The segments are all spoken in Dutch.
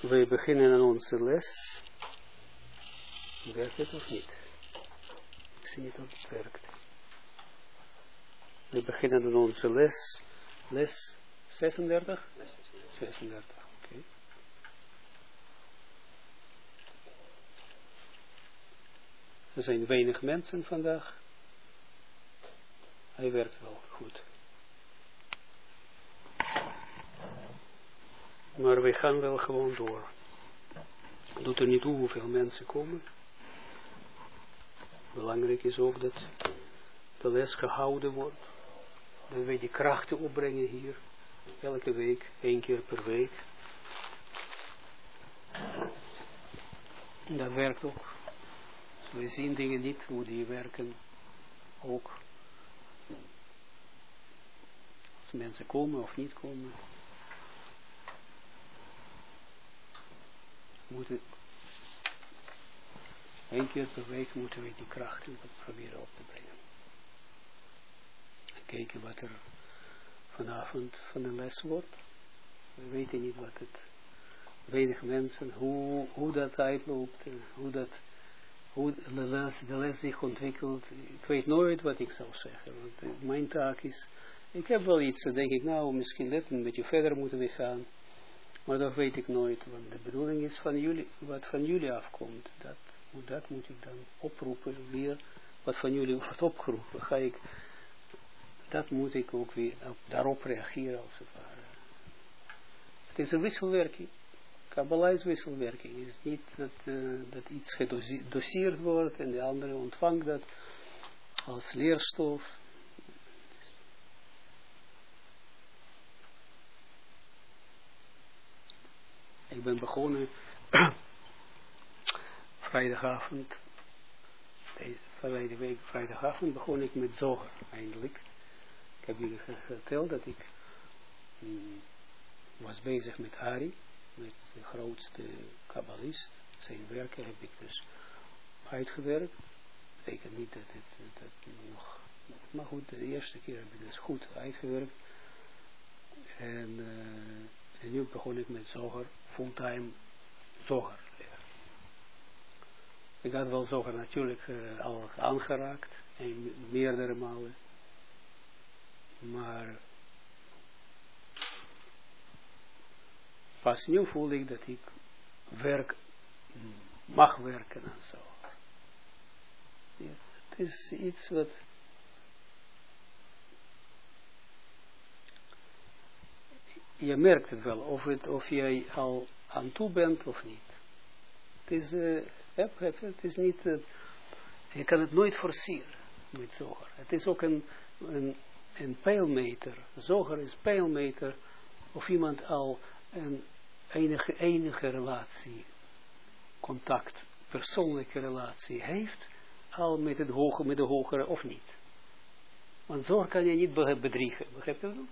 We beginnen aan onze les. Werkt het of niet? Ik zie niet of het werkt. We beginnen aan onze les. Les 36? 36, oké. Er zijn weinig mensen vandaag. Hij werkt wel goed. Maar we gaan wel gewoon door. Doet er niet toe hoeveel mensen komen. Belangrijk is ook dat de les gehouden wordt. Dat we die krachten opbrengen hier. Elke week, één keer per week. En dat werkt ook. We zien dingen niet hoe die werken. Ook. Als mensen komen of niet komen. Moeten één keer per week moeten we die krachten proberen op te brengen. En kijken wat er vanavond van de les wordt. We weten niet wat het, weinig mensen, hoe, hoe dat uitloopt, hoe dat, hoe de les, de les zich ontwikkelt. Ik weet nooit wat ik zou zeggen, want mijn taak is, ik heb wel iets, dan denk ik, nou, misschien net een beetje verder moeten we gaan. Maar dat weet ik nooit, want de bedoeling is van jullie, wat van jullie afkomt. Dat, dat moet ik dan oproepen weer, wat van jullie wordt opgeroepen. Ga ik, dat moet ik ook weer op, daarop reageren als het ware. Het is een wisselwerking. Kabbalah is wisselwerking. Het is niet dat, uh, dat iets gedoseerd wordt en de andere ontvangt dat als leerstof. Ik ben begonnen vrijdagavond, verleden week vrijdagavond begon ik met zoger eindelijk. Ik heb jullie verteld dat ik mm, was bezig met Hari, met de grootste kabbalist. Zijn werken heb ik dus uitgewerkt. Betekent niet dat het dat nog, maar goed, de eerste keer heb ik dus goed uitgewerkt. En uh, en nu begon ik met zoger, fulltime zoger. Ik had wel zoger natuurlijk uh, al aangeraakt, en meerdere malen. Maar pas nu voel ik dat ik werk, mag werken en zo. Het is iets wat je merkt het wel, of, het, of jij al aan toe bent of niet. Het is, uh, het is niet, uh, je kan het nooit forceren met zoger. Het is ook een, een, een pijlmeter. Zoger is pijlmeter of iemand al een enige, enige relatie, contact, persoonlijke relatie heeft, al met, het hoge, met de hogere of niet. Want zorg kan je niet bedriegen, begrijp je?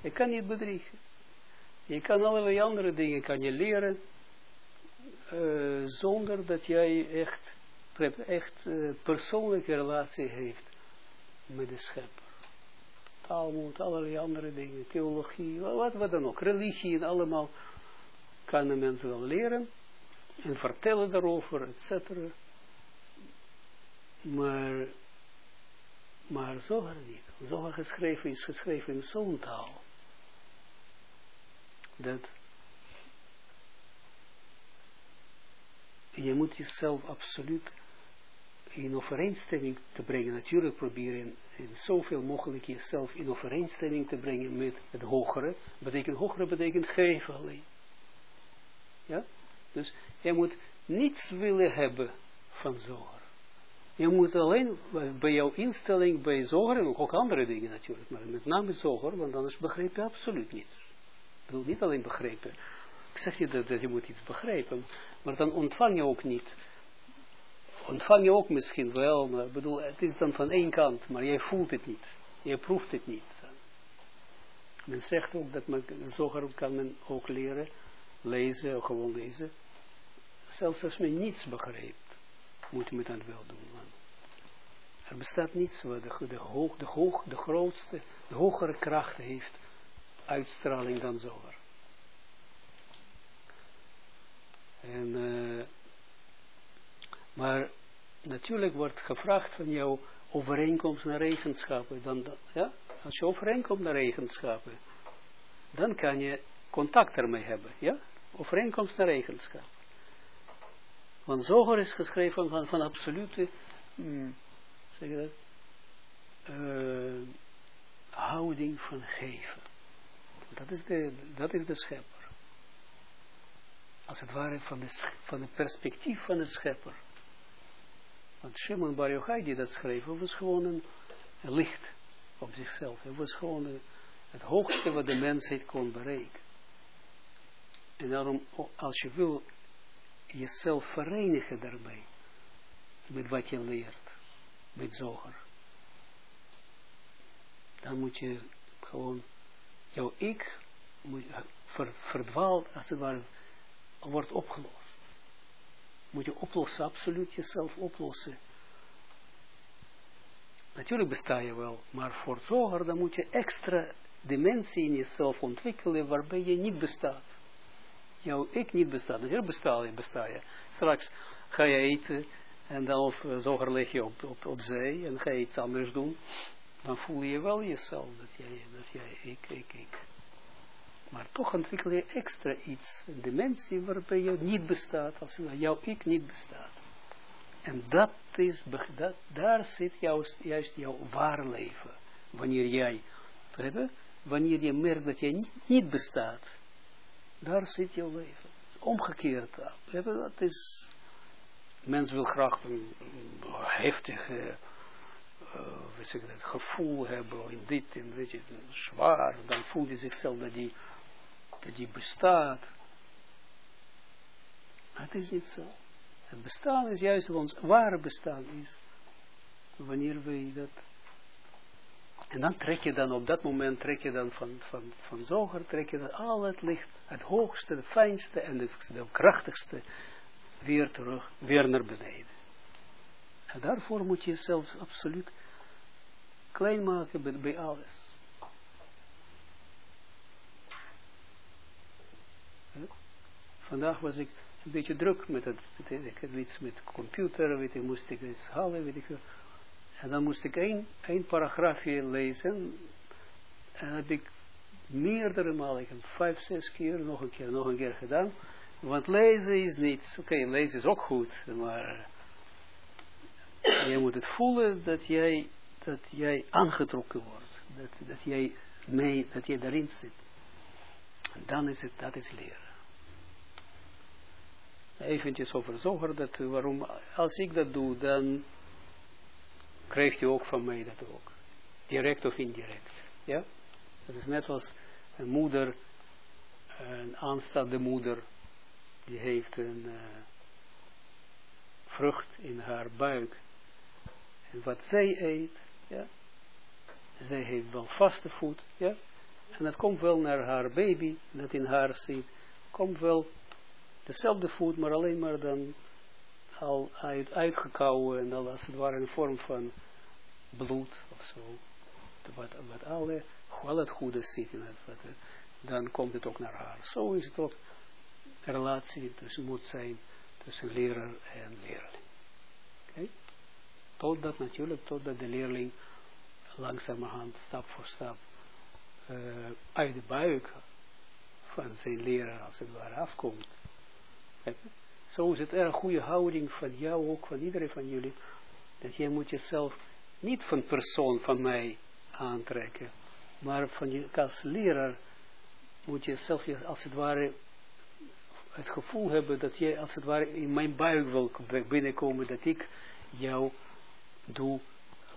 Je kan niet bedriegen. Je kan allerlei andere dingen kan je leren, uh, zonder dat jij echt, echt uh, persoonlijke relatie heeft met de schepper. Talmud, allerlei andere dingen, theologie, wat, wat dan ook, religie en allemaal kan de mensen wel leren en vertellen daarover, et cetera. Maar, maar Zohar niet. Zohar geschreven is geschreven in zo'n taal dat je moet jezelf absoluut in overeenstemming te brengen. Natuurlijk proberen in zoveel mogelijk jezelf in overeenstemming te brengen met het hogere. Betekent hogere betekent geven alleen. Ja? Dus je moet niets willen hebben van zoger. Je moet alleen bij jouw instelling bij zoger en ook andere dingen natuurlijk, maar met name zoger, want anders begrijp je absoluut niets. Bedoel, niet alleen begrijpen. Ik zeg je dat, dat je moet iets begrijpen, maar dan ontvang je ook niet. Ontvang je ook misschien wel, maar bedoel, het is dan van één kant, maar jij voelt het niet. Je proeft het niet. Men zegt ook dat men, zoger kan men ook leren, lezen, gewoon lezen. Zelfs als men niets begrijpt, moet men dat wel doen. Er bestaat niets wat de, de, hoog, de, hoog, de grootste, de hogere kracht heeft uitstraling dan zover. En, uh, maar natuurlijk wordt gevraagd van jou overeenkomst naar eigenschappen. Dan, ja, als je overeenkomt naar eigenschappen, dan kan je contact ermee hebben. Ja? Overeenkomst naar eigenschappen. Want Zoger is geschreven van, van absolute, hmm, zeg dat, uh, houding van geven. Dat is de, dat is de schepper. Als het ware van, de, van het perspectief van de schepper. Want Shimon Bar Yochai die dat schreef, was gewoon een, licht op zichzelf. Het was gewoon het hoogste wat de mensheid kon bereiken. En daarom, als je wil jezelf verenigen daarmee, met wat je leert, met zoger, dan moet je gewoon, jouw ik, moet, verdwaald, als het ware, wordt opgelost. Moet je oplossen, absoluut jezelf oplossen. Natuurlijk besta je wel, maar voor zoger dan moet je extra dimensie in jezelf ontwikkelen waarbij je niet bestaat. Jouw ik niet bestaat. Hier besta je, besta je. Straks ga je eten en dan of uh, zoger leg je op, op, op zee en ga je iets anders doen. Dan voel je wel jezelf dat jij, dat jij ik, ik, ik. Maar toch ontwikkel je extra iets, een dimensie waarbij je niet bestaat, als jouw ik niet bestaat. En dat is, daar zit juist, juist jouw ware leven. Wanneer jij, wanneer je merkt dat jij niet, niet bestaat, daar zit jouw leven. Omgekeerd. Dat is, mens wil graag een, heftig uh, gevoel hebben in dit en weet je, zwaar. Dan voelt hij zichzelf dat die dat die bestaat. Maar het is niet zo. Het bestaan is juist ons ware bestaan is. Wanneer we dat. En dan trek je dan op dat moment, trek je dan van, van, van zoger, trek je dan al het licht, het hoogste, het fijnste en het krachtigste weer terug, weer naar beneden. En daarvoor moet je jezelf absoluut klein maken bij, alles. Vandaag was ik een beetje druk met het, ik had iets met computer, weet ik, moest ik iets halen, weet ik En dan moest ik één, één paragraafje lezen. En heb ik meerdere malen, vijf, zes keer, nog een keer, nog een keer gedaan. Want lezen is niets. Oké, lezen is ook goed, maar je moet het voelen dat jij, dat jij aangetrokken wordt. Dat, dat jij mee, dat jij daarin zit. En dan is het, dat is leren eventjes over zoger, dat waarom, als ik dat doe, dan krijgt u ook van mij dat ook. Direct of indirect. Ja? Dat is net als een moeder, een aanstaande moeder, die heeft een uh, vrucht in haar buik. Wat zij eet, ja, zij heeft wel vaste voet, ja, en dat komt wel naar haar baby, dat in haar zit, komt wel dezelfde voet, maar alleen maar dan al uit, uitgekouwen en dan als het ware in vorm van bloed of zo. Wat, wat alle, al het goede zit in het, dan komt het ook naar haar. Zo is het ook een relatie tussen moet zijn tussen leraar en leerling. Totdat natuurlijk, totdat de leerling langzamerhand, stap voor stap, uh, uit de buik van zijn leraar als het ware afkomt. Zo is het een goede houding van jou, ook van iedereen van jullie. Dat jij moet jezelf niet van persoon van mij aantrekken. Maar van je als leraar moet je zelf als het ware het gevoel hebben dat jij als het ware in mijn buik wil binnenkomen. Dat ik jou doe,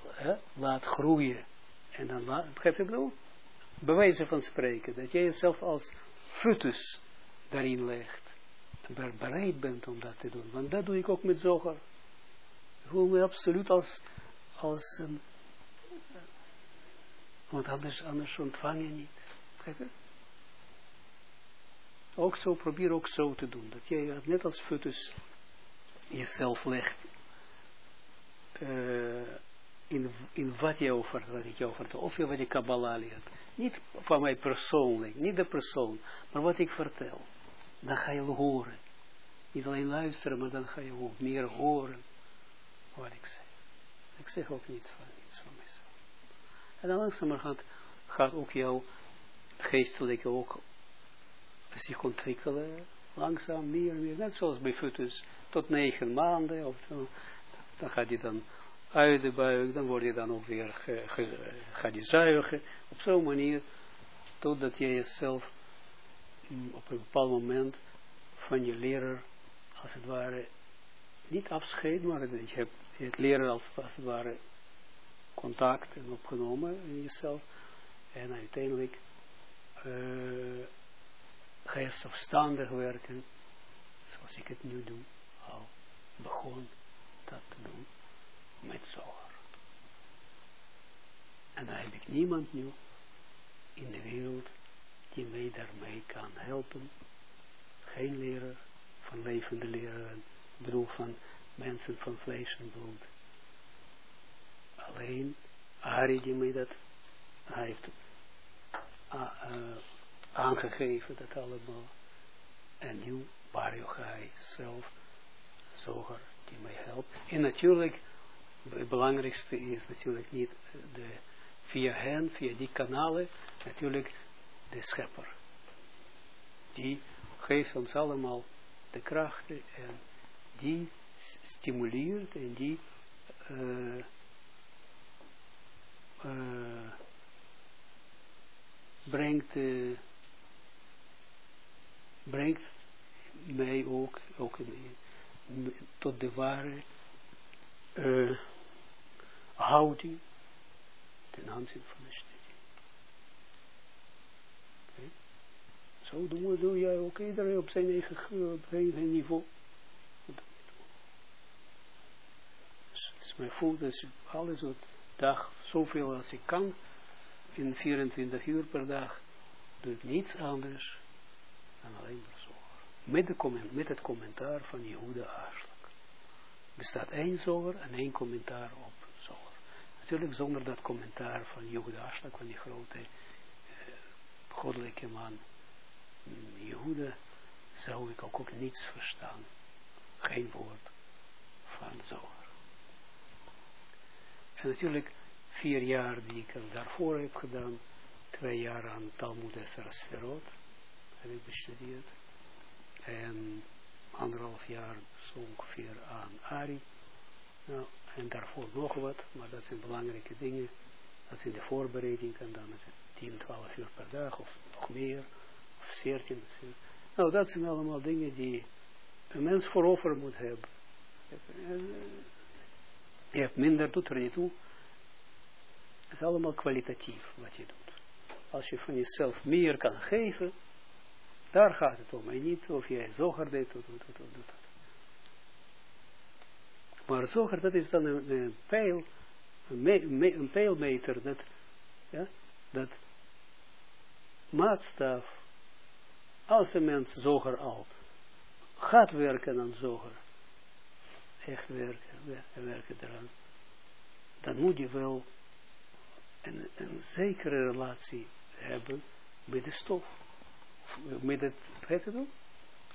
hè, laat groeien. En dan laat, begrijp je bedoel? Bewijzen van spreken. Dat jij jezelf als frutus daarin legt bereid bent om dat te doen. Want dat doe ik ook met zoger. Ik voel me absoluut als, als want anders, anders ontvang je niet. Kijk Ook zo, probeer ook zo te doen. Dat jij net als foetus jezelf legt. In, in wat je over, wat ik over of je wat je Kabbalah leert. Niet van mij persoonlijk, niet de persoon, maar wat ik vertel dan ga je horen. Niet alleen luisteren, maar dan ga je ook meer horen wat ik zeg. Ik zeg ook niet van, niets van mezelf. En dan langzamerhand gaat ook jouw geestelijke ook zich ontwikkelen, langzaam meer en meer, net zoals bij foetus, tot negen maanden, of zo, dan gaat je dan uit de buik, dan word je dan ook weer, ge, zuigen, op zo'n manier, totdat je jezelf mm, op een bepaald moment van je leraar, als het ware, niet afscheid, maar je hebt het leren als, als het ware contact en opgenomen in jezelf, en uiteindelijk uh, ga je zelfstandig werken, zoals ik het nu doe, al begon dat te doen met zorg. En dan heb ik niemand nu in de wereld die mij daarmee kan helpen. Geen leraar van levende leraren, bedoel van mensen van vlees en bloed. Alleen Ari die mij dat, hij heeft uh, aangegeven, dat allemaal. En nu Bar Yochai zelf, zoger, die mij helpt. En natuurlijk, het belangrijkste is natuurlijk niet de, via hen, via die kanalen, natuurlijk de schepper. Die geeft ons allemaal de krachten en die stimuleert en die uh, brengt, uh, brengt mij ook, ook in, tot de ware uh, houding ten aanzien van de studie. Zo doen doe jij ook iedereen op zijn eigen, op zijn eigen niveau. Dus het is mijn voel, dus alles wat dag, zoveel als ik kan, in 24 uur per dag, doe ik niets anders dan alleen. Met, met het commentaar van Jehoede Aarslag. Bestaat één zoger en één commentaar op zoger. Natuurlijk zonder dat commentaar van Jehoede Aarslag, van die grote eh, goddelijke man. Jehoede zou ik ook, ook niets verstaan. Geen woord van zoger. En natuurlijk vier jaar die ik daarvoor heb gedaan, twee jaar aan Talmud Esser Sferot heb ik bestudeerd. En anderhalf jaar zo ongeveer aan Ari. Nou, en daarvoor nog wat, maar dat zijn belangrijke dingen. Dat in de voorbereiding en dan is het 10, 12 uur per dag of nog meer. Of 14. Nou, dat zijn allemaal dingen die een mens voorover moet hebben. Je hebt minder, doet er niet toe. Het is allemaal kwalitatief wat je doet. Als je van jezelf meer kan geven, daar gaat het om. En niet of jij zoger deed, doet, doet, doet. Maar zoger, dat is dan een, een pijl, een pijlmeter, dat, ja, dat maatstaf, als een mens zoger al gaat werken aan zoger, echt werken, werken eraan, dan moet je wel een, een zekere relatie hebben met de stof. Met het, het het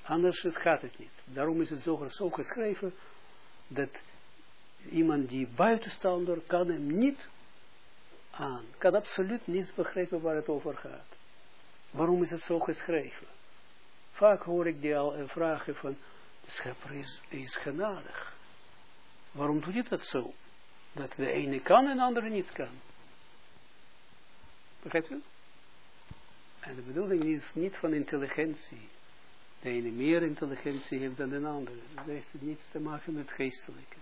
Anders gaat het niet. Daarom is het zo, geschreven dat iemand die buitenstaander kan hem niet aan. Kan absoluut niet begrijpen waar het over gaat. Waarom is het zo geschreven? Vaak hoor ik die al een vragen van, de schepper is, is genadig. Waarom doet hij dat zo? Dat de ene kan en de andere niet kan. Begrijpt u? En de bedoeling is niet van intelligentie. De ene meer intelligentie heeft dan de andere. Dat heeft niets te maken met geestelijke.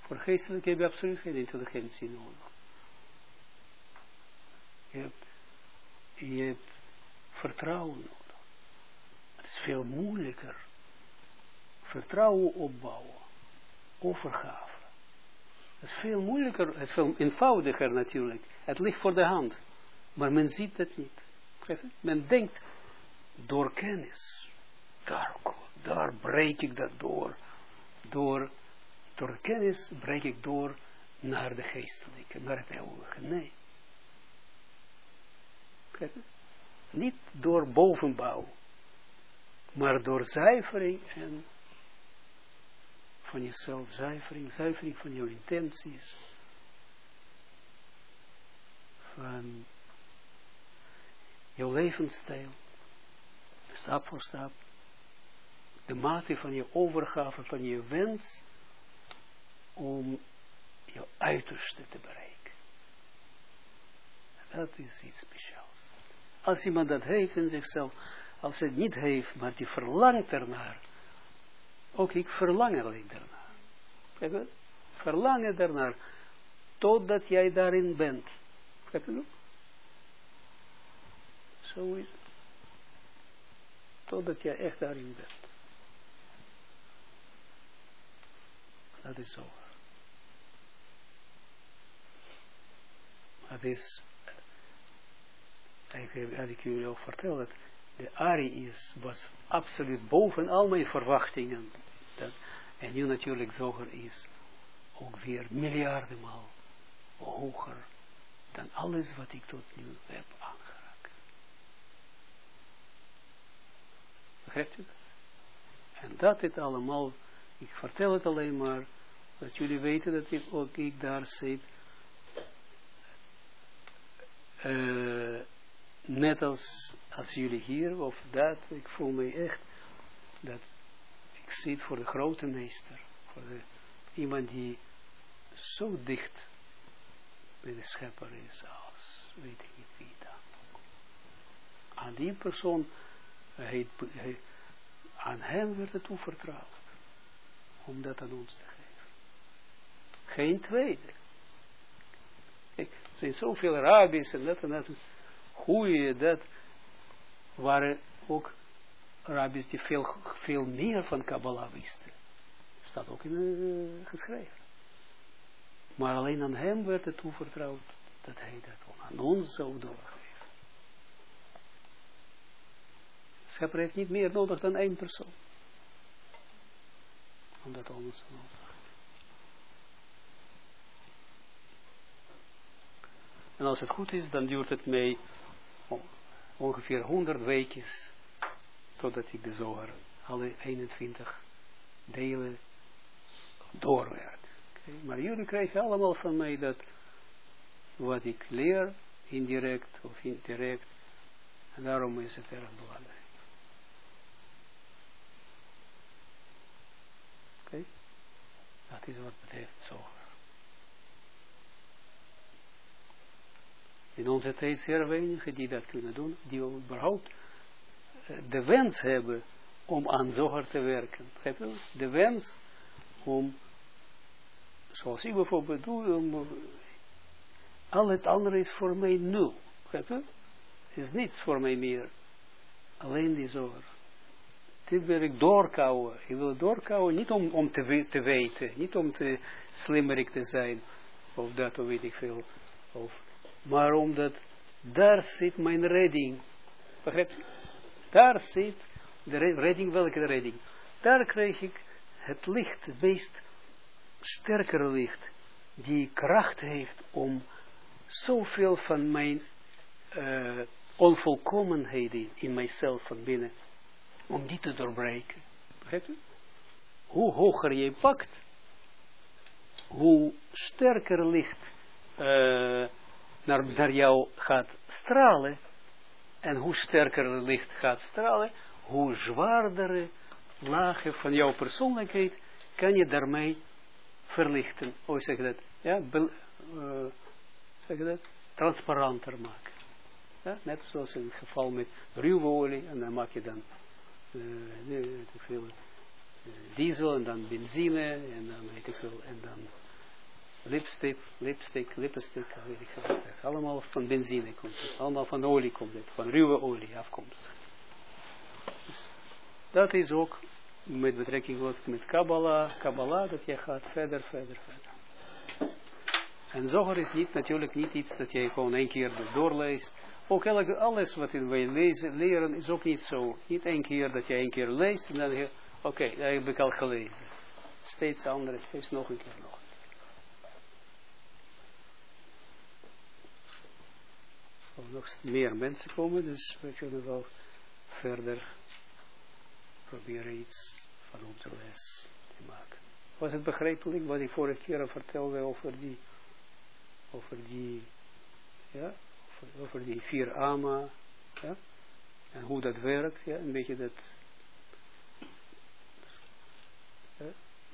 Voor geestelijke heb je absoluut geen intelligentie nodig. Je hebt, je hebt vertrouwen nodig. Het is veel moeilijker. Vertrouwen opbouwen. Overgave. Het is veel moeilijker, het is veel eenvoudiger natuurlijk. Het ligt voor de hand. Maar men ziet het niet. Men denkt, door kennis, daar, daar breek ik dat door. Door, door kennis breek ik door naar de geestelijke, naar het eeuwige. Nee. Niet door bovenbouw, maar door zuivering en van jezelf, zuivering, zuivering van jouw intenties, van jouw levensstijl, stap voor stap, de mate van je overgave, van je wens, om je uiterste te bereiken. Dat is iets speciaals. Als iemand dat heeft in zichzelf, als hij het niet heeft, maar die verlangt ernaar, ook ik verlang alleen daarnaar. Verlangen daarnaar, totdat jij daarin bent. Heb je? Zo is. Totdat jij echt daarin bent. Dat is zo. Dat is, eigenlijk had ik jullie al verteld, de Ari is, was absoluut boven al mijn verwachtingen. Dat, en nu natuurlijk Zoger is ook weer miljardenmaal hoger dan alles wat ik tot nu heb aangeraakt. Begrijpt u? En dat het allemaal, ik vertel het alleen maar, dat jullie weten dat ik ook ik daar zit. Uh, net als, als jullie hier, of dat, ik voel me echt, dat ik zit voor de grote meester, voor de, iemand die zo dicht bij de schepper is als, weet ik niet wie. Aan die persoon, hij, hij, aan hem werd het toevertrouwd, om dat aan ons te geven. Geen tweede. Er zijn zoveel rabbis en dat en dat goeie, dat waren ook rabbis die veel, veel meer van Kabbalah wisten. Staat ook in uh, geschreven. Maar alleen aan hem werd het toevertrouwd dat hij dat aan ons zou doorgeven. De schepper heeft niet meer nodig dan één persoon. Om dat ons te. En als het goed is, dan duurt het mee ongeveer 100 weken totdat ik de zoger alle 21 delen doorwerk. Okay. Maar jullie krijgen allemaal van mij dat wat ik leer, indirect of indirect, en daarom is het erg belangrijk. Oké? Okay. Dat is wat betreft zoger. in onze tijd zeer weinigen die dat kunnen doen, die überhaupt eh, de wens hebben om aan zoger te werken. De wens om, zoals ik bijvoorbeeld doe, al het andere is voor mij nul. Is niets voor mij meer. Alleen die zoger. Dit wil ik doorkouwen. Ik wil doorkouwen niet om, om te, te weten, niet om te slimmerik te zijn, of dat, of weet ik veel, of maar omdat daar zit mijn redding. Begrijp? Daar zit de redding, welke redding? Daar krijg ik het licht, het meest sterkere licht, die kracht heeft om zoveel van mijn uh, onvolkomenheden in mijzelf van binnen, om die te doorbreken. Begrijp je? Hoe hoger je pakt, hoe sterker licht uh, naar, jou gaat stralen, en hoe sterker licht gaat stralen, hoe zwaardere lagen van jouw persoonlijkheid kan je daarmee verlichten. Hoe zeg je dat? Ja, bel, uh, zeg dat? Transparanter maken. Ja, net zoals in het geval met ruwe olie, en dan maak je dan uh, veel, uh, diesel en dan benzine en dan weet ik veel, en dan lipstick, lipstick, lipstick, weet ik het. Allemaal van benzine komt het. Allemaal van olie komt het. Van ruwe olie afkomst. Dus dat is ook met betrekking met Kabbalah, Kabbalah, dat je gaat verder, verder, verder. En zoger is niet, natuurlijk niet iets dat je gewoon één keer doorleest. Ook alles wat wij lezen, leren is ook niet zo. Niet één keer dat je één keer leest en dan oké, okay, dat heb ik al gelezen. Steeds anders, steeds nog een keer nog. nog meer mensen komen, dus we kunnen wel verder proberen iets van onze les te maken. Was het begrijpelijk wat ik vorige keer vertelde over die, over die, ja, over, die vier ama, en hoe dat werkt, ja, een beetje dat,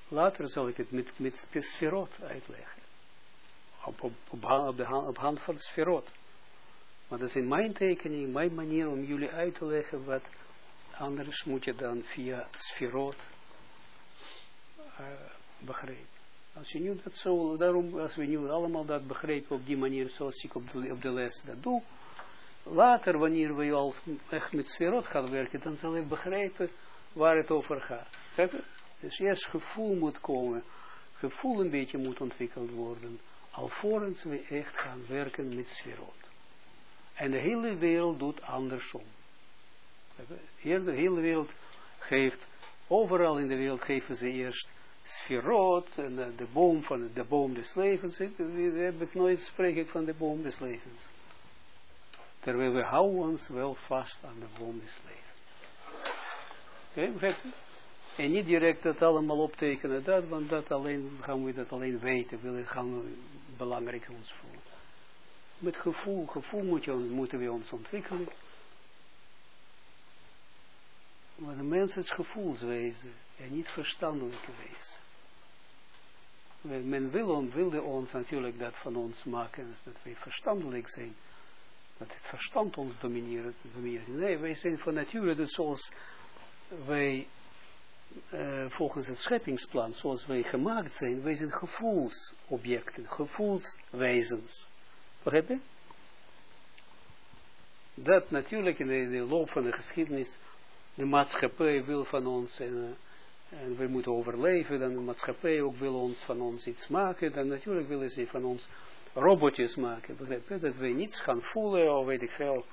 later zal ik het met, met sferot uitleggen, op, op, op, de hand, op van sferot. Maar dat is in mijn tekening, mijn manier om jullie uit te leggen wat anders moet je dan via sferot uh, begrijpen. Als je nu dat zo, daarom, als we nu allemaal dat begrijpen op die manier, zoals ik op de, op de les dat doe, later, wanneer we al echt met sferot gaan werken, dan zal ik begrijpen waar het over gaat. Dus eerst gevoel moet komen, gevoel een beetje moet ontwikkeld worden, alvorens we echt gaan werken met sferot. En de hele wereld doet andersom. De hele wereld geeft, overal in de wereld geven ze eerst sferot, en de boom van de boom des levens. We heb nooit spreek van de boom des levens. Terwijl we houden ons wel vast aan de boom des levens. Okay, En niet direct dat allemaal optekenen, dat, want dat alleen, gaan we dat alleen weten, willen gaan we belangrijk ons voelen. Met gevoel, gevoel moet je, moeten we ons ontwikkelen. Maar de mens is gevoelswezen en niet verstandelijke wezen. Men wil, wilde ons natuurlijk dat van ons maken, dat wij verstandelijk zijn. Dat het verstand ons domineert. Nee, wij zijn van nature dus zoals wij uh, volgens het scheppingsplan, zoals wij gemaakt zijn, wij zijn gevoelsobjecten, gevoelswezens. Begrijp je? Dat natuurlijk in de, de loop van de geschiedenis de maatschappij wil van ons en, uh, en we moeten overleven, dan de maatschappij ook wil ons van ons iets maken, dan natuurlijk willen ze van ons robotjes maken, begrijp je, dat we niets gaan voelen, of weet ik veel,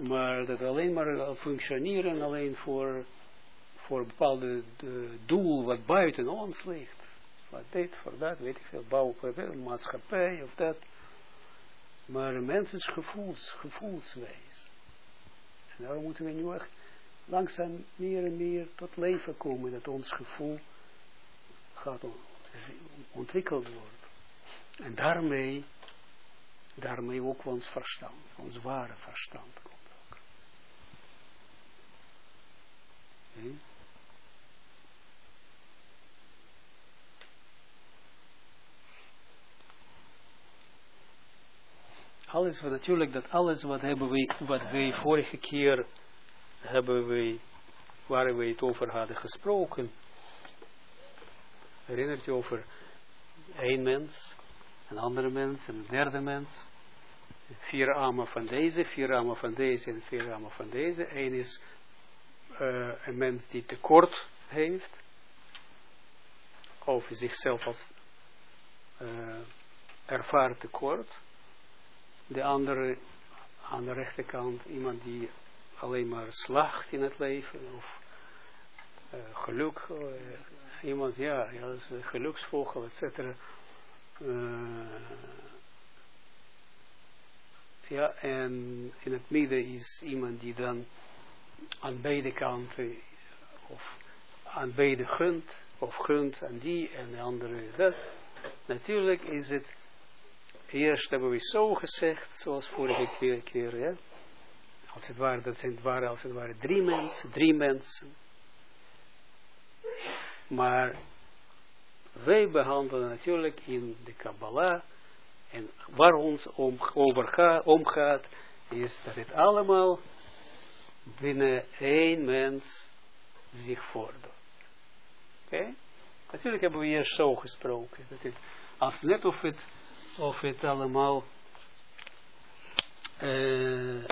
maar dat we alleen maar functioneren, alleen voor, voor een bepaalde doel wat buiten ons ligt. Wat dit, voor dat, weet ik veel, bouw, maatschappij of dat. Maar een mens is gevoels, gevoelswijs. En daarom moeten we nu echt langzaam meer en meer tot leven komen, dat ons gevoel gaat ontwikkeld worden. En daarmee, daarmee ook ons verstand, ons ware verstand komt ook. Okay. Alles wat natuurlijk, dat alles wat hebben we, wat wij vorige keer hebben we, waar we het over hadden gesproken. Herinnert je over één mens, een andere mens, een derde mens. Vier armen van deze, vier armen van deze en vier armen van deze. Eén is uh, een mens die tekort heeft. Of zichzelf als uh, ervaart tekort. De andere aan de rechterkant iemand die alleen maar slacht in het leven. Of uh, geluk. Uh, iemand, ja, ja dat is een geluksvogel, et cetera. Ja, en in het midden is iemand die dan aan beide kanten of aan beide gunt, of gunt aan die en de andere dat. Natuurlijk is het, eerst hebben we zo gezegd, zoals vorige keer, keer ja, als het ware, dat zijn, waren als het ware drie mensen, drie mensen. Maar wij behandelen natuurlijk in de Kabbalah, en waar ons om, over gaat, omgaat, is dat het allemaal binnen één mens zich voordoet. Oké? Natuurlijk hebben we hier zo gesproken. Dat het, als net of het, of het allemaal uh,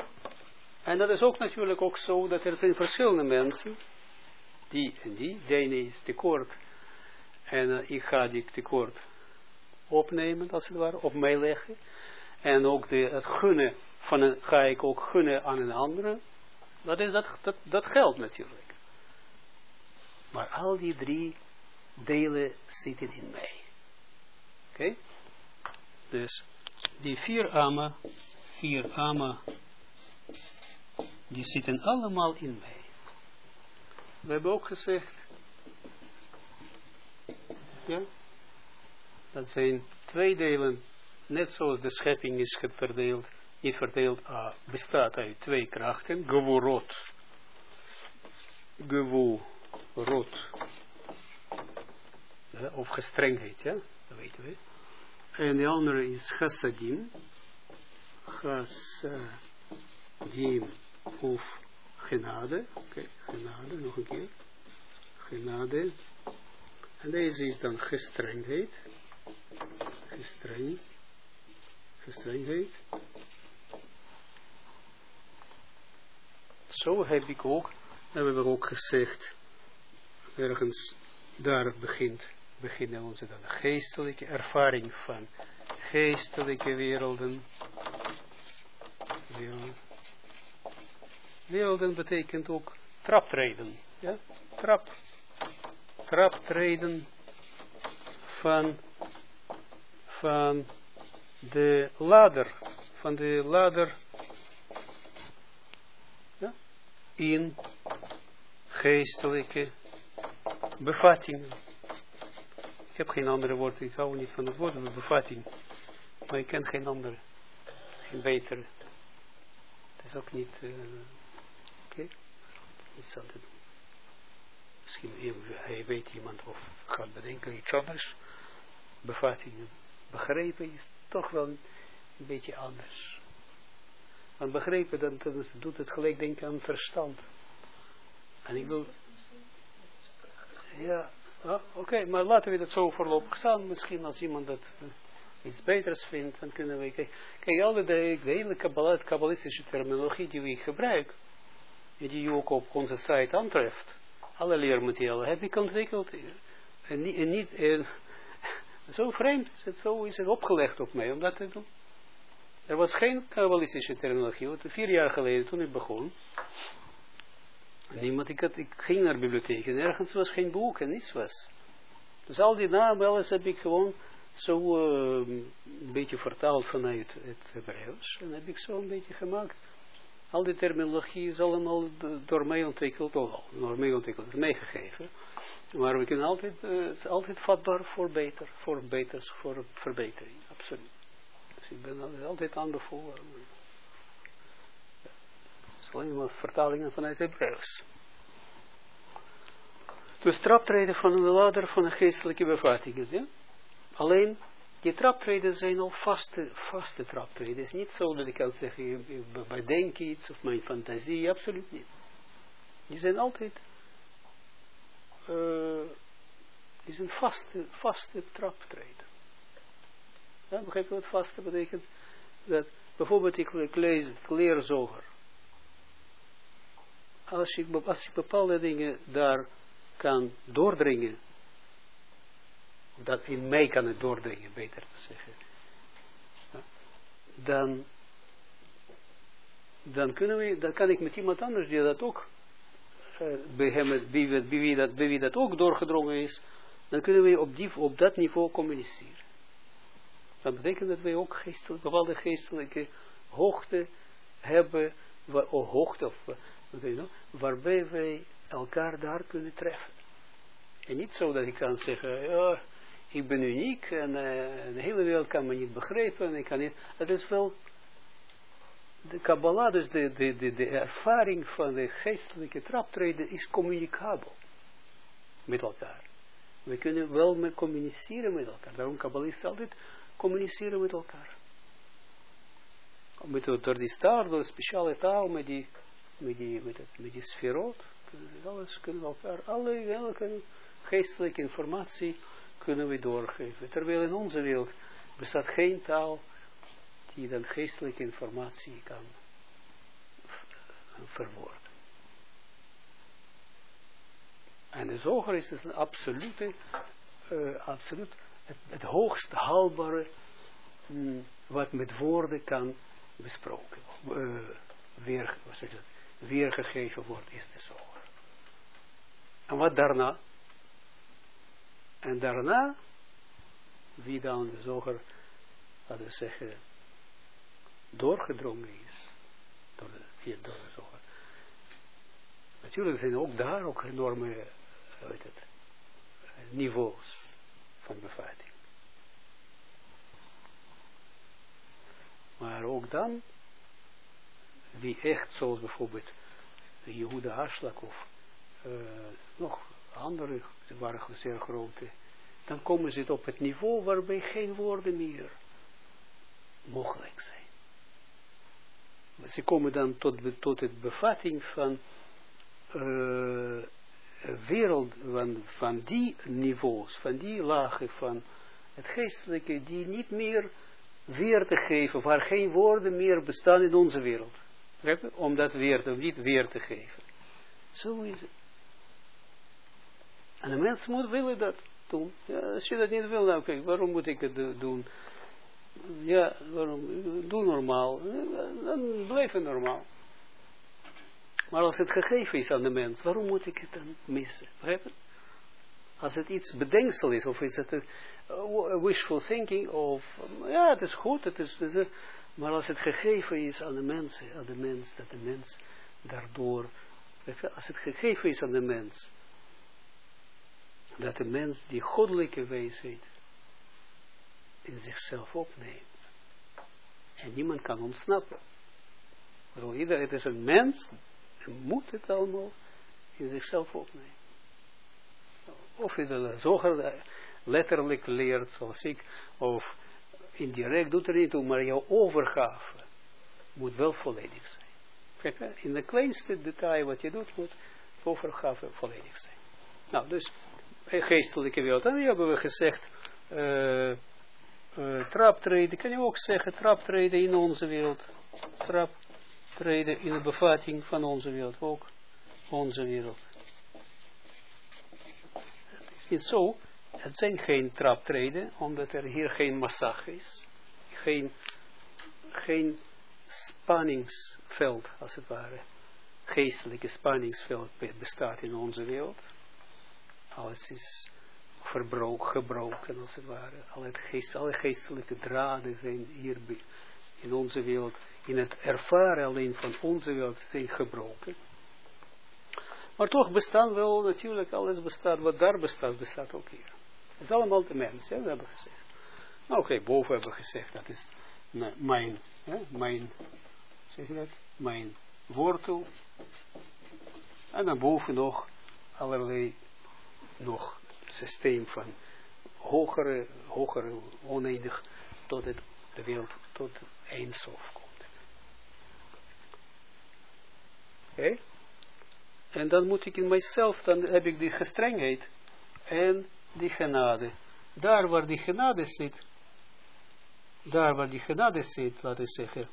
en dat is ook natuurlijk ook zo dat er zijn verschillende mensen, die en die, de ene is tekort, en uh, ik ga die tekort opnemen, als het ware, op mij leggen. En ook de, het gunnen van een, ga ik ook gunnen aan een andere. Dat, is, dat, dat, dat geldt natuurlijk. Maar al die drie delen zitten in mij. Oké? Dus die vier ama, vier ama die zitten allemaal in mij. We hebben ook gezegd, ja, dat zijn twee delen, net zoals de schepping is verdeeld, niet verdeeld, ah, bestaat uit twee krachten, geworot, geworot, ja, of gestrengheid, ja, dat weten we. En de andere is chassadim, chassadim of genade, oké, okay, genade, nog een keer, genade, en deze is dan gestrengheid, gestreng, gestrengheid. Zo heb ik ook, hebben we ook gezegd, ergens daar begint, beginnen onze dan geestelijke ervaring van geestelijke werelden. Werelden, werelden betekent ook traptreden, ja, trap, traptreden van van de ladder, van de ladder ja, in geestelijke bevattingen. Ik heb geen andere woord, ik hou niet van het woord bevatting, maar ik ken geen andere, geen betere. Het is ook niet, uh, okay. Iets aan te doen. Misschien hij weet iemand of gaat bedenken iets anders, bevattingen begrepen is toch wel een beetje anders. Want begrepen, dan, doet het gelijk denken aan verstand. En ik wil... Ja, ah, oké, maar laten we dat zo voorlopig staan. Misschien als iemand dat uh, iets beters vindt, dan kunnen we... Kijk, kijk al de, de hele kabbalistische terminologie die we gebruiken, en die je ook op onze site aantreft, alle leermaterialen heb ik ontwikkeld. En niet... En niet zo vreemd is het, zo is het opgelegd op mij om dat te doen. Er was geen kabbalistische terminologie, want vier jaar geleden toen ik begon, niemand, ik, had, ik ging naar de bibliotheek en ergens was geen boek en niets was. Dus al die namen, alles heb ik gewoon zo uh, een beetje vertaald vanuit het Hebreeuws. En heb ik zo een beetje gemaakt. Al die terminologie is allemaal door mij ontwikkeld, oh, door mij ontwikkeld, is meegegeven. Maar we kunnen altijd, uh, het is altijd vatbaar voor beter, voor beters, voor verbetering, absoluut. Dus ik ben altijd aanbevolen. Het is alleen maar vertalingen vanuit Hebreeuws. Dus traptreden van de ladder van de geestelijke bevattingen. Ja? Alleen, die traptreden zijn al vaste, vaste traptreden. Het is niet zo dat ik kan zeggen, ik bedenk iets of mijn fantasie, absoluut niet. Die zijn altijd uh, is een vaste, vaste traptreden. Ja, begrijp je wat vaste betekent? Dat bijvoorbeeld ik, ik lees, leer zoger. Als ik, als ik bepaalde dingen daar kan doordringen, dat in mij kan het doordringen, beter te zeggen, dan, dan, kunnen we, dan kan ik met iemand anders die dat ook bij hem, bij, wie dat, ook doorgedrongen is, dan kunnen we op, die, op dat niveau communiceren. Dat betekent dat wij ook geestelijk, bepaalde geestelijke hoogte hebben, waar, of hoogte, of, weet je, waarbij wij elkaar daar kunnen treffen. En niet zo dat ik kan zeggen, ja, ik ben uniek en uh, de hele wereld kan me niet begrijpen en ik kan niet. Het is wel de Kabbalah, dus de, de, de, ervaring van de geestelijke traptreden is communicabel met elkaar. We kunnen wel met communiceren met elkaar. Daarom Kabbalisten altijd communiceren met elkaar. Met, door die staar, speciale taal, met die, met die, met het, met die alles kunnen we elkaar, alle elke geestelijke informatie kunnen we doorgeven. Terwijl in onze wereld bestaat geen taal die dan geestelijke informatie kan verwoorden. En de zoger is dus een absolute, uh, absoluut het, hoogst haalbare mm, wat met woorden kan besproken, uh, weer, wat zeg weergegeven wordt, is de zoger. En wat daarna? En daarna, wie dan de zoger, laten we zeggen, doorgedrongen is. Door de, via door de zoger. Natuurlijk zijn ook daar ook enorme weet het, niveaus van bevatting. Maar ook dan, wie echt, zoals bijvoorbeeld Jehuda Aslak of uh, nog andere, waren zeer grote, dan komen ze op het niveau waarbij geen woorden meer mogelijk zijn. Ze komen dan tot, tot het bevatting van uh, wereld, van, van die niveaus, van die lagen van het geestelijke, die niet meer weer te geven, waar geen woorden meer bestaan in onze wereld. Om dat weer, om niet weer te geven. Zo is het. En de mens moet willen dat doen. Ja, als je dat niet wil, nou kijk, waarom moet ik het doen? Ja, waarom? Doe normaal. Dan blijf het normaal. Maar als het gegeven is aan de mens, waarom moet ik het dan missen? Als het iets bedenksel is, of is het een wishful thinking, of ja, het is goed, het is, maar als het gegeven is aan de mensen, aan de mens, dat de mens daardoor, als het gegeven is aan de mens, dat de mens die goddelijke wijsheid in zichzelf opneemt. En niemand kan ontsnappen. Want ieder, het is een mens, en moet het allemaal in zichzelf opnemen. Of je de zoger letterlijk leert, zoals ik, of indirect doet er niet toe, maar jouw overgave moet wel volledig zijn. Kijk, in de kleinste detail wat je doet, moet overgave volledig zijn. Nou, dus geestelijke wereld. En nu hebben we gezegd, uh, uh, traptreden, kan je ook zeggen, traptreden in onze wereld. Traptreden in de bevatting van onze wereld, ook onze wereld. Het is niet zo, het zijn geen traptreden, omdat er hier geen massage is. Geen, geen spanningsveld, als het ware. Geestelijke spanningsveld bestaat in onze wereld. Alles is verbroken, gebroken als het ware. Alle, geest, alle geestelijke draden zijn hier in onze wereld, in het ervaren alleen van onze wereld, zijn gebroken. Maar toch bestaan wel natuurlijk, alles bestaat, wat daar bestaat, bestaat ook hier. Het is allemaal de mens, hè, we hebben gezegd. Nou, oké, boven hebben we gezegd, dat is mijn, hè, mijn, zeg je dat, mijn wortel. En dan boven nog allerlei nog systeem van hogere, hogere oneindig tot het, de wereld tot eindsof komt. Oké? En dan moet ik in mijzelf, dan heb ik die gestrengheid en die genade. Daar waar die genade zit, daar waar die genade zit, laten we zeggen,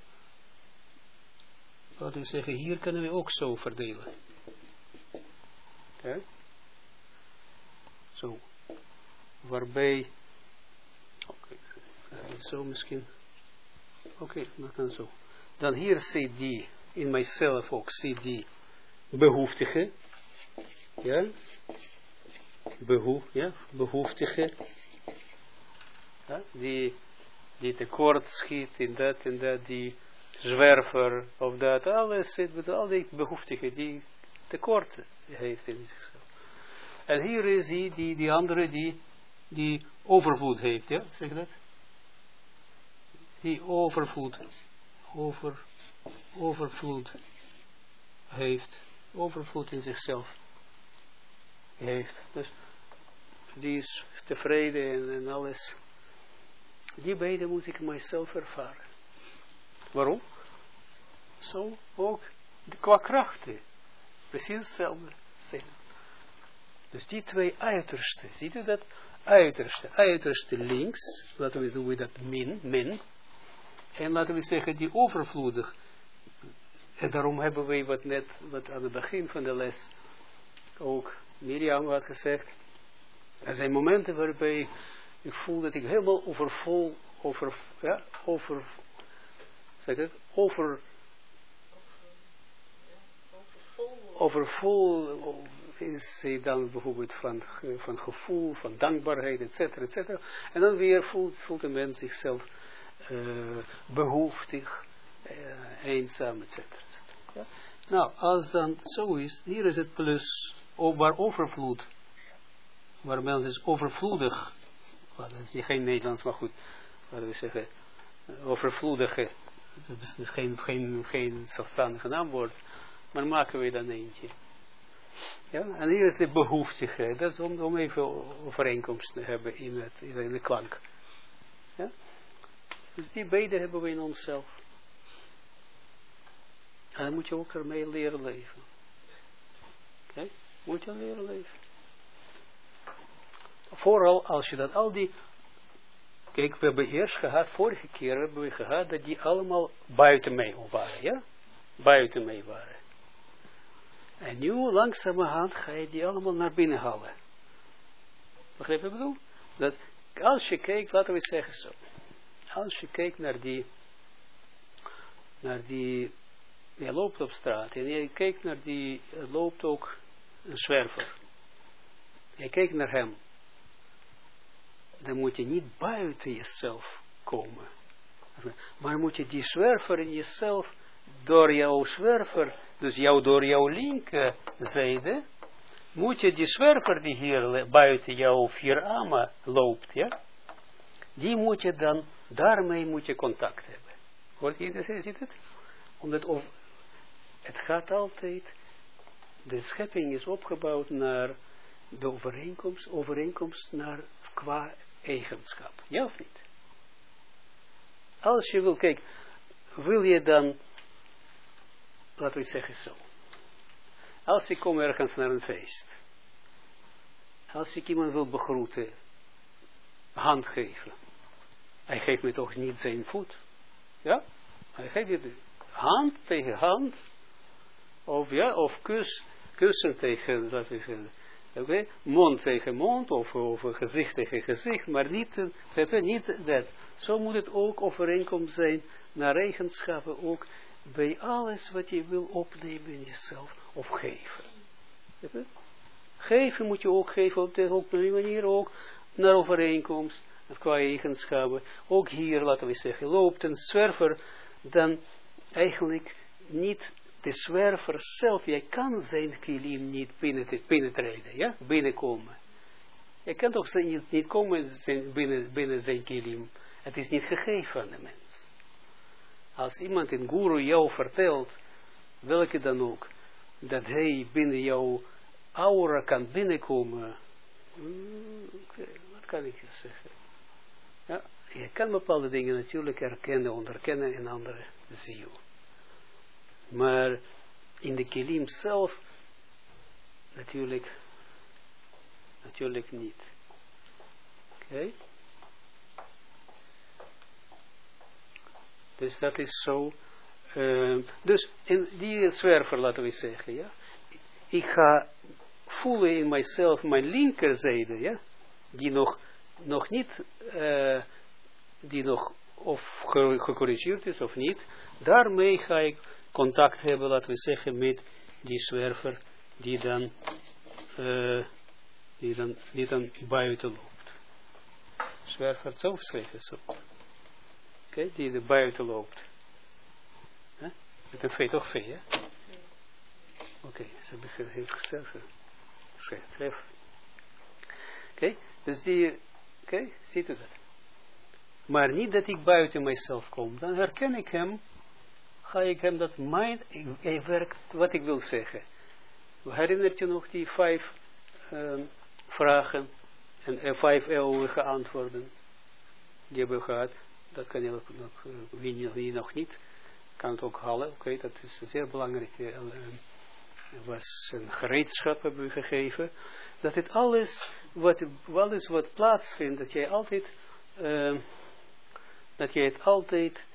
laten we zeggen, hier kunnen we ook zo verdelen. Oké? Zo. Waarbij, oké, okay. zo misschien, oké, okay, dan zo. Dan hier zit die, in mijzelf ook, zit die behoeftige, ja, behoef, ja, behoeftige, ja, die, die tekort schiet in dat en dat, die zwerver of dat, alles zit met al die behoeftigen die tekort heeft in zichzelf. En hier is hij, die, die andere die, die overvloed heeft, ja, zeg dat? Die overvloed, over, overvloed heeft, overvloed in zichzelf heeft. Dus die is tevreden en, en alles. Die beide moet ik mijzelf ervaren. Waarom? Zo ook qua krachten. Precies hetzelfde zijn. Dus die twee uitersten, ziet u dat? Uiterste, uiterste links, laten we doen dat min, min. En laten we zeggen die overvloedig. En daarom hebben we wat net, wat aan het begin van de les ook Miriam had gezegd. Er zijn momenten waarbij ik voel dat ik helemaal overvol, over, ja, over, zeg het, over, overvol, is hij dan bijvoorbeeld van, van gevoel, van dankbaarheid, et cetera, et cetera. En dan weer voelt, voelt de mens zichzelf uh, behoeftig, uh, eenzaam, et cetera. Ja? Nou, als dan zo is, hier is het plus, waar overvloed, waar mens is overvloedig, dat is geen Nederlands, maar goed, laten we zeggen, overvloedige, dat is dus geen, geen, geen zelfstandige naamwoord, maar maken we dan eentje. Ja, en hier is de behoeftigheid, dat is om, om even overeenkomst te hebben in, het, in de klank. Ja? Dus die beide hebben we in onszelf. En dan moet je ook ermee leren leven. Oké? Moet je leren leven. Vooral als je dat al die... Kijk, we hebben eerst gehad, vorige keer hebben we gehad dat die allemaal buiten mij waren, ja? Buiten mij waren. En nu langzamerhand ga je die allemaal naar binnen halen. Begrijp je wat ik bedoel? Dat als je kijkt, laten we zeggen zo. Als je kijkt naar die, naar die, je loopt op straat en je kijkt naar die, loopt ook een zwerver. Je kijkt naar hem. Dan moet je niet buiten jezelf komen. Maar moet je die zwerver in jezelf, door jouw zwerver, dus jou door jouw linkerzijde, moet je die zwerver die hier buiten jouw vier armen loopt, ja, die moet je dan, daarmee moet je contact hebben. Hoort je, dat, ziet het? Omdat of, het gaat altijd, de schepping is opgebouwd naar de overeenkomst, overeenkomst naar qua eigenschap. Ja of niet? Als je wil, kijk, wil je dan, laten we zeggen zo, als ik kom ergens naar een feest, als ik iemand wil begroeten, hand geven, hij geeft me toch niet zijn voet, ja? Hij geeft je hand tegen hand, of ja, of kus, kussen tegen, we zeggen, okay? mond tegen mond, of, of gezicht tegen gezicht, maar niet, niet dat. Zo moet het ook overeenkomst zijn naar eigenschappen ook bij alles wat je wil opnemen in jezelf of geven. Geven moet je ook geven op de, op manier ook naar overeenkomst qua eigenschappen. Ook hier, laten we zeggen, loopt een zwerver dan eigenlijk niet de zwerver zelf, jij kan zijn kilim niet binnentreden, ja, binnenkomen. Je kan toch niet, niet komen binnen, binnen zijn kilim. Het is niet gegeven aan. Als iemand een guru jou vertelt, welke dan ook, dat hij binnen jouw aura kan binnenkomen, hmm, wat kan ik je zeggen? Ja, je kan bepaalde dingen natuurlijk herkennen, onderkennen in andere ziel. Maar in de kilim zelf, natuurlijk, natuurlijk niet. Oké? Dus dat is zo. Uh, dus in die zwerver, laten we zeggen, ja. Ik ga voelen in mijzelf mijn linkerzijde, ja. Die nog, nog niet, uh, die nog of gecorrigeerd is of niet. Daarmee ga ik contact hebben, laten we zeggen, met die zwerver die dan, uh, die dan, die dan buiten loopt. Zwerver, zo geschreven zo die er buiten loopt. Met een V, toch V, hè? Oké, ze heeft gezegd, schrijf. Oké, dus die, oké, ziet u dat? Maar niet dat ik buiten mijzelf kom, dan herken ik hem, ga ik hem dat mijn, hij werkt wat ik wil zeggen. Herinnert je nog die vijf uh, vragen en vijf eeuwige antwoorden die we gehad? Dat kan je nog, wie, wie nog niet, kan het ook halen. Oké, okay, dat is zeer belangrijk. Uh, was een gereedschap hebben we gegeven. Dat het alles wat, alles wat plaatsvindt, dat jij altijd, uh, dat jij het altijd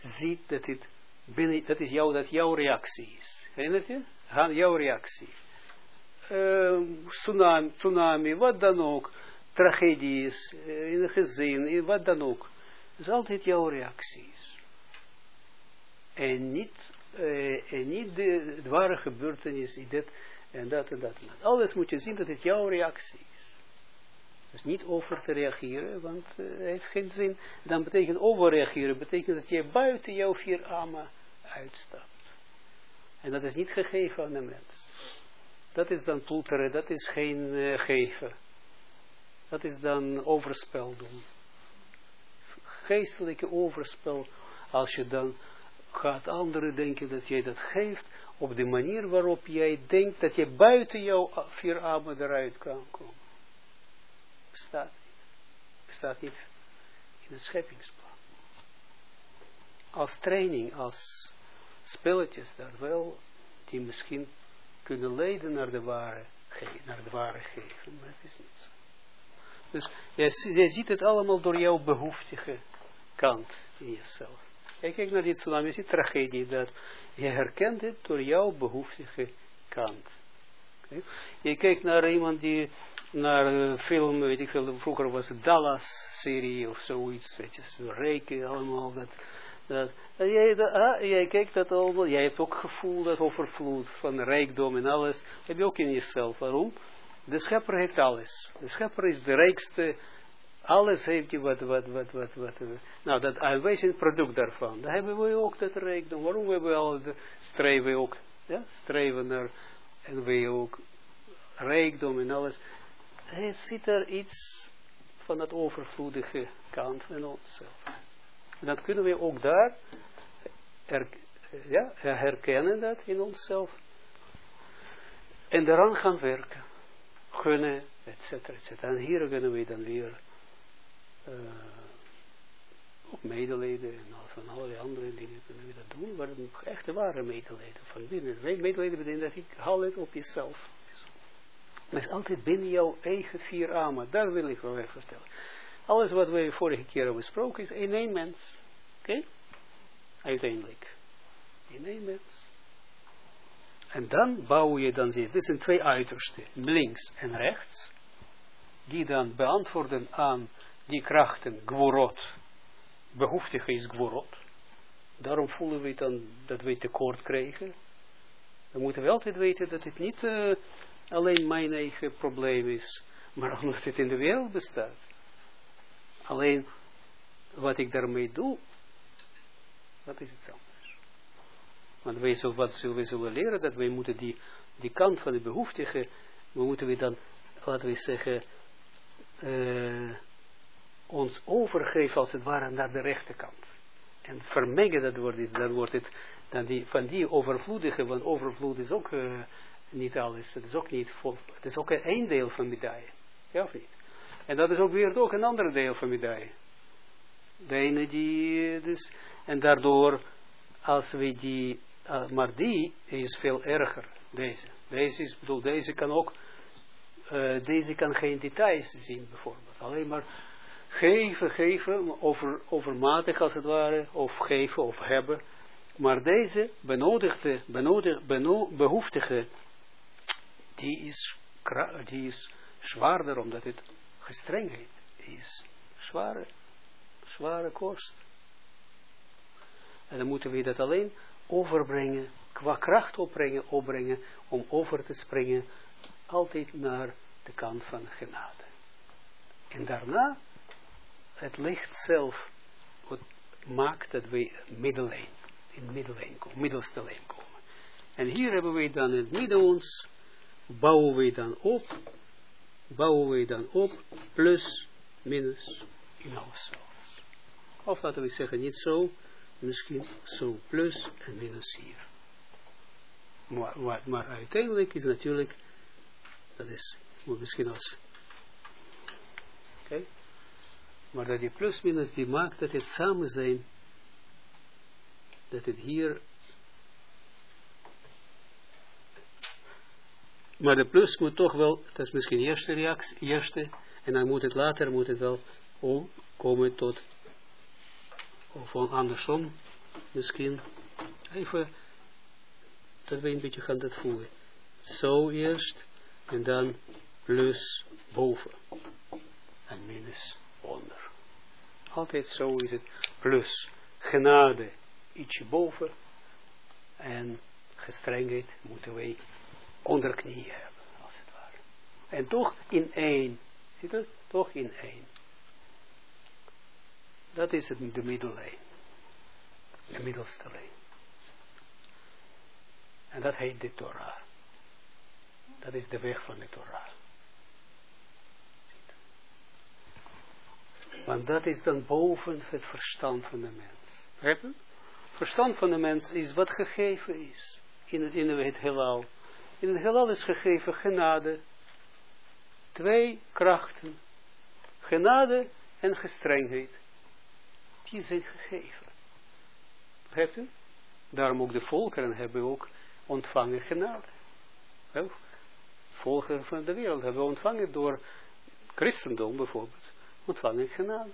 ziet, dat het binnen, dat is jou, dat jouw reactie is. Herinnert je? Jouw reactie. Uh, tsunami, tsunami, wat dan ook, tragedies, in een gezin, in wat dan ook is altijd jouw reacties. En niet, uh, en niet de, ware gebeurtenis, dit en dat en dat. Alles moet je zien dat het jouw reactie is. Dus niet over te reageren, want uh, het heeft geen zin. Dan betekent overreageren, betekent dat je buiten jouw vier armen uitstapt. En dat is niet gegeven aan de mens. Dat is dan ploeteren, dat is geen uh, geven. Dat is dan overspel doen. Geestelijke overspel, als je dan gaat anderen denken dat jij dat geeft, op de manier waarop jij denkt dat je buiten jouw vier armen eruit kan komen. Bestaat niet. Bestaat niet in het scheppingsplan. Als training, als spelletjes daar wel, die misschien kunnen leiden naar de ware, naar de ware geven, maar het is niet zo. Dus jij, ziet het allemaal door jouw behoeftige kant in jezelf. Kijk naar die tsunami, is die tragedie, dat je herkent het door jouw behoeftige kant. Okay. Je kijkt naar iemand die naar film, weet ik veel, vroeger was het Dallas-serie of zoiets, weet je, reken allemaal, dat, dat, jij, dat, jij kijkt dat allemaal, jij hebt ook gevoel dat overvloed van rijkdom en alles, heb je ook in jezelf. Waarom? De schepper heeft alles. De schepper is de rijkste, alles heeft hij wat, wat, wat, wat, wat. Nou, dat aanwijzend product daarvan. Daar hebben we ook dat rijkdom. Waarom hebben we al de streven ook, ja, streven naar, en we ook rijkdom en alles. Het ziet er iets van dat overvloedige kant van onszelf. En dat kunnen we ook daar ja, herkennen dat in onszelf. En daaraan gaan werken. Gunnen, et cetera, et cetera. En hier kunnen we dan weer uh, ook medelijden en van allerlei andere dingen kunnen we dat doen. Maar echte ware medelijden van binnen. Medelijden betekent dat ik haal het op jezelf. Maar het is altijd binnen jouw eigen vier armen. Daar wil ik wel even vertellen. Alles wat we vorige keer hebben besproken is in één mens. Oké? Uiteindelijk. In één mens. En dan bouw je dan dit. Dit zijn twee uitersten. Links en rechts. Die dan beantwoorden aan die krachten. Gworot. Behoeftig is gworot. Daarom voelen we dan dat we tekort krijgen. Dan moeten we altijd weten dat het niet uh, alleen mijn eigen probleem is. Maar omdat het in de wereld bestaat. Alleen wat ik daarmee doe, dat is het anders. Want wij zullen, wat zullen we zullen leren, dat wij moeten die, die kant van de behoeftige, we moeten we dan, laten we zeggen, uh, ons overgeven als het ware naar de rechterkant. En vermengen, dat wordt het, dan wordt het, dan die, van die overvloedige, want overvloed is ook uh, niet alles, het is ook niet vol, het is ook een deel van medaille. Ja of niet? En dat is ook weer ook een ander deel van medaille. De ene die, dus, en daardoor, als we die, uh, maar die is veel erger, deze. Deze is, bedoel, deze kan ook, uh, deze kan geen details zien, bijvoorbeeld. Alleen maar geven, geven, over, overmatig als het ware, of geven, of hebben. Maar deze benodigde, benodig, beno, behoeftige, die is, die is zwaarder, omdat het gestrengheid is. Zware, zware kost. En dan moeten we dat alleen overbrengen, qua kracht opbrengen, opbrengen, om over te springen, altijd naar de kant van genade. En daarna, het licht zelf, wat maakt dat we middellijn, in middellijn komen, middelste lijn komen. En hier hebben we dan in het midden ons, bouwen we dan op, bouwen we dan op, plus, minus, in onszelf. Of laten we zeggen, niet zo, misschien zo plus en minus hier. Maar, maar, uiteindelijk is natuurlijk, dat is misschien als, oké. Maar dat die plus minus die maakt dat het samen zijn, dat het hier, maar de plus moet toch wel, dat is misschien de eerste reactie, eerste, en dan moet het later, moet het wel omkomen tot of andersom, misschien, even, dat we een beetje gaan dat voelen. Zo eerst, en dan plus boven, en minus onder. Altijd zo is het, plus genade ietsje boven, en gestrengheid moeten wij onder knieën hebben, als het ware. En toch in één, ziet het? Toch in één. Dat is het, de middellijn. De middelste lijn. En dat heet de Torah. Dat is de weg van de Torah. Want dat is dan boven het verstand van de mens. Je? Verstand van de mens is wat gegeven is in het, in het heelal. In het heelal is gegeven genade. Twee krachten. Genade en gestrengheid. Die zijn gegeven. Daarom ook de volkeren hebben ook ontvangen genade. Volkeren van de wereld hebben ontvangen door christendom bijvoorbeeld. Ontvangen genade.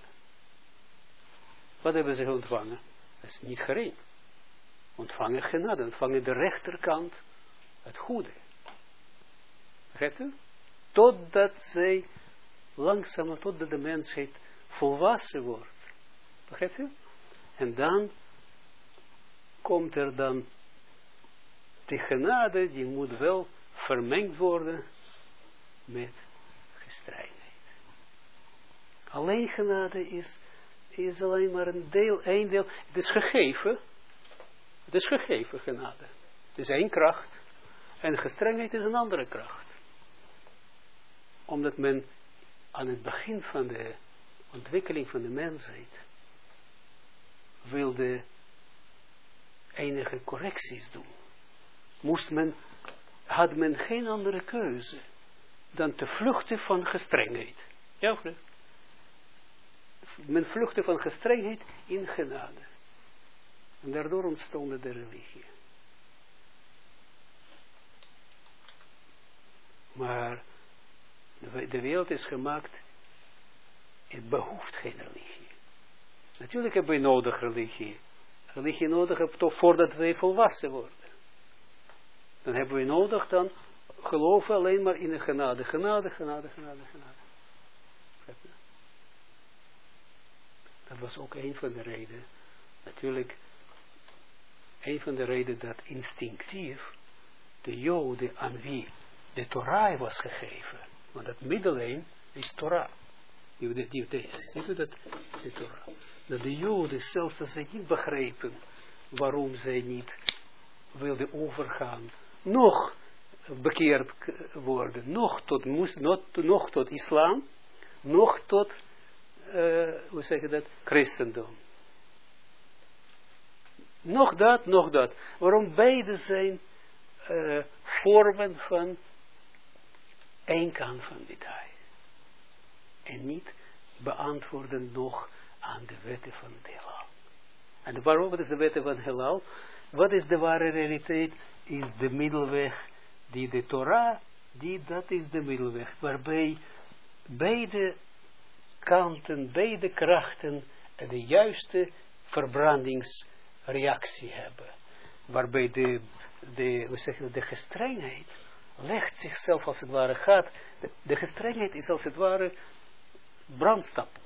Wat hebben ze ontvangen? Dat is niet gering. Ontvangen genade, ontvangen de rechterkant, het goede. Begrijpt u? Totdat zij langzaam, totdat de mensheid volwassen wordt. Begrijpt u? En dan komt er dan de genade, die moet wel vermengd worden met gestrijdheid. Alleen genade is, is alleen maar een deel, één deel. Het is gegeven. Het is gegeven genade. Het is één kracht. En gestrengheid is een andere kracht. Omdat men aan het begin van de ontwikkeling van de mensheid wilde enige correcties doen. Moest men, had men geen andere keuze dan te vluchten van gestrengheid. Ja of Men vluchtte van gestrengheid in genade. En daardoor ontstond de religie. Maar de wereld is gemaakt, het behoeft geen religie. Natuurlijk hebben we nodig religie. Religie nodig hebben toch voordat wij volwassen worden. Dan hebben we nodig dan geloven alleen maar in de genade. Genade, genade, genade, genade. Dat was ook een van de redenen. Natuurlijk, een van de redenen dat instinctief de Joden aan wie de Torah was gegeven. Want dat middellijn is Torah. Die, die, deze, ziet u dat? De Torah. Dat de Joden, zelfs als ze niet begrepen waarom zij niet wilden overgaan, nog bekeerd worden, nog tot, nog tot islam, nog tot, uh, hoe zeg je dat, christendom. Nog dat, nog dat. Waarom beide zijn uh, vormen van één kant van detail. En niet beantwoorden nog aan de wetten van het heelal. En waarom, is de wetten van het heelal? Wat is de ware realiteit? Is de middelweg die de Torah, die, dat is de middelweg, waarbij beide kanten, beide krachten de juiste verbrandingsreactie hebben. Waarbij de, de, we zeggen, de gestrengheid legt zichzelf als het ware gaat. De, de gestrengheid is als het ware brandstapel.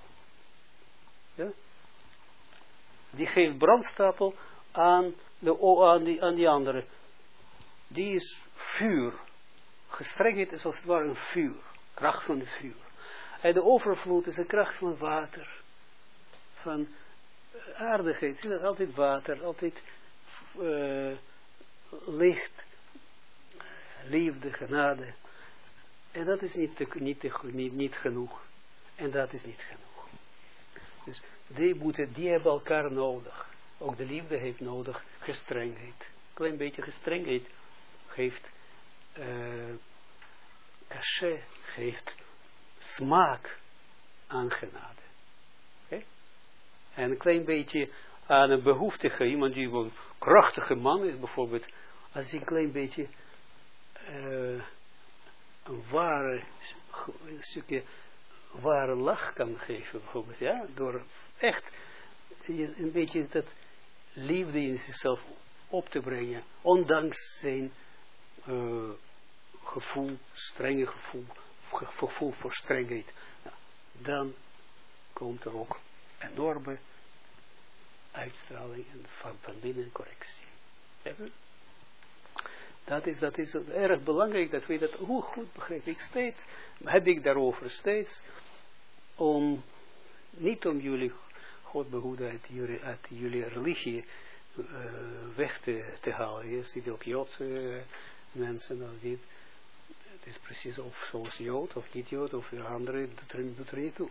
Ja? Die geeft brandstapel aan, de, aan, die, aan die andere. Die is vuur. Gestrengheid is als het ware een vuur. Kracht van het vuur. En de overvloed is een kracht van water. Van aardigheid. Zie dat altijd water. Altijd uh, licht. Liefde, genade. En dat is niet, niet, niet, genoeg. En dat is niet genoeg. Dus die, moeten, die hebben elkaar nodig. Ook de liefde heeft nodig gestrengheid. Klein beetje gestrengheid geeft uh, cachet, geeft smaak aan genade. Okay? En een klein beetje aan een behoeftige, iemand die een krachtige man is bijvoorbeeld, als hij een klein beetje uh, een ware een stukje ware lach kan geven, bijvoorbeeld, ja, door echt een beetje dat liefde in zichzelf op te brengen, ondanks zijn uh, gevoel, strenge gevoel, gevoel voor strengheid, nou, dan komt er ook enorme uitstraling en van, van binnen correctie. Dat is, dat is erg belangrijk dat we dat hoe goed begrijp ik steeds, heb ik daarover steeds, om, niet om jullie, God behoeden uit jullie, jullie religie uh, weg te, halen. Je ziet ook Joodse mensen, dan niet. Is precies of zoals Jood of niet Jood of andere, er, doet er toe.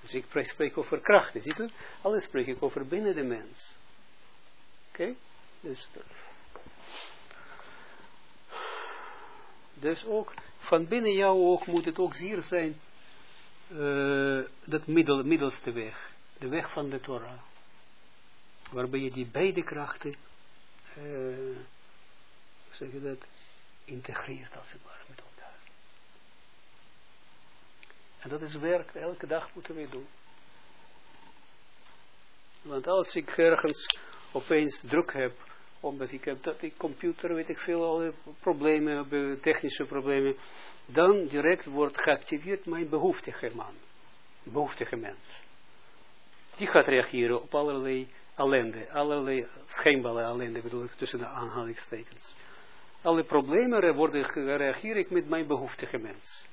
Dus ik spreek over krachten, ziet u? Alles spreek ik over binnen de mens. Oké? Dus, dus ook, van binnen jou ook moet het ook zeer zijn, uh, dat middel, middelste weg. De weg van de Torah. Waarbij je die beide krachten, uh, zeg je dat, integreert als het ware elkaar. En dat is werk, elke dag moeten we doen. Want als ik ergens opeens druk heb, omdat ik heb dat ik computer, weet ik veel, alle problemen, technische problemen, dan direct wordt geactiveerd mijn behoeftige man, behoeftige mens. Die gaat reageren op allerlei ellende, allerlei schijnbare ellende, bedoel ik, tussen de aanhalingstekens. Alle problemen worden reageer ik met mijn behoeftige mens.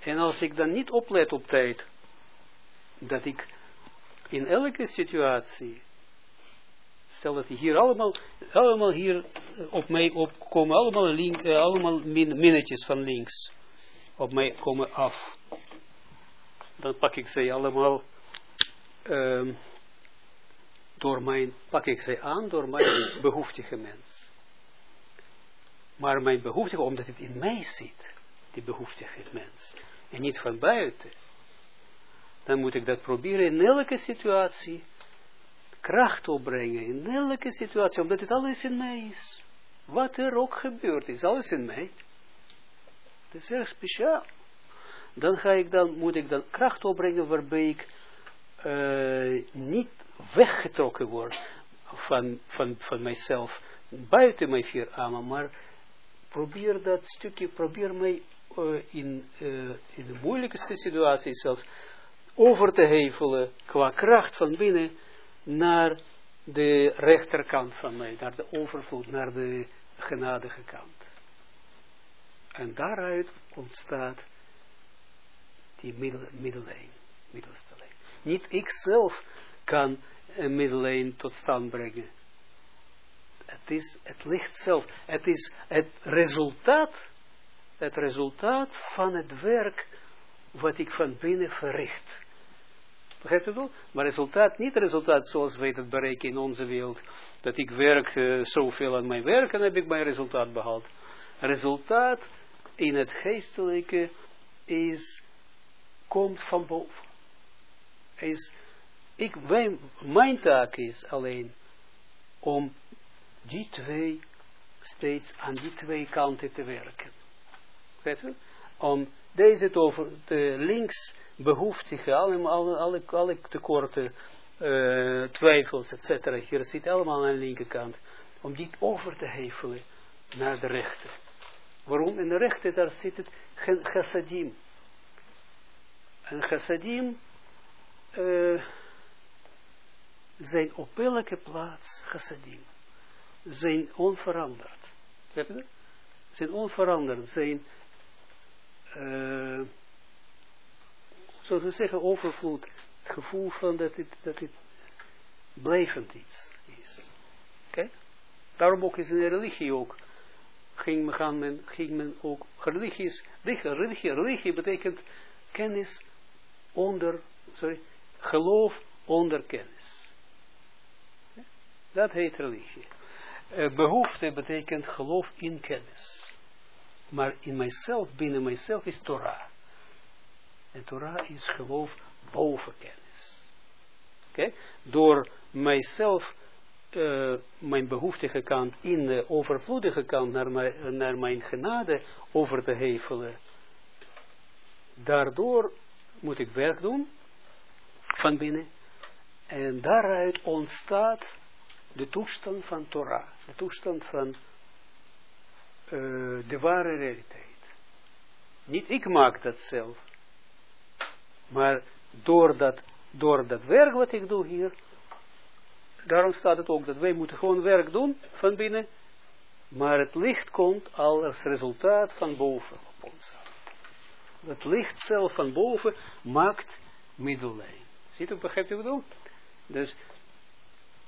En als ik dan niet oplet op tijd, dat ik in elke situatie, stel dat hier allemaal, allemaal hier op mij opkomen, allemaal, link, uh, allemaal min, minnetjes van links, op mij komen af. Dan pak ik ze allemaal, um, door mijn, pak ik ze aan door mijn behoeftige mens. Maar mijn behoeftige, omdat het in mij zit, die behoeftige mens, en niet van buiten dan moet ik dat proberen in elke situatie kracht opbrengen, in elke situatie, omdat het alles in mij is. Wat er ook gebeurt, is alles in mij. Het is erg speciaal. Dan, ga ik dan moet ik dan kracht opbrengen waarbij ik uh, niet weggetrokken word van, van, van mijzelf, buiten mijn vier armen, maar probeer dat stukje, probeer mij in, uh, in de moeilijkste situatie zelfs over te hevelen qua kracht van binnen naar de rechterkant van mij, naar de overvloed, naar de genadige kant. En daaruit ontstaat die middel, middellijn, middelste lijn. Niet ik zelf kan een middellijn tot stand brengen. Het is het licht zelf. Het is het resultaat, het resultaat van het werk wat ik van binnen verricht. Begrijpt u wel? Maar resultaat, niet resultaat zoals wij het bereiken in onze wereld. Dat ik werk uh, zoveel aan mijn werk en heb ik mijn resultaat behaald. Resultaat in het geestelijke is, komt van boven. Is, ik, mijn taak is alleen om die twee, steeds aan die twee kanten te werken. Om deze over de links behoeftige, alle, alle, alle, tekorten, uh, twijfels, etc. Hier zit allemaal aan de linkerkant. Om die over te hevelen naar de rechter. Waarom? In de rechter daar zit het chassadim. En chassadim uh, zijn op welke plaats chassadim zijn onveranderd. Zijn onveranderd, zijn uh, zoals we zeggen, overvloed, het gevoel van dat het, dat het blijvend iets is. Oké? Daarom ook is in de religie ook, ging men, ging men ook, religie is, religie, religie betekent kennis onder, sorry, geloof onder kennis. Dat heet religie. Uh, behoefte betekent geloof in kennis. Maar in mijzelf, binnen mijzelf is Torah. En Torah is geloof boven kennis. Oké? Door mijzelf, uh, mijn behoeftige kant in de overvloedige kant naar mijn, naar mijn genade over te hevelen. Daardoor moet ik werk doen van binnen. En daaruit ontstaat de toestand van Torah. De toestand van uh, de ware realiteit. Niet ik maak dat zelf. Maar door dat, door dat werk wat ik doe hier, daarom staat het ook dat wij moeten gewoon werk doen van binnen, maar het licht komt al als resultaat van boven op ons Het licht zelf van boven maakt middellijn. Ziet u, begrijpt u wat ik bedoel? Dus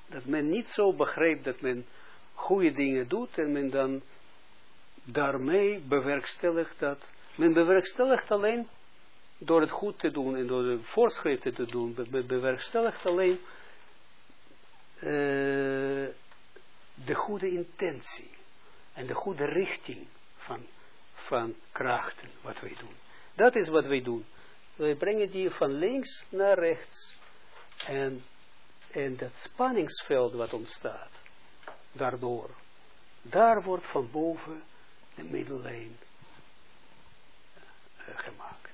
dat men niet zo begrijpt dat men goede dingen doet en men dan daarmee bewerkstelligt dat. Men bewerkstelligt alleen door het goed te doen en door de voorschriften te doen, be bewerkstelligt alleen uh, de goede intentie en de goede richting van, van krachten, wat wij doen. Dat is wat wij doen. Wij brengen die van links naar rechts. En, en dat spanningsveld wat ontstaat, daardoor, daar wordt van boven de middellijn uh, gemaakt.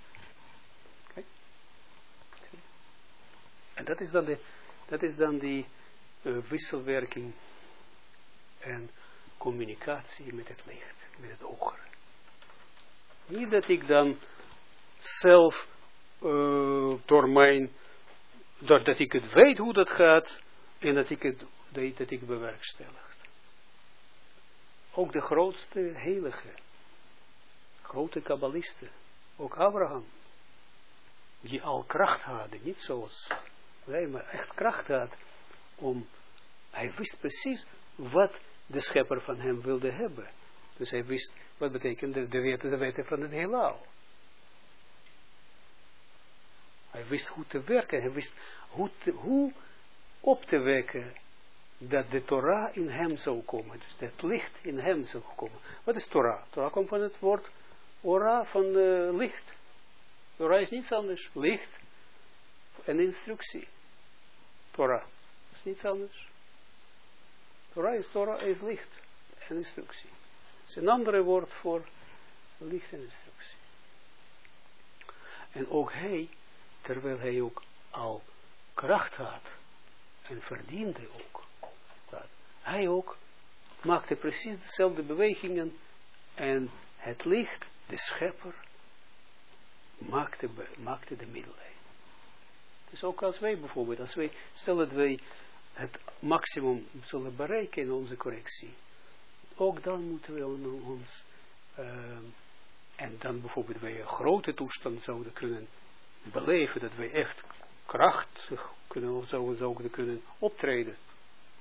En dat is dan, de, dat is dan die uh, wisselwerking en communicatie met het licht, met het ogen. Niet dat ik dan zelf uh, door mijn, doordat ik het weet hoe dat gaat en dat ik het dat ik bewerkstellig. Ook de grootste heilige, grote kabbalisten, ook Abraham, die al kracht hadden, niet zoals wij, maar echt kracht had, om, hij wist precies wat de schepper van hem wilde hebben. Dus hij wist, wat betekent de, wetten, de wetten van het heelal. Hij wist hoe te werken, hij wist hoe, hoe op te wekken dat de Torah in hem zou komen. Dus dat licht in hem zou komen. Wat is Torah? Torah komt van het woord ora, van licht. Torah is niets anders. Licht en instructie. Torah is niets anders. Torah is, Torah is licht en instructie. Het is een andere woord voor licht en instructie. En ook hij, terwijl hij ook al kracht had en verdiende ook, hij ook maakte precies dezelfde bewegingen en het licht, de schepper, maakte, maakte de middellijn. Dus ook als wij bijvoorbeeld, als wij, stel dat wij het maximum zullen bereiken in onze correctie, ook dan moeten we ons, uh, en dan bijvoorbeeld wij een grote toestand zouden kunnen beleven, dat wij echt krachtig kunnen, zouden, zouden kunnen optreden,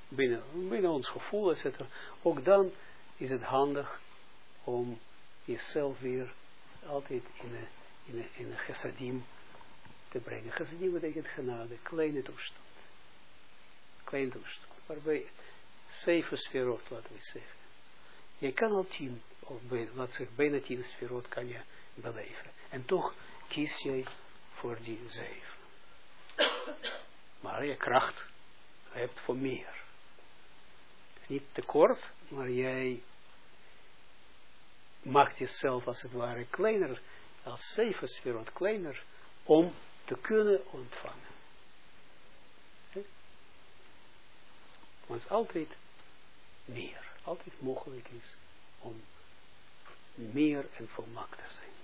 binnen, binnen ons gevoel, etc. Ook dan is het handig om jezelf weer altijd in een, in een, in een chassadim te brengen. Chassadim betekent genade, kleine toestand. Kleine toestand. Waarbij zeven sferot, laten we zeggen. Je kan al tien, of laat zeggen, bijna tien sferot kan je beleven. En toch kies je voor die zeven. Maar je kracht hebt voor meer niet tekort, maar jij maakt jezelf als het ware kleiner, als zeven sferot kleiner, om te kunnen ontvangen. Want altijd meer, altijd mogelijk is om meer en volmaakt te zijn.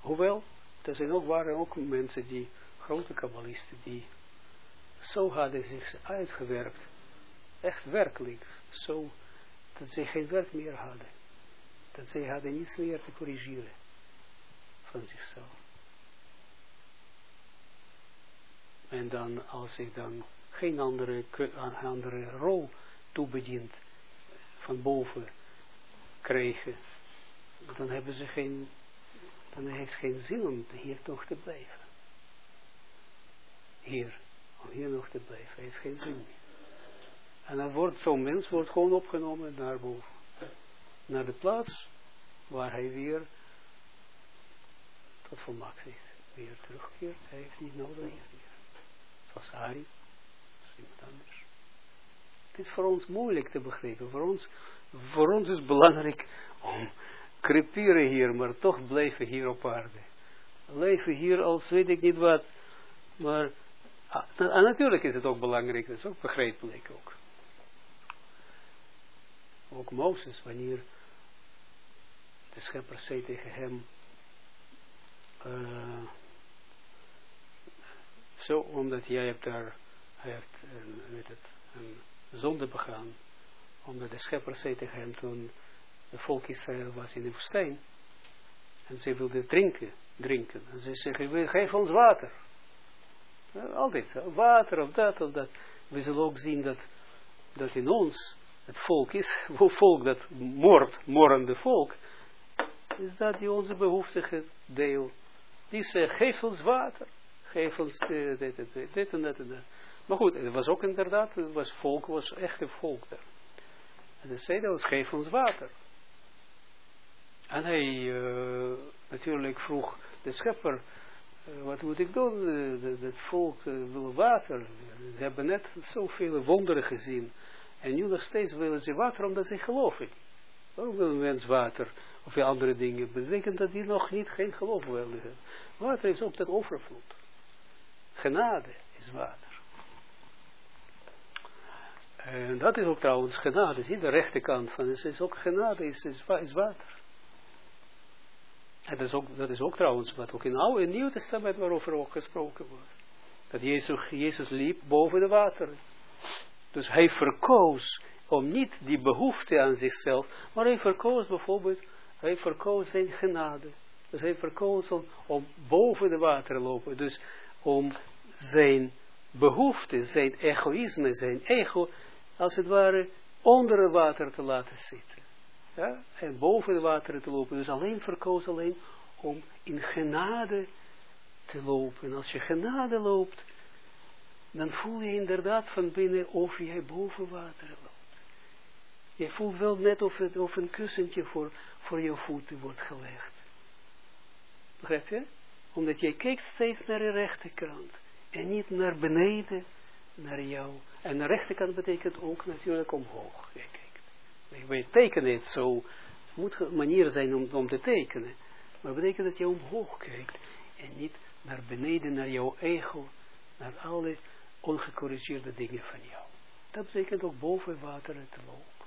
Hoewel, er zijn ook, waren ook mensen die, grote kabbalisten, die zo hadden zich uitgewerkt echt werkelijk zo dat zij geen werk meer hadden. Dat zij hadden niets meer te corrigeren van zichzelf. En dan, als ik dan geen andere, andere rol toebedient van boven kregen, dan hebben ze geen, dan heeft het geen zin om hier toch te blijven. Hier, om hier nog te blijven, heeft geen zin meer. En dan wordt zo'n mens wordt gewoon opgenomen naar boven. Naar de plaats waar hij weer tot volmaakt heeft. Weer terugkeert. Hij heeft niet nodig meer. Zoals Ari. Zoals iemand anders. Het is voor ons moeilijk te begrijpen. Voor ons, voor ons is belangrijk om creperen hier, maar toch blijven hier op aarde. Leven hier als weet ik niet wat. Maar ah, natuurlijk is het ook belangrijk, dat is ook begrijpelijk ook ook Mozes, wanneer de schepper zei tegen hem, uh, zo, omdat jij hebt daar, heeft een, weet het, een zonde begaan, omdat de schepper zei tegen hem toen de volk Israël was in de woestijn, en ze wilden drinken, drinken, en ze zeggen, geef ons water. altijd water of dat of dat. We zullen ook zien dat, dat in ons het volk is, volk dat moord, morrende volk, is dat die onze behoeftige deel. Die zegt, geef ons water. Geef ons dit, dit, dit, dit en dat en dat. Maar goed, het was ook inderdaad, het was volk, was echt een volk daar. En ze zeiden ons, geef ons water. En hij uh, natuurlijk vroeg de schepper, wat moet ik doen? Uh, volk wil water. Ze hebben net zoveel wonderen gezien. En nu nog steeds willen ze water omdat ze geloven. Waarom wil een mens water of andere dingen? Betekent dat die nog niet geen geloof willen hebben. Water is ook dat overvloed. Genade is water. En dat is ook trouwens genade. Zie de rechterkant van het is ook genade, is, is, water. En dat is, ook, dat is ook trouwens wat ook in Oude Nieuw Testament waarover ook gesproken wordt. Dat Jezus, Jezus liep boven de wateren. Dus hij verkoos om niet die behoefte aan zichzelf, maar hij verkoos bijvoorbeeld, hij verkoos zijn genade. Dus hij verkoos om, boven de water lopen. Dus om zijn behoefte, zijn egoïsme, zijn ego, als het ware onder het water te laten zitten. Ja? En boven de water te lopen. Dus alleen verkoos alleen om in genade te lopen. En als je genade loopt, dan voel je inderdaad van binnen of jij boven water loopt. Je voelt wel net of, een kussentje voor, voor je voeten wordt gelegd. Begrijp je? Omdat jij kijkt steeds naar de rechterkant. En niet naar beneden, naar jou. En de rechterkant betekent ook natuurlijk omhoog. Jij kijkt. Wij tekenen het zo. Het moet een manier zijn om, om te tekenen. Maar betekent dat je omhoog kijkt. En niet naar beneden, naar jouw ego. Naar alle ongecorrigeerde dingen van jou. Dat betekent ook boven water te lopen.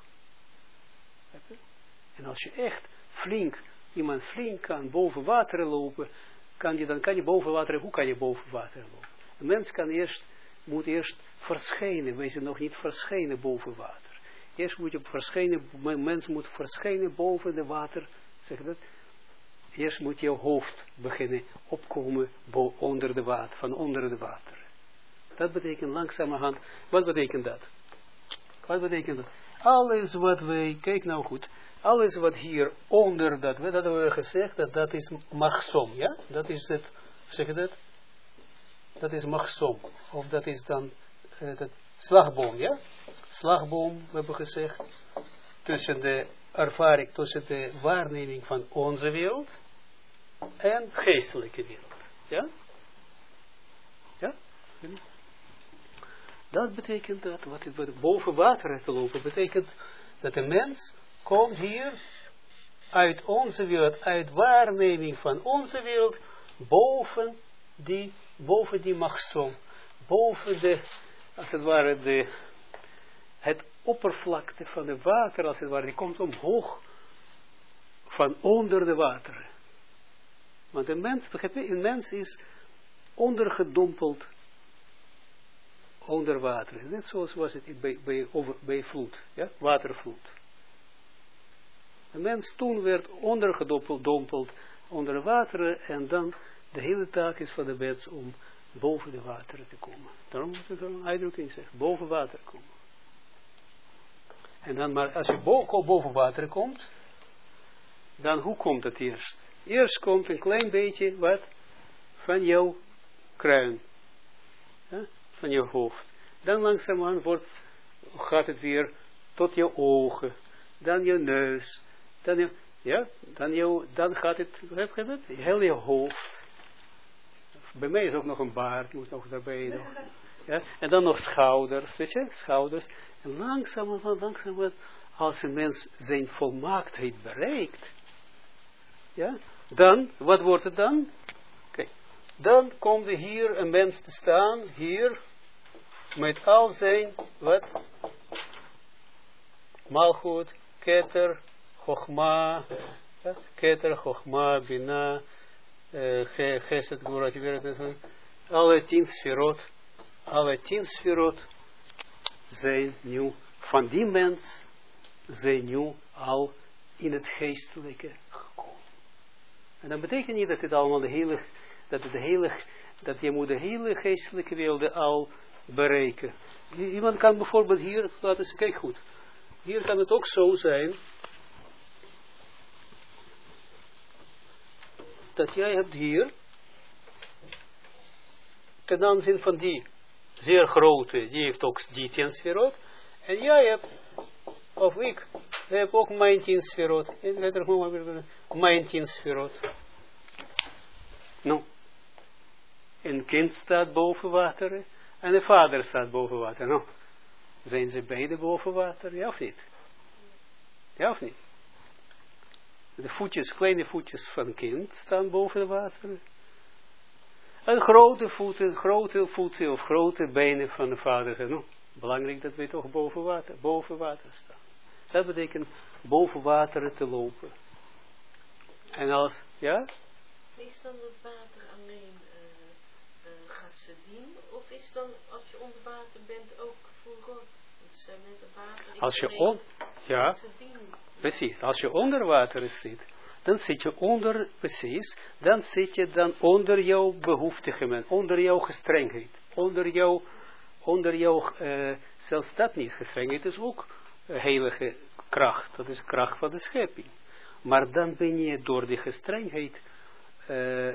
En als je echt flink, iemand flink kan boven water lopen, kan je, dan kan je boven water, hoe kan je boven water lopen? Een mens kan eerst, moet eerst verschijnen, wees nog niet verschijnen boven water. Eerst moet je verschijnen, een mens moet verschijnen boven de water, zeg dat. Eerst moet je hoofd beginnen opkomen onder de water, van onder de water. Dat betekent langzamerhand, wat betekent dat? Wat betekent dat? Alles wat wij, kijk nou goed, alles wat hier onder dat, dat hebben we gezegd, dat dat is machsom, ja? Dat is het, zeg je dat? Dat is machsom. Of dat is dan uh, slagboom, ja? Slagboom, we hebben gezegd, tussen de ervaring, tussen de waarneming van onze wereld en geestelijke wereld, ja? Ja? Dat betekent dat, wat het boven water te lopen, betekent dat de mens komt hier uit onze wereld, uit waarneming van onze wereld, boven die, boven die machtssom, boven de, als het ware, de, het oppervlakte van de water, als het ware, die komt omhoog van onder de wateren. Want een mens, een mens is ondergedompeld onder water. Net zoals was het bij, bij, over, bij vloed, ja? watervloed. Een mens toen werd ondergedompeld onder water en dan de hele taak is van de mens om boven de water te komen. Daarom moet ik een uitdrukking zeggen, boven water komen. En dan maar als je boven water komt, dan hoe komt het eerst? Eerst komt een klein beetje wat van jouw kruin. Ja? Van je hoofd. Dan langzaamaan wordt, gaat het weer tot je ogen, dan je neus, dan je, ja, dan, je, dan gaat het, heb je het? Heel je hoofd. Bij mij is ook nog een baard, moet nog daarbij nog. Ja, en dan nog schouders, weet je, schouders. En langzamerhand, langzamerhand, als een mens zijn volmaaktheid bereikt, ja, dan, wat wordt het dan? Dan komt er hier een mens te staan, hier, met al zijn, wat? Malchut, Keter, Chochma, Keter, Chochma, Bina, uh, Geset, alle tien sferot, alle tien sferot zijn nu, van die mens, zijn nu al in het geestelijke gekomen. En dat betekent niet dat het allemaal de hele dat, de hele, dat je moet de hele geestelijke wereld al bereiken. Iemand kan bijvoorbeeld hier, laten ze, kijk goed, hier kan het ook zo zijn, dat jij hebt hier, ten aanzien van die zeer grote, die heeft ook die tien sferot, en jij hebt, of ik, heb ook mijn tien sferot, mijn tien sferot. Nou, een kind staat boven water, en de vader staat boven water. Nou, zijn ze beide boven water, ja of niet? Ja of niet? De voetjes, kleine voetjes van kind staan boven water. En grote voeten, grote voeten of grote benen van de vader. Nou, belangrijk dat we toch boven water, boven water staan. Dat betekent boven water te lopen. En als, ja? Is dan het water alleen gassedien? Of is dan, als je onder water bent, ook voor rot? Als je on, ja, precies, als je onder water zit, dan zit je onder, precies, dan zit je dan onder jouw behoeftige onder jouw gestrengheid, onder jouw, onder jouw, uh, zelfs dat niet, gestrengheid is ook heilige kracht, dat is de kracht van de schepping. Maar dan ben je door die gestrengheid, uh,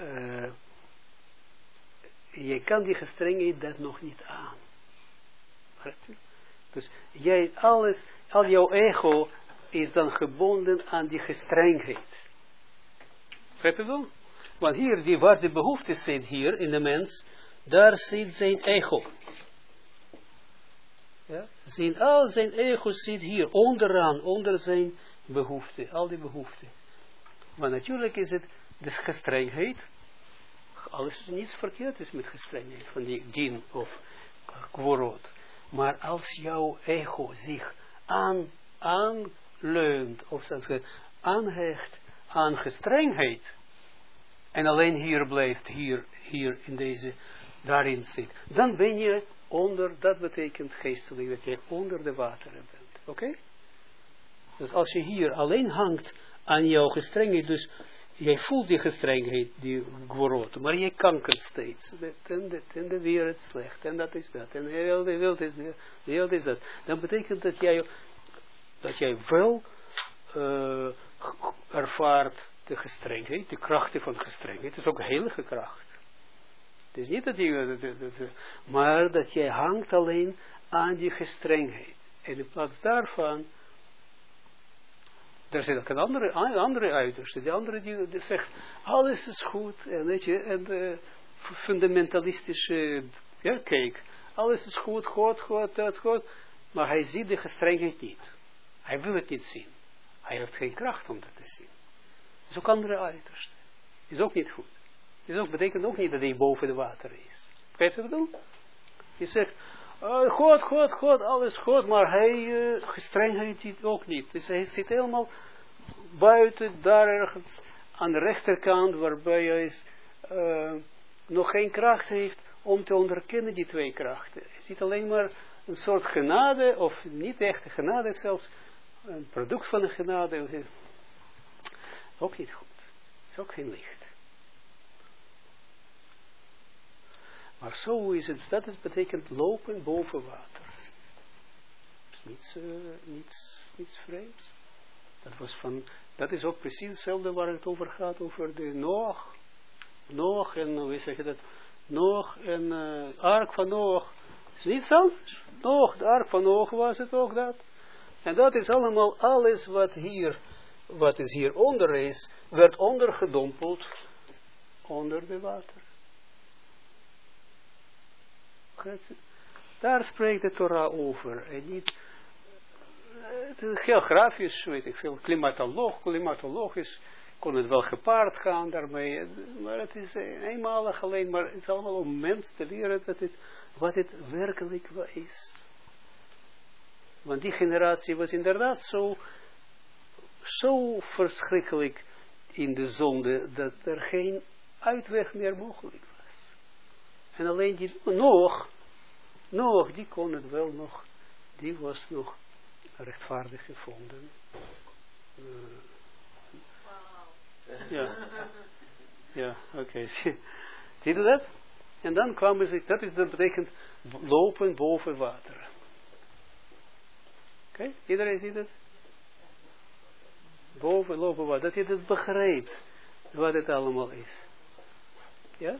uh, je kan die gestrengheid dat nog niet aan. Dus jij alles, al jouw ego is dan gebonden aan die gestrengheid. Begrijp je wel? Want hier, die, waar de behoefte zit hier in de mens, daar zit zijn ego. Ja? Zijn, al zijn ego zit hier, onderaan, onder zijn behoefte, al die behoeften. Maar natuurlijk is het de gestrengheid, alles niets verkeerd is met gestrengheid, van die din of kworot. Maar als jouw ego zich aan, aanleunt, of zelfs aanhecht aan gestrengheid, en alleen hier blijft, hier, hier in deze, daarin zit, dan ben je onder, dat betekent geestelijk, dat je onder de wateren bent. Oké? Dus als je hier alleen hangt aan jouw gestrengheid, dus jij voelt die gestrengheid, die gworot, maar je kankert steeds. En en de wereld slecht, en dat is dat, en de wereld is, de wereld is dat. Dan betekent dat jij, dat jij wel uh, ervaart de gestrengheid, de krachten van gestrengheid. Het is ook heilige kracht. Het is niet dat je, maar dat jij hangt alleen aan die gestrengheid. En in plaats daarvan daar zijn ook een andere, andere uiterste. Die andere die, zegt, alles is goed. En weet je, en de fundamentalistische ja, kijk. Alles is goed, goed, goed, dat goed. Maar hij ziet de gestrengheid niet. Hij wil het niet zien. Hij heeft geen kracht om dat te zien. Dat is ook andere uiterste. Is ook niet goed. Ook, betekent ook niet dat hij boven de water is. Begrijp je wat ik bedoel? Je zegt, uh, God, God, God, alles goed, maar hij, uh, gestrengheid ziet ook niet. Dus hij zit helemaal buiten, daar ergens, aan de rechterkant, waarbij hij uh, nog geen kracht heeft om te onderkennen die twee krachten. Hij ziet alleen maar een soort genade, of niet echte genade zelfs, een product van een genade. Ook niet goed. is ook geen licht. Maar zo is het, dat is, betekent lopen boven water. Dat is niets, uh, niets, niets vreemds. Dat, was van, dat is ook precies hetzelfde waar het over gaat, over de Noach. Noach en, hoe zeg je dat, Noach en uh, ark van Noach. is niets anders. Noach, de ark van Noach was het ook dat. En dat is allemaal alles wat hier, wat is hier onder is, werd ondergedompeld onder de water. Daar spreekt de Torah over. En niet geografisch, weet ik veel, klimatoloog, klimatologisch kon het wel gepaard gaan daarmee. Maar het is eenmalig alleen, maar het is allemaal om mens te leren dat het, wat het werkelijk is. Want die generatie was inderdaad zo, zo verschrikkelijk in de zonde, dat er geen uitweg meer mogelijk en alleen die nog, nog, die kon het wel nog, die was nog rechtvaardig gevonden. Uh, ja, ja oké. Okay. Zie je dat? En dan kwamen ze, dat, is, dat betekent lopen boven water. Oké, iedereen ziet het? Boven, lopen water, dat je het begrijpt. wat het allemaal is. Ja?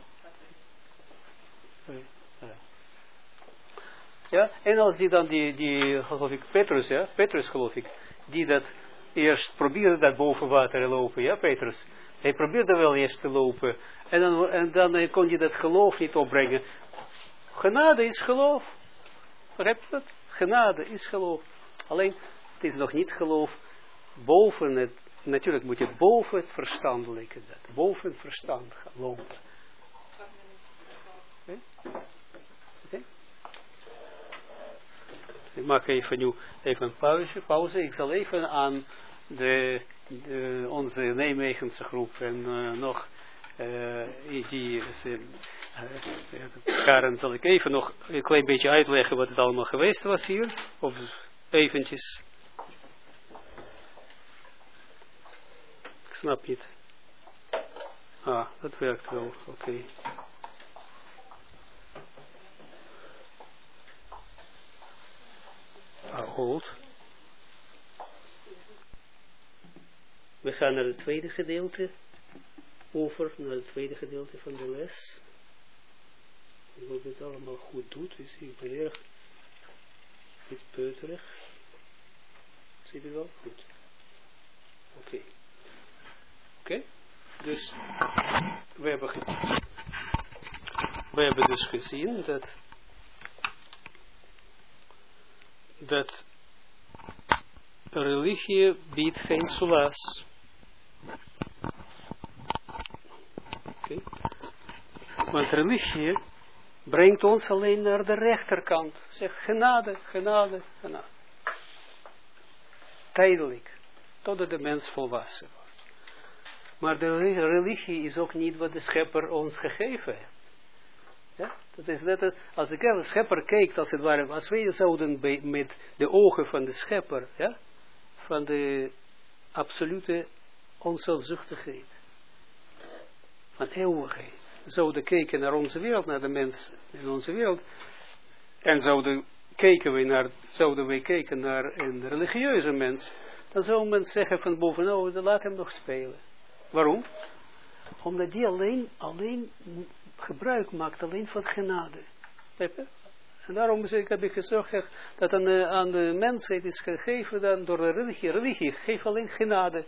Ja. En als die dan die, die geloof ik, Petrus, ja, Petrus geloof ik, die dat eerst probeerde dat boven water te lopen, ja, Petrus. Hij probeerde wel eerst te lopen, en dan, en dan kon je dat geloof niet opbrengen. Genade is geloof. Begrijp je dat? Genade is geloof. Alleen, het is nog niet geloof boven het, natuurlijk moet je boven het verstandelijke, dat, boven het verstand lopen. Okay? Ik maak even nu even een pauze, pauze. Ik zal even aan de, de onze Nijmegense groep en uh, nog uh, die uh, Karen zal ik even nog een klein beetje uitleggen wat het allemaal geweest was hier. Of eventjes. Ik snap niet. Ah, dat werkt wel. Oké. Ah, hold. We gaan naar het tweede gedeelte. Over naar het tweede gedeelte van de les. Ik hoop dat allemaal goed doet. Dus ik ben erg peuterig. Ziet u wel? Goed. Oké. Oké? Dus we hebben, we hebben dus gezien dat dat religie biedt geen solas. Okay. Want religie brengt ons alleen naar de rechterkant. Zegt genade, genade, genade. Tijdelijk. Totdat de mens volwassen wordt. Maar de religie is ook niet wat de schepper ons gegeven heeft. Ja? Dat is net als de schepper kijkt, als het ware, als wij zouden met de ogen van de schepper, ja, van de absolute onzelfzuchtigheid, van eeuwigheid, zouden kijken naar onze wereld, naar de mens in onze wereld, en zouden kijken we naar, zouden wij kijken naar een religieuze mens, dan zou men zeggen van bovenop, laat hem nog spelen. Waarom? Omdat die alleen, alleen gebruik maakt, alleen van genade. En daarom heb ik gezegd dat aan de, aan de mensheid is gegeven dan door de religie. Religie geeft alleen genade.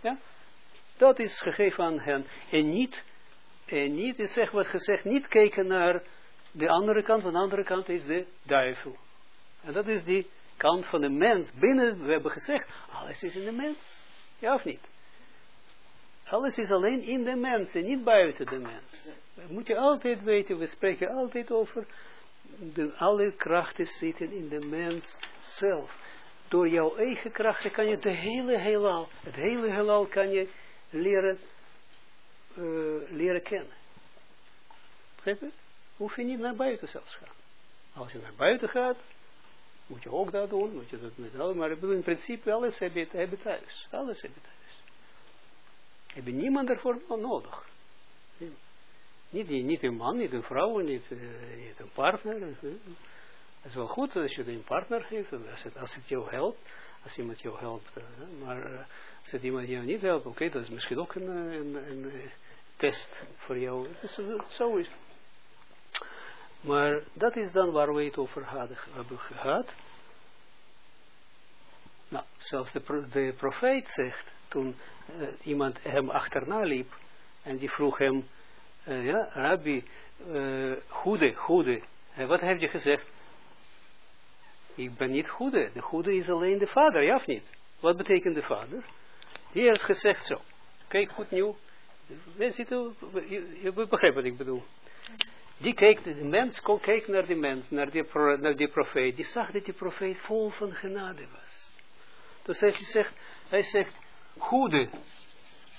Ja? Dat is gegeven aan hen. En niet, en niet, is zeg wat gezegd, niet kijken naar de andere kant, want de andere kant is de duivel. En dat is die kant van de mens. Binnen, we hebben gezegd, alles is in de mens. Ja of niet? Alles is alleen in de mens en niet buiten de mens. Dat moet je altijd weten, we spreken altijd over, de, alle krachten zitten in de mens zelf. Door jouw eigen krachten kan je de hele heelal, het hele heelal kan je leren, uh, leren kennen. Begrijp je? Hoef je niet naar buiten zelfs gaan. Als je naar buiten gaat, moet je ook dat doen, moet je dat met alle, maar in principe alles heb je, heb je thuis. Alles heb je thuis heb je niemand ervoor nodig. Niet, niet een man, niet een vrouw, niet, uh, niet een partner. Het is wel goed als je een partner geeft, als het, als jou helpt, als iemand jou helpt. Uh, maar uh, als het iemand jou niet helpt, oké, dat is misschien ook een, een, een test voor jou. Het is, zo is Maar dat is dan waar we het over hadden, hebben gehad. Nou, zelfs de, de profeet zegt, toen uh, iemand hem achterna liep en die vroeg hem, uh, ja, rabbi, uh, goede, goede. wat heb je gezegd? Ik ben niet goede. De goede is alleen de vader, ja of niet? Wat betekent de vader? Die heeft gezegd zo. Kijk goed nieuw. Je, je begrijpt wat ik bedoel. Die keek, de mens kon kijken naar die mens, naar die, naar die profeet. Die zag dat die profeet vol van genade was. Dus hij zegt, hij zegt, goede.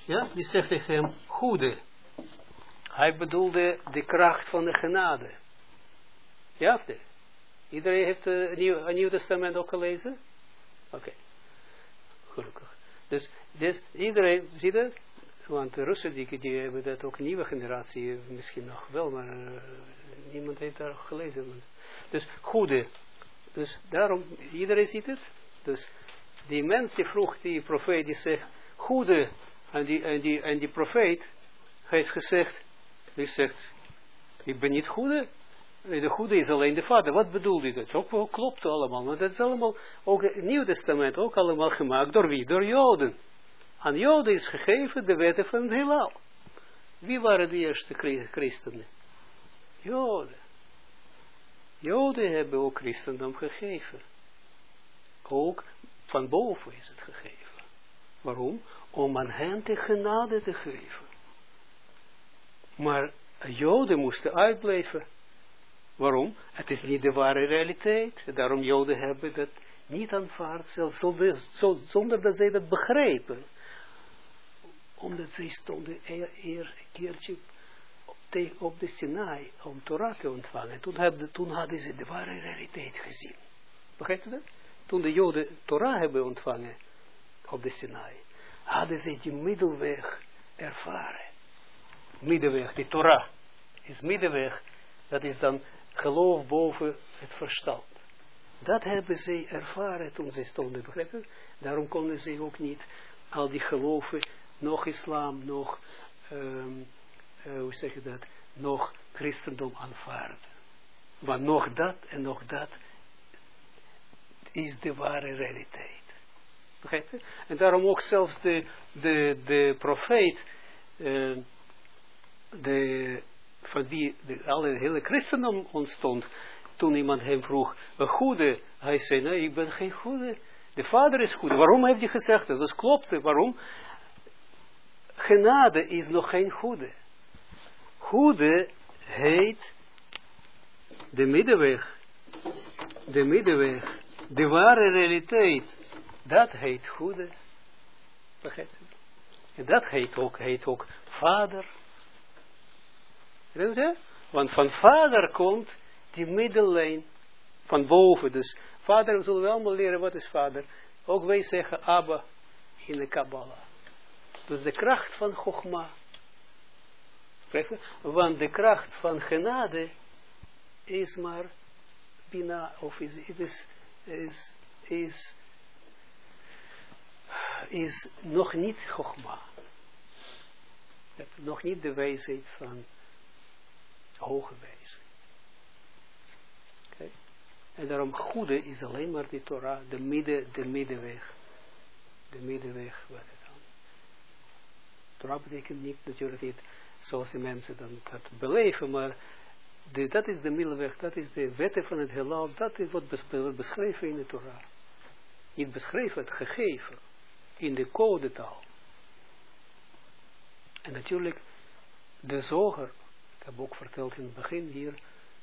Ja, die zegt tegen hem, goede. Hij bedoelde de kracht van de genade. Ja of? Iedereen heeft uh, een, nieuw, Testament ook gelezen? Oké. Gelukkig. Dus, dus iedereen, zie je Want de Russen die, die hebben dat ook, nieuwe generatie misschien nog wel, maar uh, niemand heeft daar gelezen. Dus goede. Dus daarom, iedereen ziet het. Dus die mens die vroeg, die profeet, die zegt, goede, En die, en die, en die profeet heeft gezegd, die zegt, ik ben niet goede. De goede is alleen de vader. Wat bedoelt hij dat? Ook klopt allemaal. Maar dat is allemaal, ook het Nieuw Testament, ook allemaal gemaakt door wie? Door Joden. Aan Joden is gegeven de wetten van het heelal. Wie waren de eerste christenen? Joden. Joden hebben ook christendom gegeven. Ook van boven is het gegeven. Waarom? Om aan hen de genade te geven. Maar Joden moesten uitblijven. Waarom? Het is niet de ware realiteit. Daarom Joden hebben dat niet aanvaard, zelfs zonder, zonder dat zij dat begrepen. Omdat zij stonden eer, eer een keertje op de Sinai om Torah te ontvangen. Toen, hebben, toen hadden ze de ware realiteit gezien. Begrijpt u dat? Toen de Joden Torah hebben ontvangen op de Sinai, hadden ze die middelweg ervaren. Middenweg, die Torah is middenweg, dat is dan geloof boven het verstand. Dat hebben ze ervaren toen ze stonden, begrijpen? Daarom konden ze ook niet al die geloven, nog islam, nog um, uh, hoe zeg je dat, nog christendom aanvaarden. Maar nog dat en nog dat is de ware realiteit. En daarom ook zelfs de, de, de profeet, uh, de, van wie de alle hele christendom ontstond, toen iemand hem vroeg, een goede, hij zei, nee, ik ben geen goede. De vader is goed. Waarom heeft hij gezegd dat? Dat klopt. Waarom? Genade is nog geen goede goede heet de middenweg. De middenweg. De ware realiteit. Dat heet goede. Begrijpt u? En dat heet ook, heet ook vader. Weet je? Want van vader komt die middellijn van boven. Dus vader, zullen we allemaal leren wat is vader. Ook wij zeggen Abba in de Kabbalah. Dus de kracht van Chogma. Want de kracht van genade is maar bina, of is, is, is, is, is nog niet Chogma. Nog niet de wijsheid van hoge. Okay. En daarom goede is alleen maar de Torah, de, midden, de middenweg. De middenweg, wat het dan. Torah betekent niet natuurlijk niet zoals de mensen dan dat beleven, maar dat is de middelweg, dat is de wetten van het heelal, dat is wat beschreven in de Torah. Niet beschreven, het gegeven, in de codetaal. En natuurlijk, de zoger, ik heb ook verteld in het begin hier,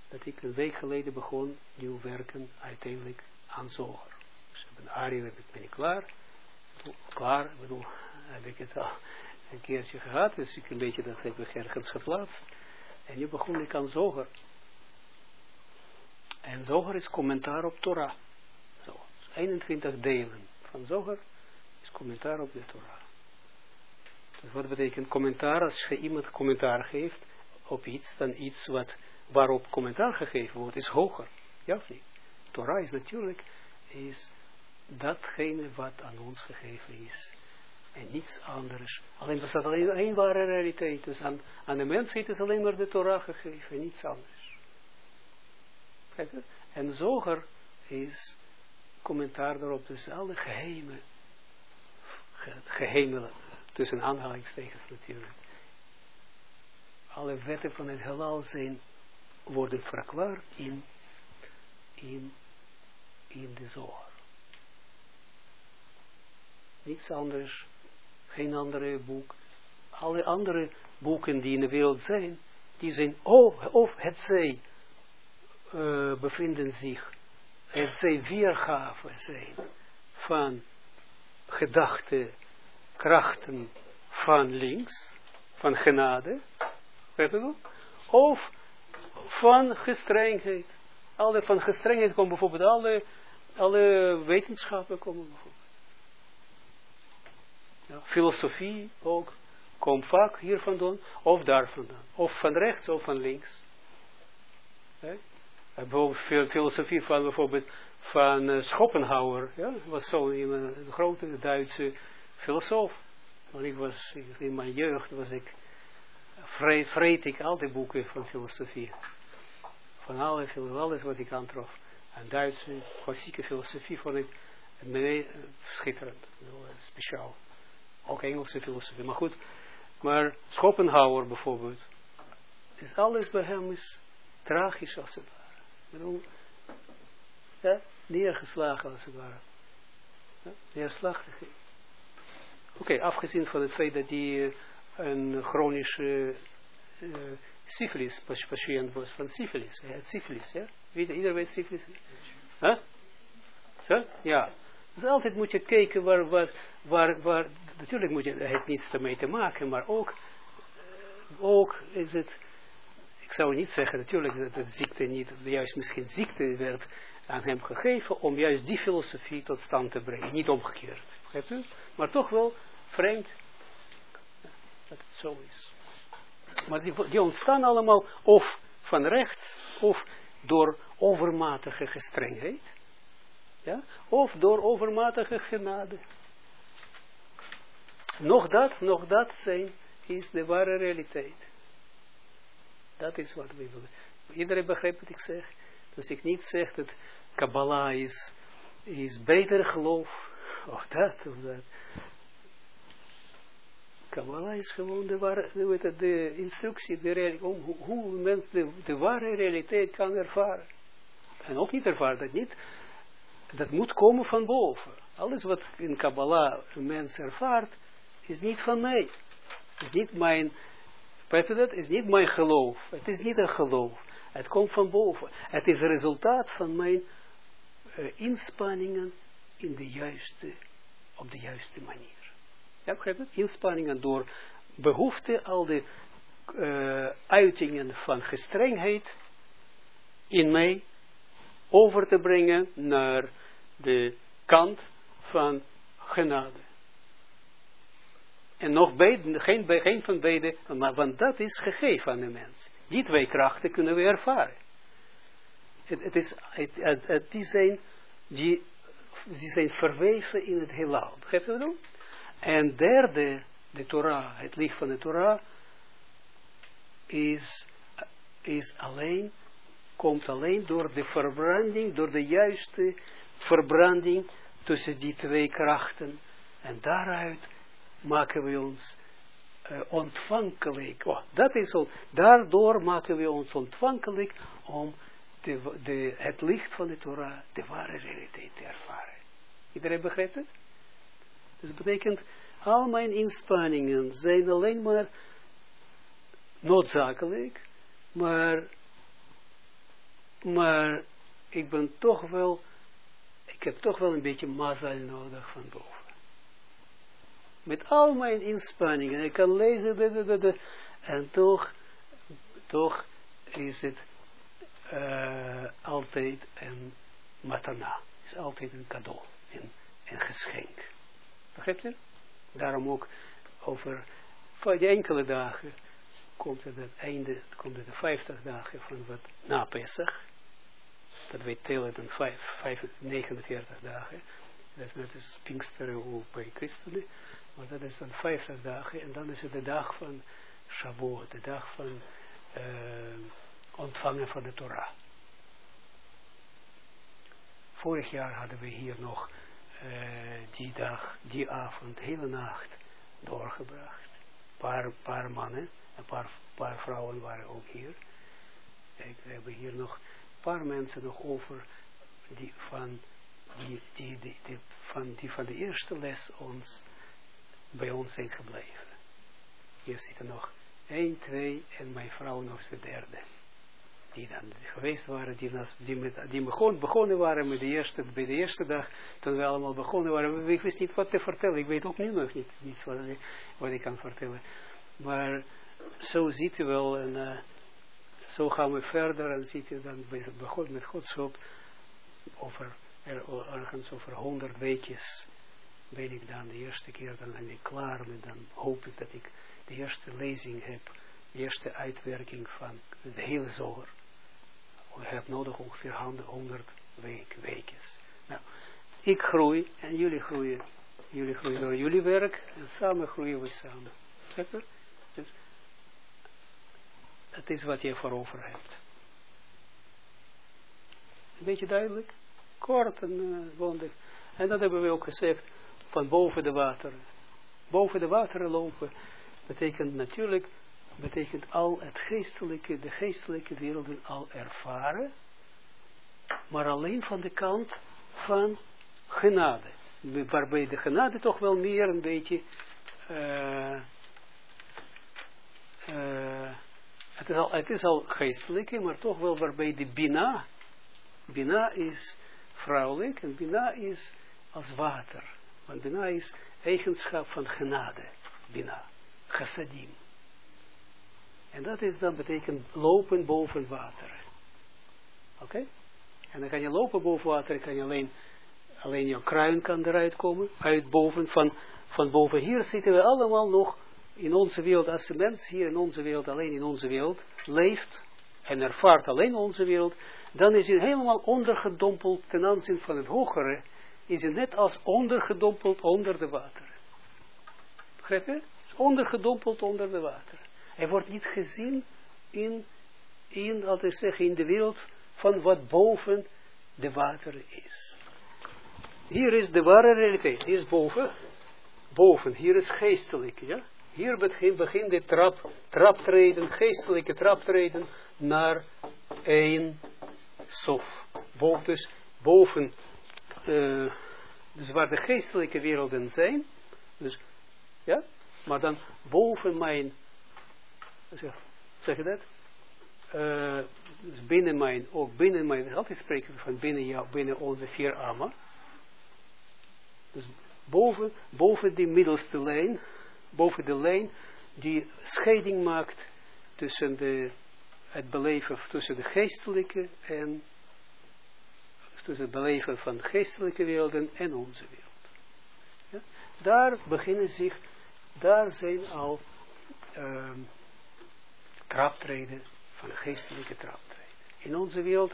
dat ik een week geleden begon nieuw werken uiteindelijk aan zoger. Dus ik ben Arie, ben ik klaar, klaar, ik bedoel, heb ik het al een keertje gehad, dus ik een beetje dat heb ik ergens geplaatst. En nu begon ik aan Zoger. En Zoger is commentaar op Torah. Zo, 21 delen van Zoger is commentaar op de Torah. Dus wat betekent commentaar? Als je iemand commentaar geeft op iets, dan iets wat, waarop commentaar gegeven wordt, is hoger. Ja of niet? Torah is natuurlijk, is datgene wat aan ons gegeven is en niets anders. Alleen bestaat alleen één ware realiteit. Dus aan, aan de mensheid is alleen maar de Torah gegeven, niets anders. Kijk, en zoger is commentaar daarop, dus alle geheime, geheime, tussen aanhalingstekens natuurlijk. Alle wetten van het heelal zijn, worden verklaard in, in, in de zoger. Niets anders geen andere boek. Alle andere boeken die in de wereld zijn, die zijn of, of het zij uh, bevinden zich, het zij weergaven zijn van gedachten, krachten van links, van genade? Of van gestrengheid. Alle van gestrengheid komen bijvoorbeeld alle, alle wetenschappen komen bijvoorbeeld. Filosofie ook, komt vaak hier vandaan, of daar vandaan. Of van rechts of van links. Okay. Bijvoorbeeld filosofie van bijvoorbeeld van uh, Schopenhauer, ja, was zo'n een grote Duitse filosoof. Want ik was, in mijn jeugd was ik, vreet, ik al die boeken van filosofie. Van alle, alles wat ik aantrof. En Duitse, klassieke filosofie vond ik schitterend. Speciaal. Ook Engelse filosofie. Maar goed, maar Schopenhauer bijvoorbeeld. Is alles bij hem is tragisch als het ware. Ik ja, neergeslagen als het ware. Ja, neerslachtig. Oké, afgezien van het feit dat hij uh, een chronische uh, syphilis patiënt was van syphilis. Hij had syphilis, ja? Iedereen weet syphilis. Huh? Zo? Ja. Dus altijd moet je kijken waar, waar, waar, waar natuurlijk moet je, het niets ermee te maken, maar ook, ook is het, ik zou niet zeggen natuurlijk dat de ziekte niet, juist misschien ziekte werd aan hem gegeven om juist die filosofie tot stand te brengen, niet omgekeerd. Begrijpt u? Maar toch wel vreemd dat het zo is. Maar die, die ontstaan allemaal of van rechts, of door overmatige gestrengheid, ja, of door overmatige genade. Nog dat, nog dat zijn, is de ware realiteit. Dat is wat we willen. Iedereen begrijpt wat ik zeg. Dus ik niet zeg dat Kabbalah is, is beter geloof, of dat, of dat. Kabbalah is gewoon de, ware, de, instructie, de om hoe, een mens de, de ware realiteit kan ervaren. En ook niet ervaren, dat niet, dat moet komen van boven. Alles wat in Kabbalah een mens ervaart, is niet van mij. Is niet mijn, weet? Is niet mijn geloof. Het is niet een geloof. Het komt van boven. Het is een resultaat van mijn uh, inspanningen in de juiste, op de juiste manier. Ja, begrijp je? Inspanningen door behoefte, al de uh, uitingen van gestrengheid in mij over te brengen naar de kant van genade. En nog beide, geen, geen van beide, maar, want dat is gegeven aan de mens. Die twee krachten kunnen we ervaren. Het, het is, het, die, zijn, die, die zijn verweven in het heelal. Begrijp je wat ik En derde, de Torah, het licht van de Torah, is, is alleen, komt alleen door de verbranding, door de juiste verbranding tussen die twee krachten. En daaruit maken we ons uh, ontvankelijk. Oh, dat is zo. Daardoor maken we ons ontvankelijk om de, het licht van de Torah, de ware realiteit te ervaren. Iedereen begrijpt het? Dus dat betekent, al mijn inspanningen zijn alleen maar noodzakelijk, maar, maar ik ben toch wel, ik heb toch wel een beetje mazal nodig van boven met al mijn inspanningen, ik kan lezen, de, de, en toch, toch is het uh, altijd een matana, is altijd een cadeau, een, een geschenk. Begrijp je? Daarom ook over die enkele dagen komt het het einde, komt het de 50 dagen van wat na Pesach. Dat wij tellen dan 5, 5, 49 dagen. Dat is net als Pinksteren bij christenen. Maar dat is dan 50 dagen. En dan is het de dag van Shavuot. De dag van uh, ontvangen van de Torah. Vorig jaar hadden we hier nog uh, die dag, die avond, hele nacht doorgebracht. Een paar, paar mannen, een paar, paar vrouwen waren ook hier. We hebben hier nog een paar mensen nog over die van die, die, die, van, die van de eerste les ons bij ons zijn gebleven. Hier zitten nog één, twee en mijn vrouw nog de derde. Die dan geweest waren, die, die, met, die begon, begonnen waren met de eerste, bij de eerste dag, toen we allemaal begonnen waren. Ik wist niet wat te vertellen. Ik weet ook nu nog niet niets wat, wat ik kan vertellen. Maar zo ziet u wel, en uh, zo gaan we verder en ziet u dan begon met Gods hulp over, er, ergens over honderd weekjes ben ik dan de eerste keer, dan ben ik klaar en dan hoop ik dat ik de eerste lezing heb, de eerste uitwerking van de hele zoger. Ik heb nodig ongeveer 100 week, weken. Nou, ik groei en jullie groeien Jullie groeien door jullie werk en samen groeien we samen. Dus, het is wat je voor over hebt. Een beetje duidelijk? Kort en uh, En dat hebben we ook gezegd, van boven de wateren. Boven de wateren lopen betekent natuurlijk, betekent al het geestelijke, de geestelijke werelden al ervaren, maar alleen van de kant van genade. Waarbij de genade toch wel meer een beetje, uh, uh, het, is al, het is al geestelijke, maar toch wel waarbij de bina, bina is vrouwelijk en bina is als water. Want bina is eigenschap van genade, bina, chassadim. En dat is dan betekent lopen boven water. Oké? En dan kan je lopen boven water, kan je alleen, alleen je kruin kan eruit komen, uit boven, van, van boven. Hier zitten we allemaal nog in onze wereld, als de mens hier in onze wereld, alleen in onze wereld, leeft en ervaart alleen onze wereld, dan is hij helemaal ondergedompeld ten aanzien van het hogere, is hij net als ondergedompeld onder de water. Begrijp je? is ondergedompeld onder de water. Hij wordt niet gezien in, in, we zeggen, in de wereld van wat boven de water is. Hier is de ware realiteit. Hier is boven. Boven. Hier is geestelijk. Ja? Hier begint begin de trap, traptreden, geestelijke traptreden naar één sof. Boven, dus boven, dus waar de geestelijke werelden zijn. Dus, ja, maar dan boven mijn, zeg, zeg je dat? Uh, dus binnen mijn, ook binnen mijn, altijd spreken van binnen jou, binnen onze vier armen. Dus boven, boven die middelste lijn, boven de lijn die scheiding maakt tussen de, het beleven, tussen de geestelijke en, tussen het beleven van geestelijke werelden en onze wereld. Ja? Daar beginnen zich, daar zijn al um, traptreden van geestelijke traptreden. In onze wereld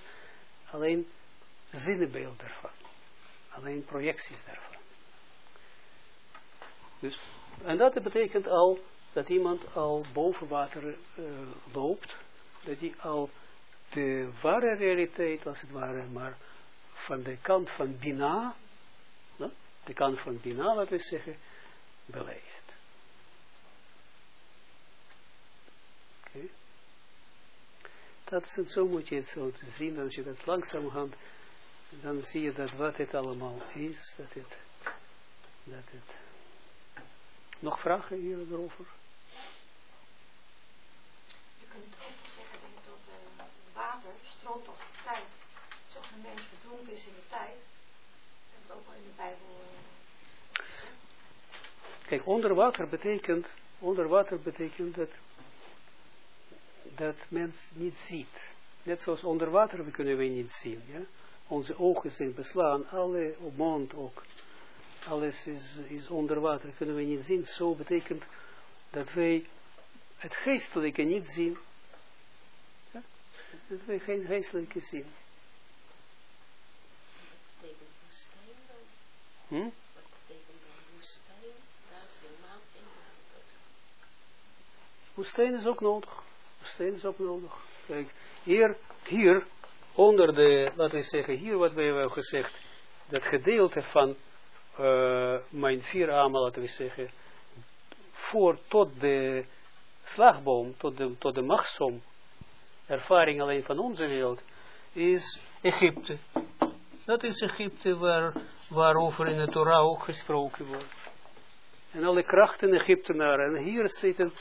alleen zinnenbeeld daarvan. Alleen projecties daarvan. Dus, en dat betekent al dat iemand al boven water uh, loopt. Dat hij al de ware realiteit, als het ware, maar van de kant van Bina, de kant van Bina, laten we zeggen, beleeft. Dat is, zo moet je het zo zien, als je dat langzamerhand, dan zie je dat wat het allemaal is, dat het, dat het. Nog vragen hierover? Je kunt ook zeggen dat het water stroomt toch de tijd. Zoals een mens is in de tijd. Dat ook in de Bijbel. Uh, Kijk, onder water betekent, onder water betekent dat dat mens niet ziet. Net zoals onder water we kunnen we niet zien. Ja? Onze ogen zijn beslaan, alle mond ook. Alles is, is onder water, kunnen we niet zien. Zo betekent dat wij het geestelijke niet zien. Ja? Dat wij geen geestelijke zien. Hm? Woestijn is ook nodig steeds ook nodig. Kijk, hier, hier, onder de, laten we zeggen, hier wat we hebben gezegd, dat gedeelte van uh, mijn vier armen, laten we zeggen, voor tot de slagboom, tot de, tot de machtsom, ervaring alleen van onze wereld, is Egypte. Dat is Egypte waar, waarover in de Torah ook gesproken wordt. En alle krachten Egyptenaren. En hier zitten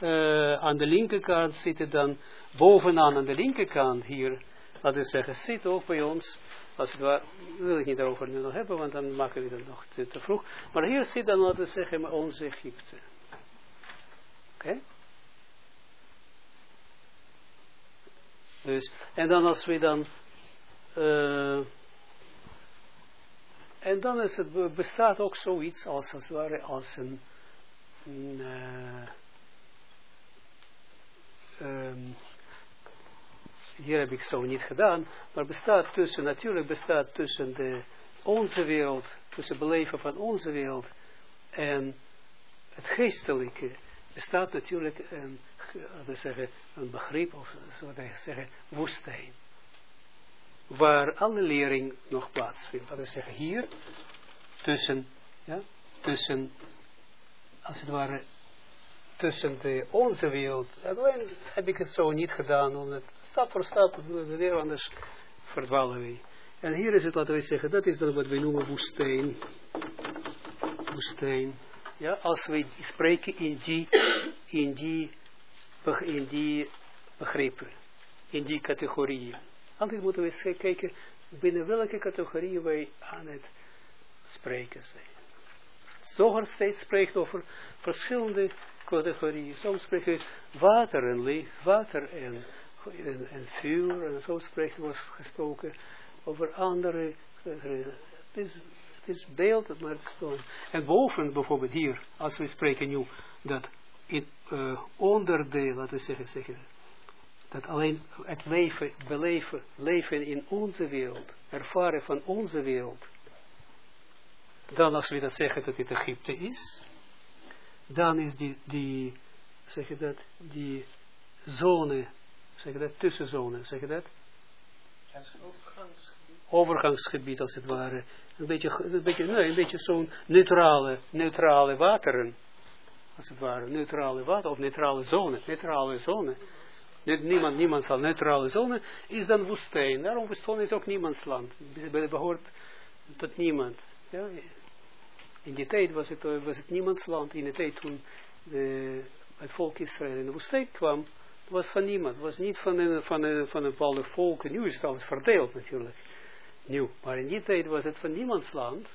uh, aan de linkerkant zitten dan bovenaan aan de linkerkant hier, laten we zeggen, zit ook bij ons, als we, wil ik niet daarover nu nog hebben, want dan maken we dat nog te, te vroeg, maar hier zit dan, laten we zeggen, ons Egypte. Oké? Dus, en dan als we dan, uh, en dan is het, bestaat ook zoiets als, als ware, als een, uh, um, hier heb ik zo niet gedaan, maar bestaat tussen, natuurlijk bestaat tussen de, onze wereld, tussen beleven van onze wereld En het geestelijke bestaat natuurlijk een, zeggen, een begrip, of zo zeggen, woestijn. Waar alle lering nog plaatsvindt. Dat we zeggen, hier, tussen, ja, tussen, als het ware, tussen de, onze wereld. Alleen heb ik het zo niet gedaan, omdat stap voor stap, anders verdwalen we. En hier is het, laten we zeggen, dat is dan wat we noemen woestijn. Woestijn. Ja, als we spreken in die, in die, in die begrippen, in die categorieën. Altijd moeten we kijken binnen welke categorie wij aan het spreken zijn. Zoger steeds spreekt over verschillende categorieën. Soms spreken water en licht, water en, vuur, en zo spreekt wordt gesproken over andere. Is, het is beeld, maar het is gewoon. En boven bijvoorbeeld hier, als we spreken nu, dat in, uh, onder de, laten we zeggen, zeggen, dat alleen het leven, beleven, leven in onze wereld, ervaren van onze wereld, dan als we dat zeggen dat dit Egypte is, dan is die, die zeg je dat, die zone, zeg je dat, tussenzone, zeg je dat? Overgangsgebied. Overgangsgebied als het ware. Een beetje, een beetje, nee, een beetje zo'n neutrale, neutrale wateren. Als het ware, neutrale water, of neutrale zone, neutrale zone. Niemand, niemand zal neutrale zone, is dan woestijn. Daarom woestijn is ook niemands land. Het behoort tot niemand. Ja, in die tijd was het, was het. In de tijd toen de, het volk Israël in de woestijn kwam, was van niemand. Was niet van een, van een, van een bepaalde volk. Nu is het alles verdeeld natuurlijk. Nu, maar in die tijd was het van niemands land.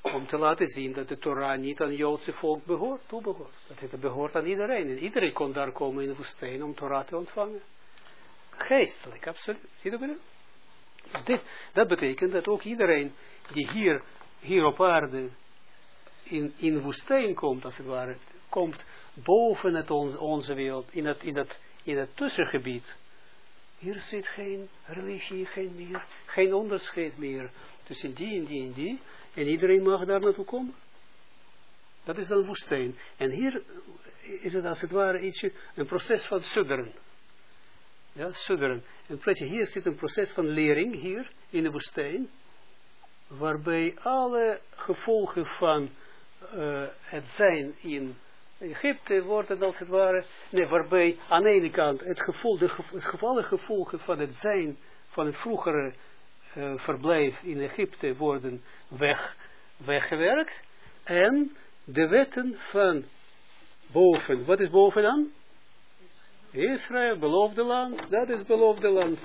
Om te laten zien dat de Torah niet aan het Joodse volk behoort, toebehoort. Dat het behoort aan iedereen. En iedereen kon daar komen in de woestijn om Torah te ontvangen. Geestelijk, absoluut. Zie je dat? Dus dit, dat betekent dat ook iedereen die hier hier op aarde in, in woestijn komt, als het ware, komt boven het onze wereld, in het, in, het, in het tussengebied. Hier zit geen religie, geen meer, geen onderscheid meer tussen die en die en die. En iedereen mag daar naartoe komen. Dat is dan woestijn. En hier is het als het ware ietsje, een proces van sudderen. Ja, sudderen. En hier zit een proces van lering, hier in de woestijn waarbij alle gevolgen van uh, het zijn in Egypte worden als het ware, nee, waarbij aan de ene kant het gevolg, de gevallen gevolgen van het zijn van het vroegere uh, verblijf in Egypte worden weg, weggewerkt en de wetten van boven, wat is boven dan? Israël, beloofde land, dat is beloofde land.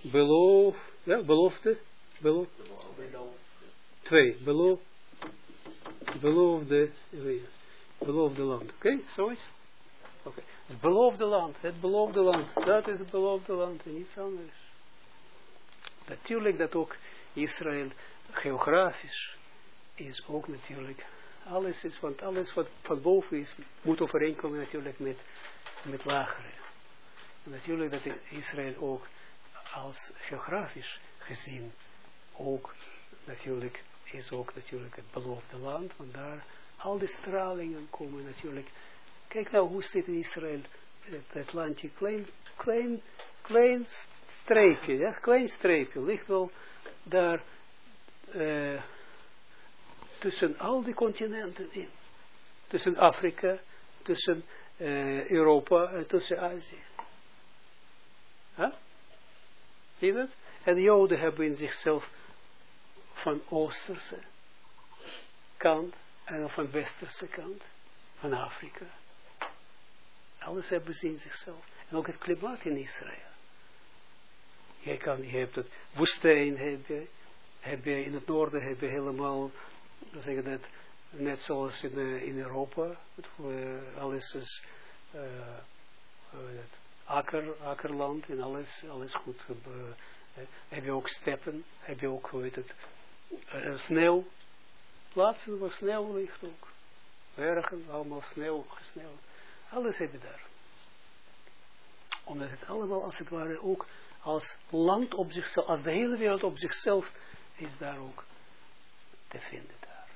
Beloof, ja, belofte, belofte. Twee, beloof, beloofde, beloofde land. Oké, okay? zoiets? Oké, okay. het beloofde land, het beloofde land, dat is het beloofde land niets anders. Natuurlijk dat ook Israël geografisch is ook natuurlijk, alles is, want alles wat van boven is, moet overeenkomen natuurlijk met, met lagere. natuurlijk dat Israël ook als geografisch gezien ook natuurlijk is ook natuurlijk het beloofde land, want daar al die stralingen komen natuurlijk. Kijk nou hoe zit in Israël, het, het landje, klein, klein, streepje, ja, klein streepje, ligt wel daar uh, tussen al die continenten in. Tussen Afrika, tussen uh, Europa en tussen Azië. Huh? Zie je dat? En de Joden hebben in zichzelf van oosterse kant en van westerse kant van Afrika. Alles hebben ze in zichzelf. En ook het klimaat in Israël. Je, kan, je hebt het woestijn, heb je, heb je in het noorden heb je helemaal, zeg dat, net zoals in, uh, in Europa, uh, alles is uh, akker, akkerland en alles, alles goed. heb je ook steppen, heb je ook, hoe heet het, uh, sneeuw, plaatsen waar sneeuw ligt ook. Bergen, allemaal sneeuw, gesneeuwd. Alles heb je daar. Omdat het allemaal als het ware ook als land op zichzelf, als de hele wereld op zichzelf is daar ook te vinden daar.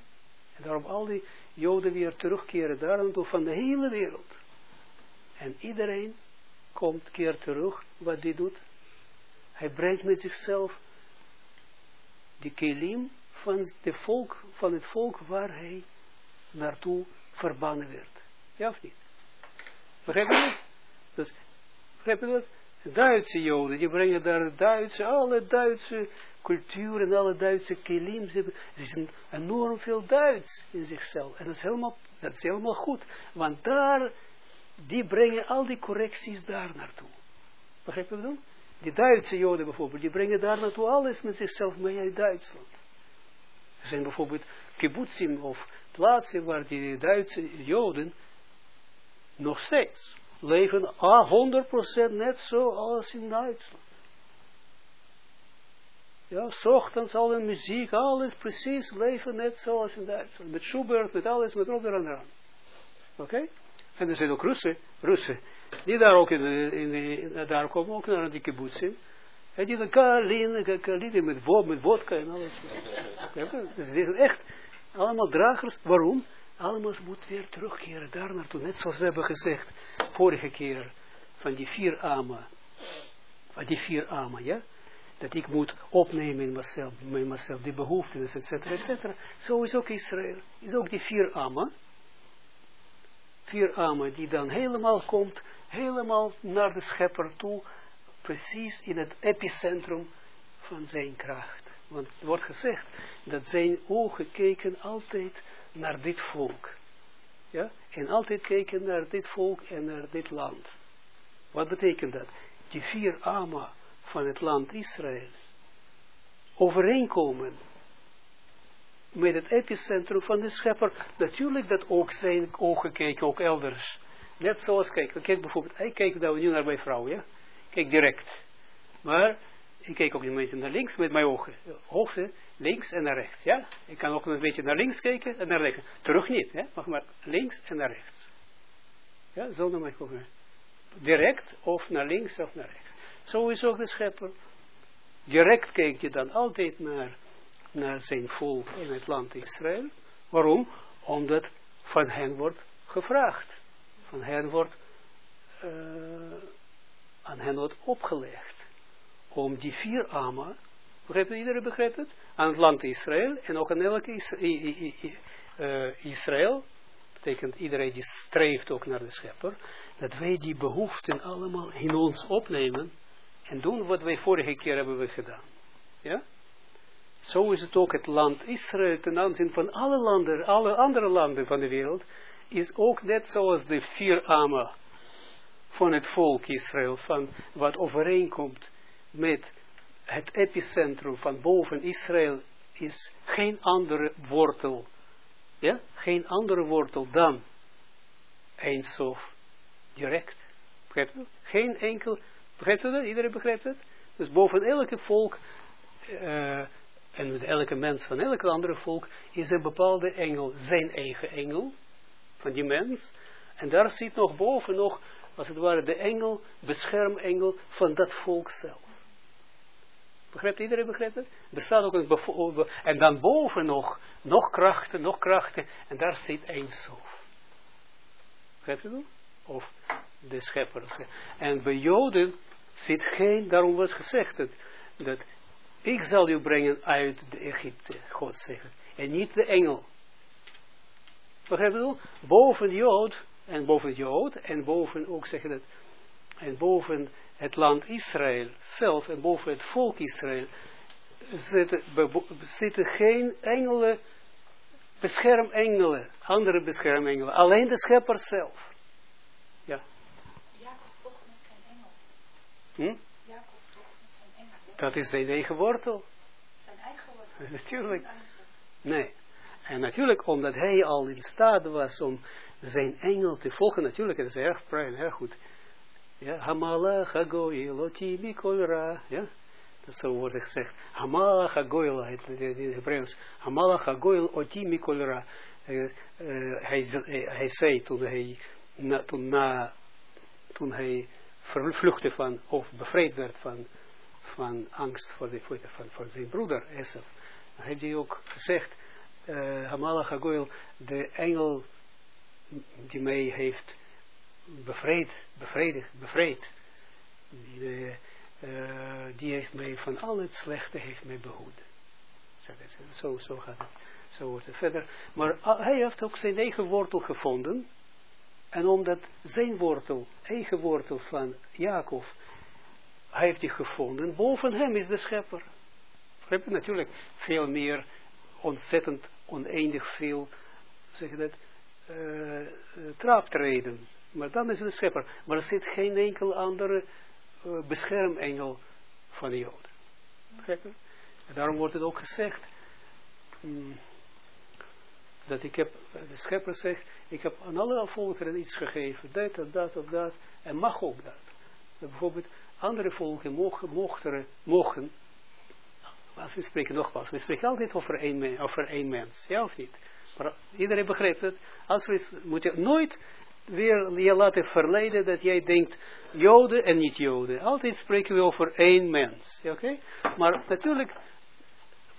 En daarom al die Joden weer terugkeren daar naartoe van de hele wereld. En iedereen komt, keer terug, wat hij doet. Hij brengt met zichzelf die kelim van, de volk, van het volk waar hij naartoe verbannen werd. Ja of niet? Begrijp je dat? Dus, begrijp je dat? Duitse Joden, die brengen daar Duitse, alle Duitse cultuur en alle Duitse kilim. Ze is enorm veel Duits in zichzelf. En dat is helemaal, dat is helemaal goed. Want daar, die brengen al die correcties daar naartoe. Begrijp je wat ik bedoel? Die Duitse Joden bijvoorbeeld, die brengen daar naartoe alles met zichzelf mee uit Duitsland. Er zijn bijvoorbeeld kibbutzim of plaatsen waar die Duitse Joden nog steeds leven 100% net zo als in Duitsland. Ja, s ochtends al in muziek, alles precies leven net zoals in Duitsland. Met Schubert, met alles, met erop en. Oké? En er zijn ook Russen, Russen, die daar ook in, in, in daar komen ook naar die kibbutzim. En die dan kalin, met, met vodka en alles. Die zijn echt allemaal dragers. Waarom? Allemaal moet weer terugkeren daar naartoe. Net zoals we hebben gezegd, vorige keer, van die vier amen. Van die vier amen, ja. Dat ik moet opnemen in mezelf, in mezelf die behoeften, et cetera, et cetera. Zo is ook Israël. Is ook die vier amen. Vier amen die dan helemaal komt, helemaal naar de schepper toe. Precies in het epicentrum van zijn kracht. Want het wordt gezegd dat zijn ogen keken altijd naar dit volk. Ja? En altijd kijken naar dit volk en naar dit land. Wat betekent dat? Die vier ama van het land Israël overeenkomen met het epicentrum van de schepper. Natuurlijk dat ook zijn ogen kijken, ook elders. Net zoals, kijk, kijk bijvoorbeeld, ik kijk nou nu naar mijn vrouw, ja. Kijk direct. Maar ik kijk ook een beetje naar links met mijn ogen. Hoofd, links en naar rechts, ja. Ik kan ook een beetje naar links kijken en naar rechts. Terug niet, hè. Mag maar links en naar rechts. Ja, zo naar mijn ogen. Direct of naar links of naar rechts. Zo is ook de schepper. Direct kijk je dan altijd naar, naar zijn volk in het land Israël. Waarom? Omdat van hen wordt gevraagd. Van hen wordt, uh, aan hen wordt opgelegd om die vier ama, begrijpt iedereen begrijpt het? Aan het land Israël en ook aan elke uh, Israël, betekent iedereen die streeft ook naar de schepper, dat wij die behoeften allemaal in ons opnemen en doen wat wij vorige keer hebben we gedaan. Ja? Zo is het ook het land Israël ten aanzien van alle landen, alle andere landen van de wereld, is ook net zoals de vier ama van het volk Israël, van wat overeenkomt met het epicentrum van boven Israël is geen andere wortel. Ja, geen andere wortel dan Eindsof direct. Begrijpt u? Geen enkel, begrijpt u dat? Iedereen begrijpt het? Dus boven elke volk uh, en met elke mens van elke andere volk is een bepaalde engel, zijn eigen engel van die mens. En daar zit nog boven nog, als het ware, de engel, beschermengel van dat volk zelf. Begrijpt iedereen begrijpt het? Bestaat ook een en dan boven nog, nog krachten, nog krachten, en daar zit één sof. Begrijpt u dat? Of de schepper. En bij Joden zit geen, daarom was gezegd dat, dat ik zal u brengen uit de Egypte, God zegt En niet de engel. Begrijp je dat? Boven Jood, en boven Jood, en boven ook zeggen dat, en boven het land Israël zelf en boven het volk Israël zitten, zitten geen engelen, beschermengelen, andere beschermengelen, alleen de schepper zelf. Ja. Jacob toch met zijn engel. Hm? Jacob toch met zijn engel. Dat is zijn eigen wortel. Zijn eigen wortel. natuurlijk. Nee. En natuurlijk omdat hij al in staat was om zijn engel te volgen, natuurlijk, dat is erg fijn, erg goed ja, Hamalach hagoyel oti mikolra. Ja, dat zo wordt gezegd. Hamalach hagoyel, in Hebreeuws. Hamalach hagoyel oti mikolra. Hij, hij zei toen hij, na, toen, hij vluchtte van, of bevrijd werd van, van angst voor, de, voor, van, voor zijn broeder Esaf, heeft hij ook gezegd, uh, Hagoil, de engel die mij heeft bevrijd, bevredigd, bevrijd. Die, uh, die heeft mij van al het slechte heeft mij behoed. Zo, zo gaat het. Zo wordt het verder. Maar uh, hij heeft ook zijn eigen wortel gevonden. En omdat zijn wortel, eigen wortel van Jacob, hij heeft die gevonden, boven hem is de schepper. Je natuurlijk veel meer, ontzettend oneindig veel, zeg dat, uh, traptreden. Maar dan is het de schepper. Maar er zit geen enkel andere uh, beschermengel van de Joden. Je? Daarom wordt het ook gezegd, mm, dat ik heb, de schepper zegt, ik heb aan alle volkeren iets gegeven, dat of dat of dat, en mag ook dat. dat bijvoorbeeld andere volken mogen, mochten, mogen, als we spreken nogmaals, we spreken altijd over één, over één mens, ja of niet? Maar iedereen begrijpt het, als we, moet je nooit weer je laten verleiden dat jij denkt, joden en niet joden. Altijd spreken we over één mens, oké? Maar natuurlijk,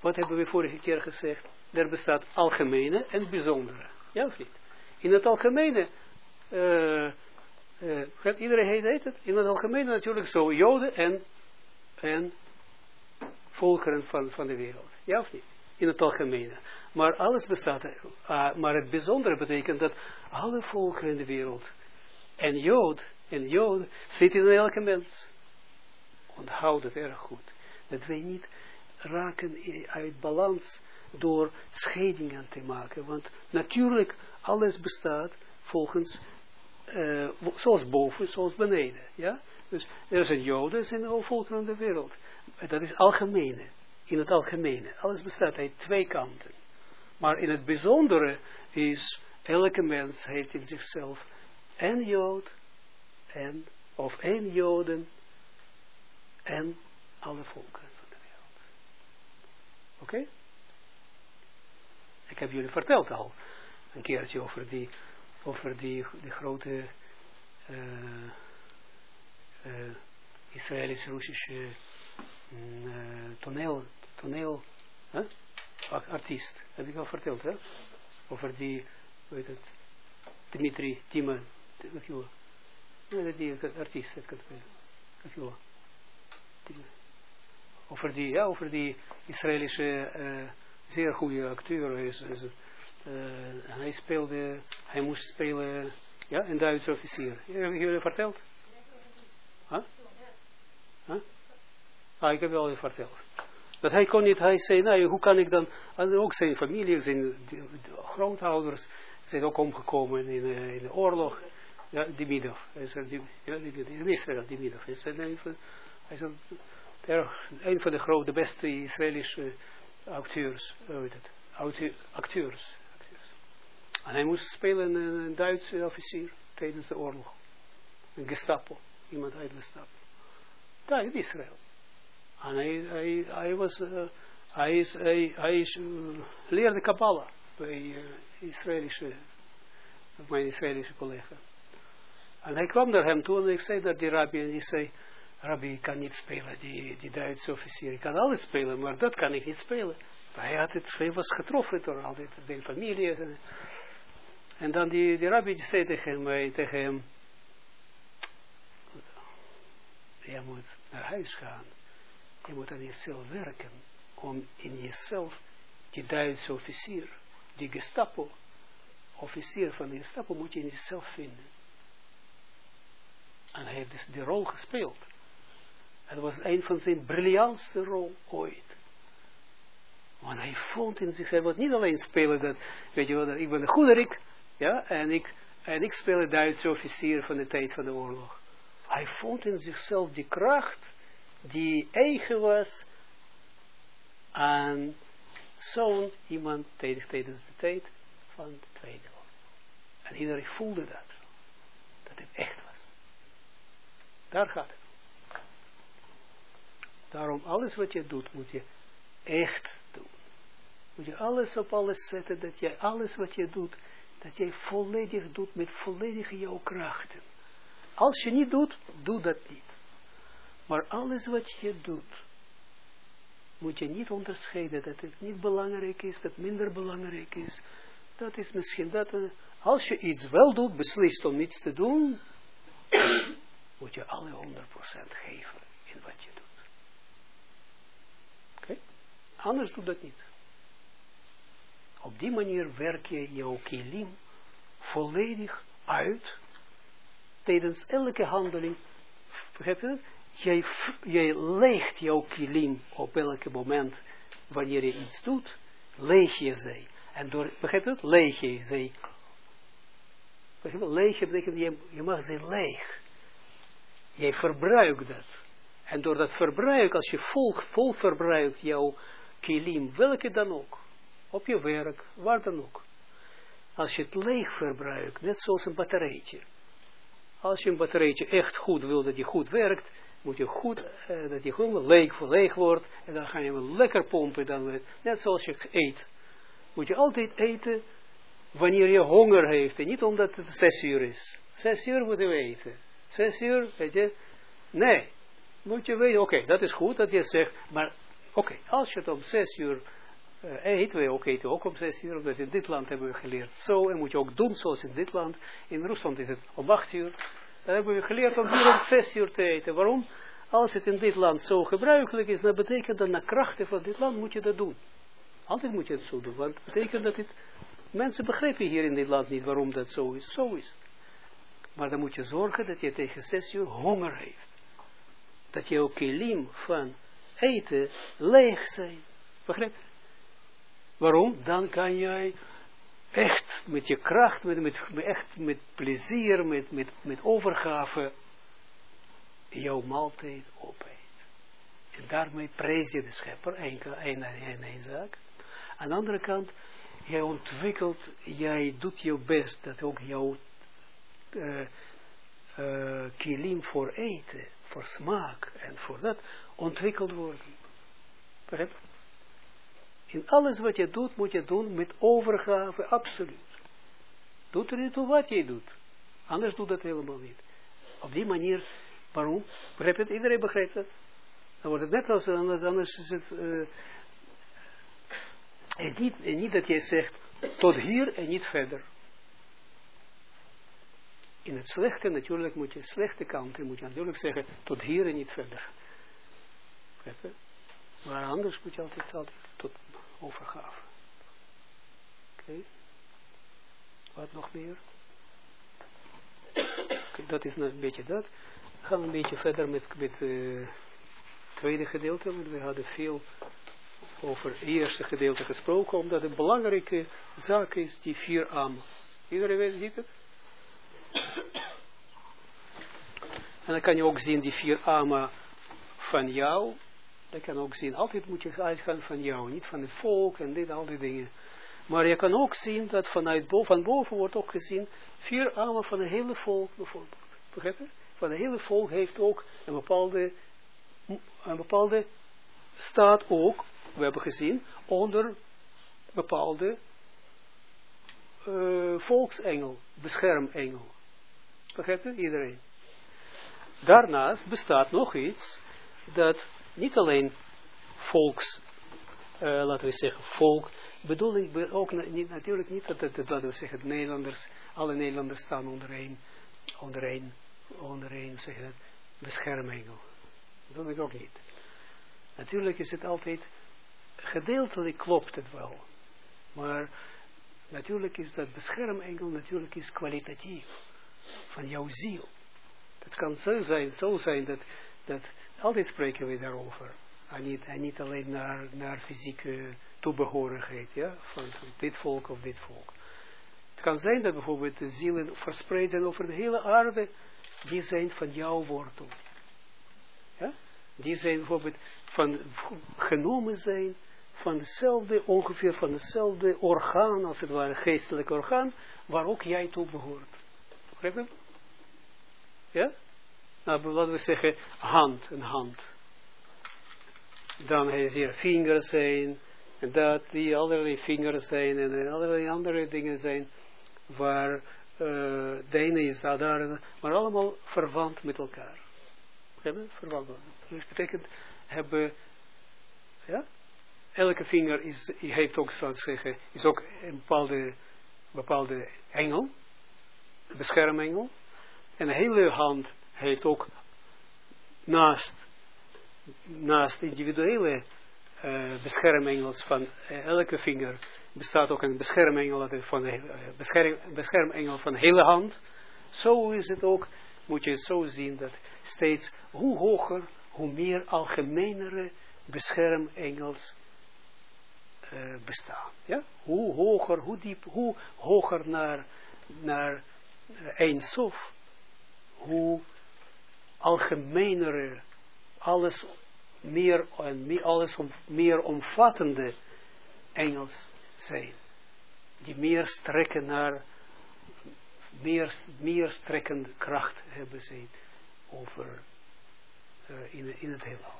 wat hebben we vorige keer gezegd? Er bestaat algemene en bijzondere. Ja of niet? In het algemene, uh, iedereen heet het, in het algemene natuurlijk zo, joden en, en volkeren van, van de wereld. Ja of niet? In het algemene. Maar alles bestaat, uh, maar het bijzondere betekent dat alle volkeren in de wereld en jood, en jood zitten in elke mens. Onthoud het erg goed. Dat wij niet raken uit balans door scheidingen te maken. Want natuurlijk, alles bestaat volgens, uh, zoals boven, zoals beneden. Ja? Dus er zijn joden, er zijn al volkeren in de wereld. Dat is algemene, in het algemene. Alles bestaat uit twee kanten. Maar in het bijzondere is, elke mens heeft in zichzelf en jood, en, of één joden, en alle volkeren van de wereld. Oké? Ik heb jullie verteld al een keertje over die, over die, die grote uh, uh, Israëlisch-Russische uh, toneel, huh? Artiest. Heb ik al verteld, hè? Over die, weet het, Dmitri Tima, nee, die artiest, dat kan ik Over die, ja, over die Israëlische zeer goede acteur is. is uh, hij speelde, hij moest spelen, ja, een Duitse officier. Heb ik jullie verteld? Huh? Huh? Ah, ik heb wel verteld. Dat hij kon niet, hij zei, nou, hoe kan ik dan, ook zijn familie, zijn grootouders, zijn ook omgekomen in, uh, in de oorlog. Ja, Dimidov. Hij is die, ja, in Israël, een van, hij is een, van de grote, beste Israëlische acteurs, weet het, acteurs, acteurs. En hij moest spelen een, Duitse officier tijdens de oorlog. Een Gestapo, iemand uit Gestapo. Daar in Israël. En hij, hij, hij was, uh, hij, is, hij, hij uh, leerde Kabbalah bij uh, Israëlische, mijn Israëlische collega. En hij kwam naar hem toe en ik zei dat die rabbi, en die zei, Rabbi, kan niet spelen, die, die Duitse officier. Ik kan alles spelen, maar dat kan ik niet spelen. Hij, had het, hij was getroffen door altijd zijn familie. En, en dan die, die rabbi die zei tegen hem, tegen hem, je moet naar huis gaan. Je moet aan jezelf werken. Om in jezelf, die Duitse officier, die Gestapo, officier van de Gestapo, moet je in jezelf vinden. En hij heeft dus die rol gespeeld. Het was een van zijn briljantste rol ooit. Want hij vond in zich, hij niet alleen spelen dat, weet je wel, ik ben een goederik, ja, en ik, en ik speel een Duitse officier van de tijd van de oorlog. Hij vond in zichzelf die kracht, die eigen was aan zo'n iemand tijdens, de tijd van de Tweede. En iedereen voelde dat, dat het echt was. Daar gaat het. Daarom, alles wat je doet, moet je echt doen. Moet je alles op alles zetten, dat jij alles wat je doet, dat jij volledig doet met volledige jouw krachten. Als je niet doet, doe dat niet. Maar alles wat je doet, moet je niet onderscheiden dat het niet belangrijk is, dat minder belangrijk is. Dat is misschien dat, eh, als je iets wel doet, beslist om iets te doen, moet je alle 100% geven in wat je doet. Oké? Anders doe dat niet. Op die manier werk je jouw kilim volledig uit tijdens elke handeling. Begrijp je? Jij, leegt jouw kilim op elke moment wanneer je iets doet, leeg je ze. En door, begrijp je het? Leeg je ze. Begrijp je? Leeg je betekent, je, je mag ze leeg. Jij verbruikt dat. En door dat verbruik, als je vol, vol verbruikt jouw kilim, welke dan ook, op je werk, waar dan ook. Als je het leeg verbruikt, net zoals een batterijtje. Als je een batterijtje echt goed wil dat je goed werkt, moet je goed, uh, dat je gewoon leeg voor leeg wordt, en dan ga je hem lekker pompen, dan, net zoals je eet. Moet je altijd eten wanneer je honger heeft, en niet omdat het zes uur is. Zes uur moeten we eten. Zes uur, weet je, nee. Moet je weten, oké, dat is goed dat je zegt, maar oké, als je het om zes uur uh, eten we ook eten ook om zes uur, omdat in dit land hebben we geleerd zo, en moet je ook doen zoals in dit land. In Rusland is het om acht uur. Dan hebben we geleerd om hier om zes uur te eten. Waarom? Als het in dit land zo gebruikelijk is, dan betekent dat naar krachten van dit land moet je dat doen. Altijd moet je het zo doen, want het betekent dat het, mensen begrijpen hier in dit land niet waarom dat zo is. Zo is Maar dan moet je zorgen dat je tegen zes uur honger heeft. Dat je ook kilim van eten leeg zijn. Begrijp? Waarom? Dan kan jij echt met je kracht, met, met, echt met plezier, met, met, met overgave, jouw maaltijd opeten. En daarmee prijs je de schepper, een en één zaak. Aan de andere kant, jij ontwikkelt, jij doet je best dat ook jouw uh, uh, kilim voor eten, voor smaak en voor dat ontwikkeld worden. Begrijp in alles wat je doet, moet je doen met overgave, absoluut. Doet er niet toe wat je doet. Anders doet dat helemaal niet. Op die manier, waarom? Begrijpt het? Iedereen begrijpt het. Dan wordt het net als anders, anders is het... En, niet, dat je zegt, tot hier en niet verder. In het slechte natuurlijk moet je, slechte kanten moet je natuurlijk zeggen, tot hier en niet verder. Begrijp? Maar anders moet je altijd, altijd tot overgave. Oké. Wat nog meer? Okay, dat is een beetje dat. We gaan een beetje verder met, met het tweede gedeelte, want we hadden veel over het eerste gedeelte gesproken, omdat het belangrijke zaak is, die vier armen. Iedereen ziet het? En dan kan je ook zien die vier armen van jou, dat kan ook zien, altijd moet je uitgaan van jou, niet van het volk en dit, al die dingen. Maar je kan ook zien dat vanuit boven, van boven wordt ook gezien, vier armen van een hele volk bijvoorbeeld. Begrijp? Van een hele volk heeft ook een bepaalde, een bepaalde staat ook, we hebben gezien, onder bepaalde uh, volksengel, beschermengel. Begrijp je? Iedereen. Daarnaast bestaat nog iets, dat niet alleen volks, uh, laten we zeggen, volk, bedoel ik ook niet, natuurlijk niet dat, dat, dat, laten we zeggen, Nederlanders, alle Nederlanders staan onder één, onder één, onder één, zeg dat, beschermengel. Dat bedoel ik ook niet. Natuurlijk is het altijd, gedeeltelijk klopt het wel, maar natuurlijk is dat beschermengel, natuurlijk is kwalitatief, van jouw ziel. Het kan zo zijn, zo zijn dat, dat altijd spreken we daarover. En niet, en niet alleen naar, naar fysieke toebehorigheid, ja, van dit volk of dit volk. Het kan zijn dat bijvoorbeeld de zielen verspreid zijn over de hele aarde, die zijn van jouw wortel. Ja? Die zijn bijvoorbeeld van, genomen zijn van dezelfde, ongeveer van dezelfde orgaan, als het ware, geestelijk orgaan, waar ook jij toe behoort. Begrijp? Ja? Nou, laten we zeggen, hand, een hand. Dan heeft hier vingers zijn, en dat, die allerlei vingers zijn, en allerlei andere dingen zijn, waar uh, de is daar, maar allemaal verwant met elkaar. Verwant. Dat betekent, hebben, Ja? Elke vinger is, heeft ook, ik zeggen, is ook een bepaalde, bepaalde engel, beschermengel. En de hele hand heeft ook naast, naast individuele uh, beschermengels van uh, elke vinger bestaat ook een beschermengel van uh, bescherm, beschermengel van de hele hand. Zo is het ook, moet je het zo zien dat steeds hoe hoger, hoe meer algemenere beschermengels bestaan. Ja? Hoe hoger, hoe diep, hoe hoger naar, naar sof, hoe algemenere, alles meer alles om, meer omvattende engels zijn. Die meer strekken naar, meer, meer strekkende kracht hebben ze over uh, in, in het heelal.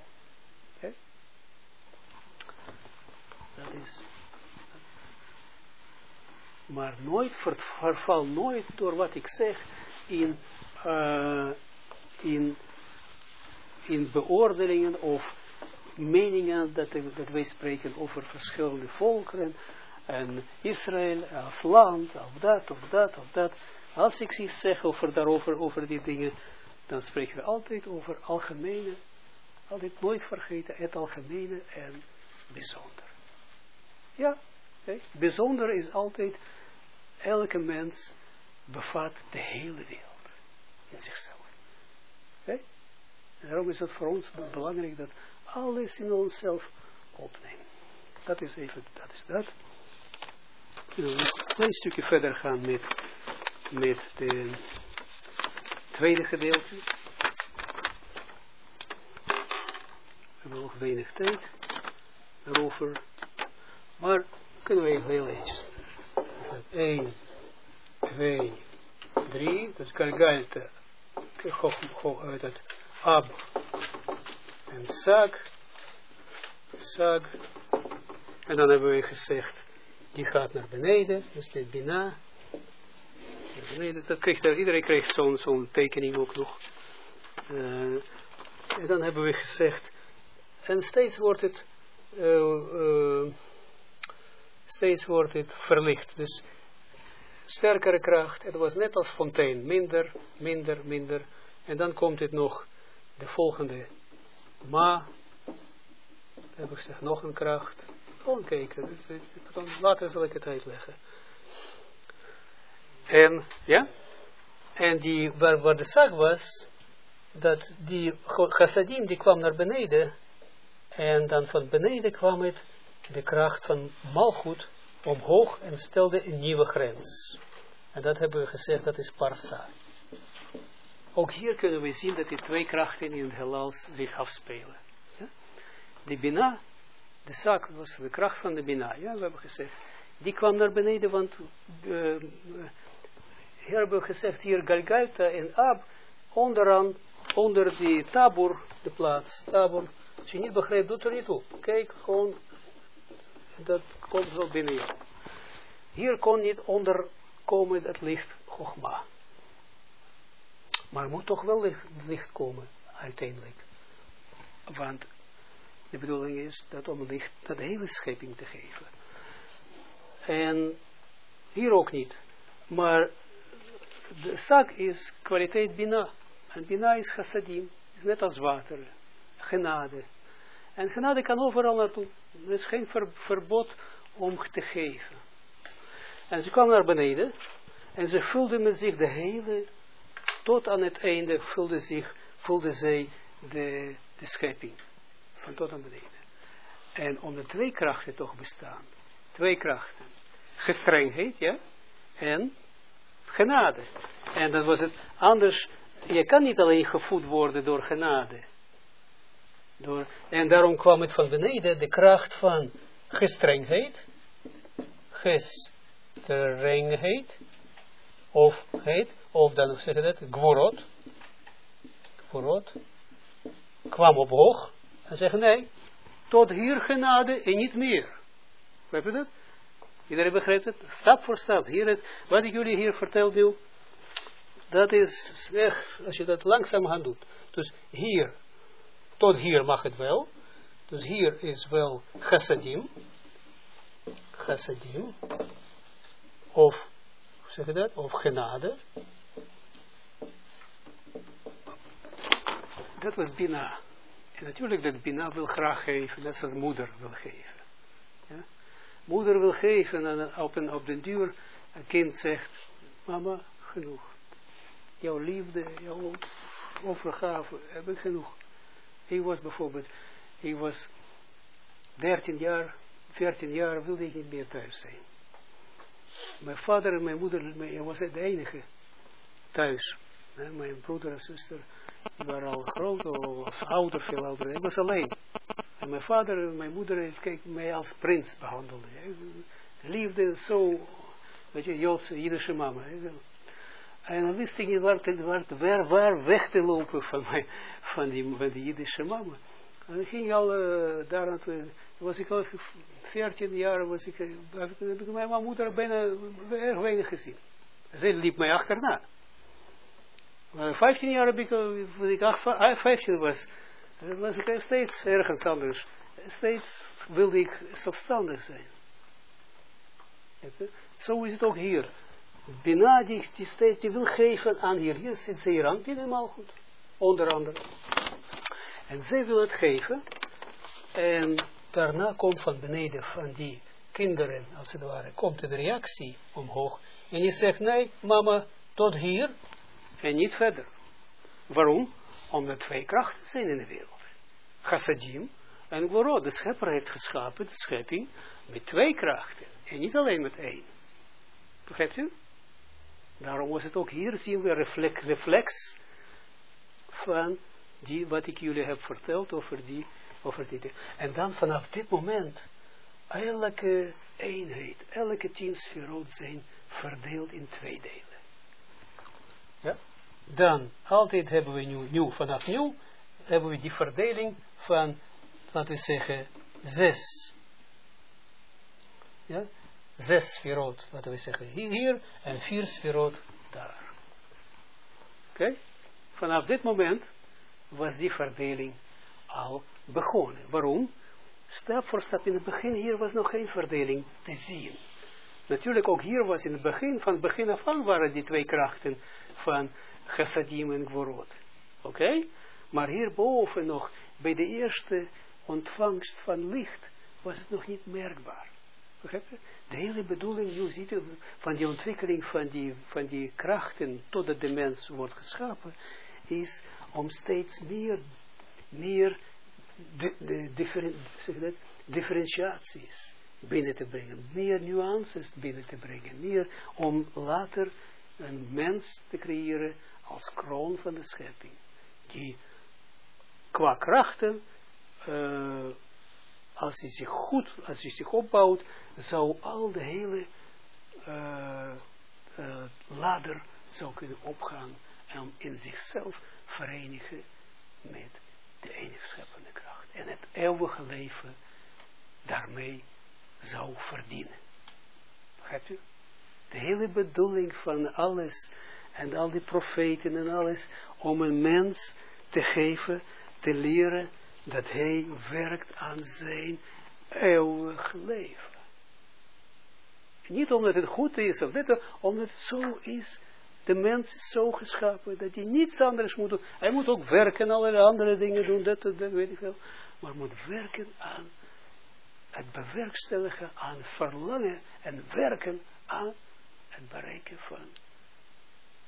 Dat is. Maar nooit verval nooit door wat ik zeg in, uh, in in beoordelingen of meningen dat, dat wij spreken over verschillende volkeren en Israël als land, of dat, of dat, of dat. Als ik iets zeg over, daarover, over die dingen, dan spreken we altijd over algemene, altijd nooit vergeten, het algemene en bijzonder. Ja, okay. bijzonder is altijd, elke mens bevat de hele wereld in zichzelf. Okay. En daarom is het voor ons belangrijk dat alles in onszelf opnemen. Dat is even, dat is dat. En dan nog een klein stukje verder gaan met, met de tweede gedeelte. We hebben nog weinig tijd erover. Maar kunnen we even heel eventjes. 1, 2, 3. Dus kan uit het Ab en Sag. Sag. En dan hebben we gezegd, die gaat naar beneden, dus dit Bina. Beneden, dat kreeg iedereen kreeg zo'n zo'n tekening ook nog. Uh, en dan hebben we gezegd, en steeds wordt het, uh, steeds wordt het verlicht. Dus sterkere kracht, het was net als fontein, minder, minder, minder. En dan komt het nog. De volgende. Ma, heb ik gezegd, nog een kracht. Gewoon kijken, later zal ik het uitleggen. En, ja, en die, waar, waar de zaak was, dat die chassadim, die kwam naar beneden, en dan van beneden kwam het, de kracht van malgoed, omhoog en stelde een nieuwe grens. En dat hebben we gezegd, dat is parsa. Ook hier kunnen we zien dat die twee krachten in het heelal zich afspelen. Ja? De Bina, de zaak was de kracht van de Bina, ja, we hebben gezegd. Die kwam naar beneden, want uh, hier hebben we gezegd, hier Galgalta en Ab, onderaan, onder die tabur, de plaats, tabur. Als je niet begrijpt, doet er niet toe. Kijk, gewoon, dat komt wel binnen jou. Hier kon niet onderkomen het licht Chogma. Maar moet toch wel licht, komen, uiteindelijk. Want de bedoeling is dat om licht de hele schepping te geven. En hier ook niet. Maar de zaak is kwaliteit bina. En bina is chassadim. is net als water. Genade. En genade kan overal naartoe. Er is geen verbod om te geven. En ze kwam naar beneden. En ze vulde met zich de hele tot aan het einde voelde, zich, voelde zij de, de schepping. Van tot aan beneden. En om de twee krachten toch bestaan. Twee krachten. Gestrengheid, ja. En genade. En dan was het anders. Je kan niet alleen gevoed worden door genade. Door, en daarom kwam het van beneden de kracht van gestrengheid. Gestrengheid. Of heet of dan zeg je dat, gvorot, gvorot, kwam op hoog en zeggen nee, tot hier genade en niet meer. Begrijp je dat? Iedereen begrijpt het? Stap voor stap. Hier is, wat ik jullie hier vertel dat is echt, als je dat langzaam aan doet. Dus hier, tot hier mag het wel, Dus hier is wel chassadim. Chassadim. Of, hoe zeg je dat? Of genade. Dat was Bina. En natuurlijk dat Bina wil graag geven, net zoals moeder wil geven. Ja? Moeder wil geven en op, een, op den duur een kind zegt, mama, genoeg. Jouw liefde, jouw overgave, heb ik genoeg. Ik was bijvoorbeeld, ik was 13 jaar, 14 jaar, wilde ik niet meer thuis zijn. Mijn vader en mijn moeder, ik was het enige thuis. Mijn broer en zuster waren al groot, of ouder, veel ouder. Ik was alleen. En mijn vader en mijn moeder heeft mij als prins behandeld. Liefde zo, weet je, Joodse, Jiddische mama. En dan wist ik niet waar, waar, waar, weg te lopen van, mij, van, die, van die Jiddische mama. En dan ging al uh, daar naartoe, was ik al 14 jaar, was ik, heb ik mijn moeder bijna erg weinig gezien. Zij liep mij achterna. Maar 15 jaar heb ik, toen ik 15 was, was ik steeds ergens anders. Steeds wilde ik zelfstandig zijn. Zo is het ook hier. Bina die, steeds die wil geven aan hier. Hier zit ze hier aan, helemaal goed. Onder andere. En zij wil het geven. En daarna komt van beneden van die kinderen, als het ware, komt een reactie omhoog. En je zegt, nee, mama, tot hier en niet verder. Waarom? Omdat twee krachten zijn in de wereld. Chassadim en Gvorod. De schepper heeft geschapen, de schepping, met twee krachten. En niet alleen met één. Begrijpt u? Daarom was het ook hier, zien we reflex, reflex van die, wat ik jullie heb verteld over die, over die. En dan vanaf dit moment, elke eenheid, elke tien zijn verdeeld in twee delen. Ja? Dan, altijd hebben we nu, nu, vanaf nu, hebben we die verdeling van, laten we zeggen, zes. Ja? Zes sferot, laten we zeggen, hier, en vier sferot daar. Oké? Vanaf dit moment was die verdeling al begonnen. Waarom? Stap voor stap in het begin hier was nog geen verdeling te zien. Natuurlijk ook hier was in het begin, van het begin af aan waren die twee krachten van chassadim en gvorot. Oké? Maar hierboven nog, bij de eerste ontvangst van licht, was het nog niet merkbaar. Je? De hele bedoeling, nu ziet van die ontwikkeling van die, van die krachten, totdat de mens wordt geschapen, is om steeds meer, meer de, de differentiaties binnen te brengen, meer nuances binnen te brengen, meer om later een mens te creëren als kroon van de schepping, die qua krachten, uh, als hij zich goed, als hij zich opbouwt, zou al de hele uh, uh, ladder zou kunnen opgaan en in zichzelf verenigen met de enige scheppende kracht. En het eeuwige leven daarmee zou verdienen. Begrijpt u? De hele bedoeling van alles en al die profeten en alles, om een mens te geven, te leren dat hij werkt aan zijn eeuwig leven. Niet omdat het goed is, of dit, omdat het zo is, de mens is zo geschapen, dat hij niets anders moet doen. Hij moet ook werken, allerlei andere dingen doen, dat, dat, weet ik wel. Maar moet werken aan het bewerkstelligen, aan verlangen en werken aan het bereiken van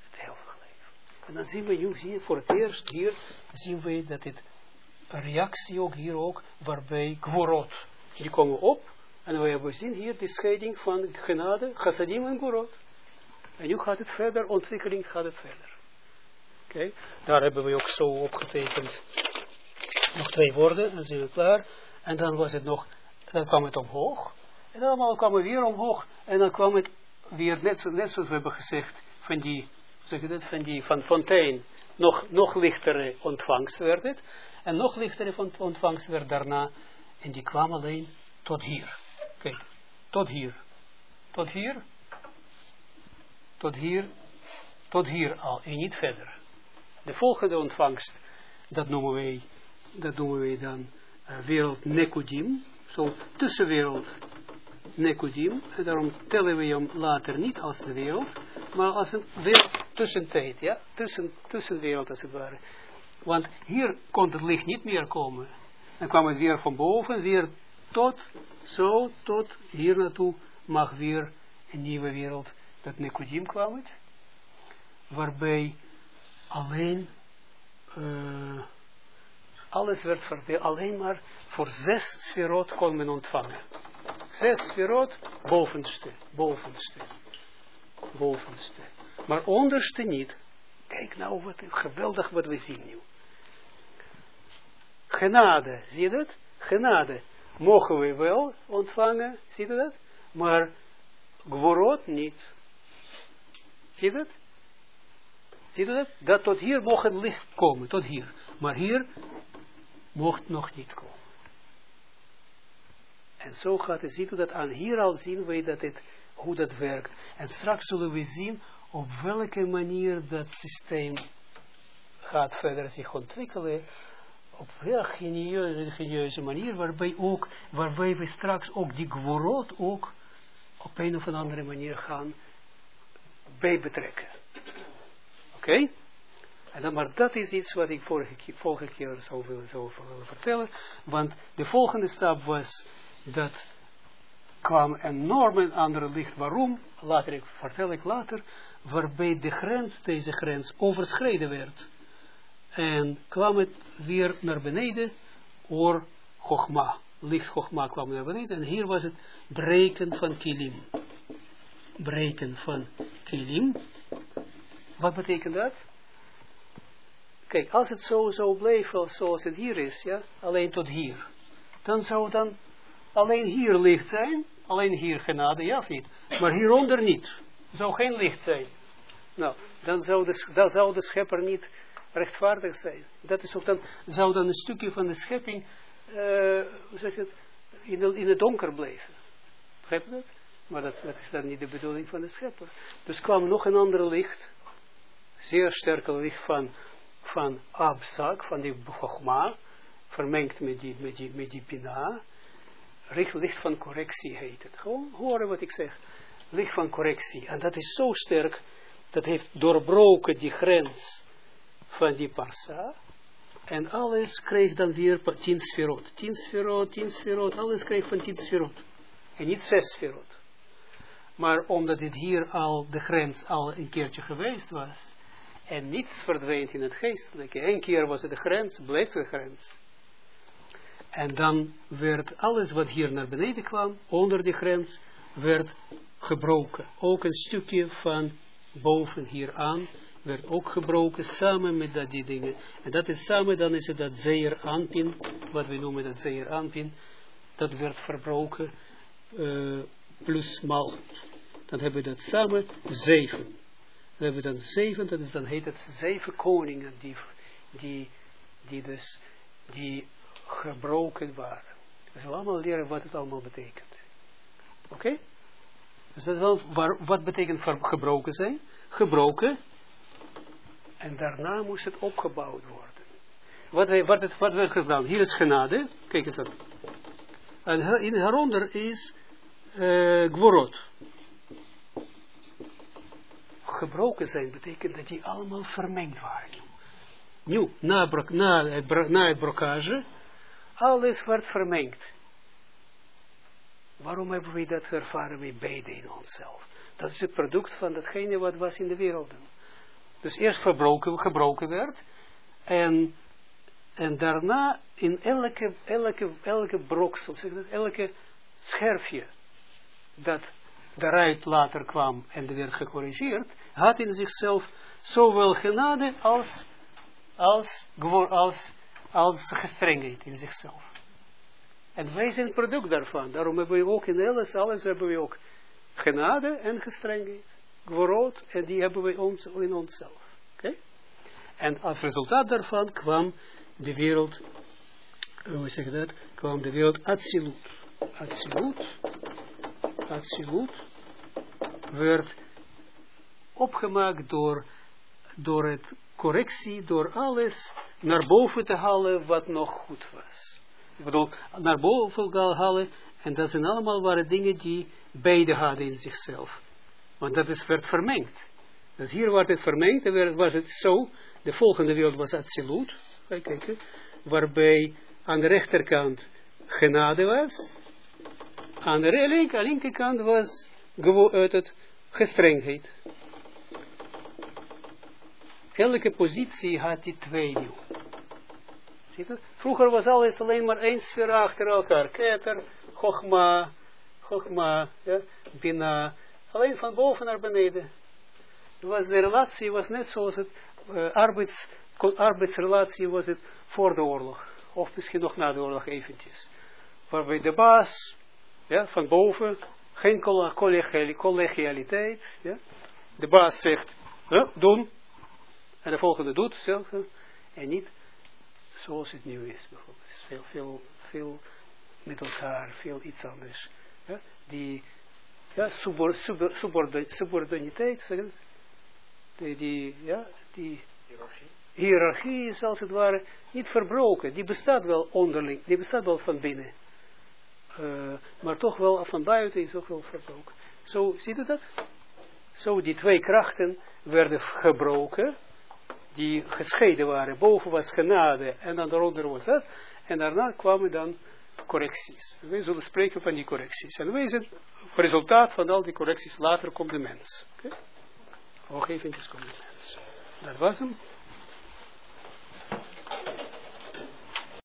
het eeuwige leven. En dan zien we nu hier voor het eerst hier, zien we dat een reactie ook hier ook, waarbij gvorot, die komen op, en we hebben zien hier de scheiding van genade, chassadim en gvorot. En nu gaat het verder, ontwikkeling gaat het verder. Oké, daar hebben we ook zo opgetekend. Nog twee woorden, dan zijn we klaar. En dan was het nog, dan kwam het omhoog. En dan kwam het weer omhoog. En dan kwam het weer, net, zo, net zoals we hebben gezegd, van die, zeg je dat, van die, van fontein, nog, nog lichtere ontvangst werd het. En nog lichtere ontvangst werd daarna. En die kwam alleen tot hier. Kijk, tot hier. Tot hier. Tot hier. Tot hier al. En niet verder. De volgende ontvangst, dat noemen wij, dat noemen wij dan uh, wereld Nekudim, zo tussenwereld Nekudim, en daarom tellen we hem later niet als de wereld, maar als een wereld tussentijd, ja, tussen, tussenwereld als het ware. Want hier kon het licht niet meer komen. Dan kwam het weer van boven, weer tot, zo, tot hier naartoe mag weer een nieuwe wereld, dat Nekudim kwam het, waarbij alleen uh, alles werd verdeeld, alleen maar voor zes sferot kon men ontvangen. Zes sferot, bovenste, bovenste, bovenste. Maar onderste niet. Kijk nou wat geweldig wat we zien nu. Genade, zie je dat? Genade mogen we wel ontvangen, zie je dat? Maar gworot niet. Zie je dat? Zie je dat? Dat tot hier mocht het licht komen, tot hier. Maar hier mocht nog niet komen. En zo gaat het, ziet u dat aan hier al zien we dat het, hoe dat werkt. En straks zullen we zien op welke manier dat systeem gaat verder zich ontwikkelen. Op heel genieuze, manier, waarbij, ook, waarbij we straks ook die gworot ook op een of andere manier gaan bij betrekken. Oké? Okay? Maar dat is iets wat ik vorige keer, vorige keer zou willen, willen vertellen. Want de volgende stap was dat kwam enorm een andere licht. Waarom? Later, ik, vertel ik later. Waarbij de grens, deze grens, overschreden werd. En kwam het weer naar beneden. Oor Chogma. Licht Chogma kwam naar beneden. En hier was het breken van kilim. Breken van kilim. Wat betekent dat? Kijk, als het zo zou blijven zoals het hier is, ja, alleen tot hier, dan zou dan alleen hier licht zijn, alleen hier genade, ja of niet? Maar hieronder niet. Zou geen licht zijn. Nou, dan zou de, dan zou de schepper niet rechtvaardig zijn. Dat is ook dan, zou dan een stukje van de schepping, uh, hoe zeg het, in, in het donker blijven. Begrijp je dat? Maar dat, dat is dan niet de bedoeling van de schepper. Dus kwam nog een ander licht, zeer sterke licht van, van Abzak, van die Chogma, vermengd met die, met die, met die Bina, licht van correctie heet het. Gewoon horen wat ik zeg. Licht van correctie. En dat is zo sterk, dat heeft doorbroken die grens van die parsa. En alles kreeg dan weer tien sferot. Tien sferot, tien sferot, alles kreeg van tien sferot. En niet zes sferot. Maar omdat dit hier al, de grens al een keertje geweest was, en niets verdwijnt in het geestelijke. Eén keer was het de grens, bleef de grens. En dan werd alles wat hier naar beneden kwam, onder de grens, werd gebroken. Ook een stukje van boven hier aan werd ook gebroken, samen met dat die dingen. En dat is samen, dan is het dat zeer aanpin, wat we noemen dat zeer aanpin, dat werd verbroken, uh, plus mal. Dan hebben we dat samen zeven. Dan hebben we dan zeven, dat is dan heet het zeven koningen, die, die, die dus, die gebroken waren. We zullen allemaal leren wat het allemaal betekent. Oké? Dus dat wel, wat betekent gebroken zijn? Gebroken. En daarna moest het opgebouwd worden. Wat, wij, wat, het, wat werd gedaan? Hier is genade. Kijk eens aan. En in heronder is uh. Gebroken zijn betekent dat die allemaal vermengd waren. Nu, na, na, na het brokage alles wordt vermengd. Waarom hebben we dat ervaren we beide in onszelf? Dat is het product van datgene wat was in de wereld. Dus eerst verbroken, gebroken werd. En, en daarna in elke, elke, elke broksel, zeg elke scherfje dat daaruit later kwam en werd gecorrigeerd, had in zichzelf zowel genade als, als, als als gestrengheid in zichzelf. En wij zijn product daarvan. Daarom hebben we ook in alles, alles hebben we ook genade en gestrengheid. Gworot, en die hebben we ons, in onszelf. Oké? En als resultaat daarvan kwam de wereld, hoe zeg je dat? Kwam de wereld Atsilut. Atsilut, Atsilut werd opgemaakt door, door het correctie, door alles naar boven te halen wat nog goed was. Ik bedoel, naar boven halen, en dat zijn allemaal waren dingen die beide hadden in zichzelf. Want dat is, werd vermengd. Dus hier werd het vermengd, en was het zo, de volgende wereld was absoluut, kijken, waarbij aan de rechterkant genade was, aan de link, linkerkant was uit het gestrengheid. Elke positie had die twee nu. Vroeger was alles alleen maar één sfeer achter elkaar. Keter, Chogma, Chogma, ja, Bina. Alleen van boven naar beneden. Was de relatie was net zoals het uh, arbeids, arbeidsrelatie was het voor de oorlog. Of misschien nog na de oorlog eventjes. Waarbij de baas, ja, van boven, geen collegialiteit. Ja. De baas zegt, doen. En de volgende doet zelf. En niet zoals het nu is bijvoorbeeld. Veel, veel, veel met elkaar, veel iets anders. Ja? Die ja, subor, subor, subordiniteit, zeggen die, die, ja, die hiërarchie. hiërarchie is als het ware niet verbroken. Die bestaat wel onderling, die bestaat wel van binnen. Uh, maar toch wel van buiten is ook wel verbroken. Zo, ziet u dat? Zo, die twee krachten werden gebroken die gescheiden waren. Boven was genade en dan daaronder was dat. En daarna kwamen dan correcties. We zullen spreken van die correcties. En wij zijn resultaat van al die correcties. Later komt de mens. Okay? Nog eventjes komt de mens. Dat was hem.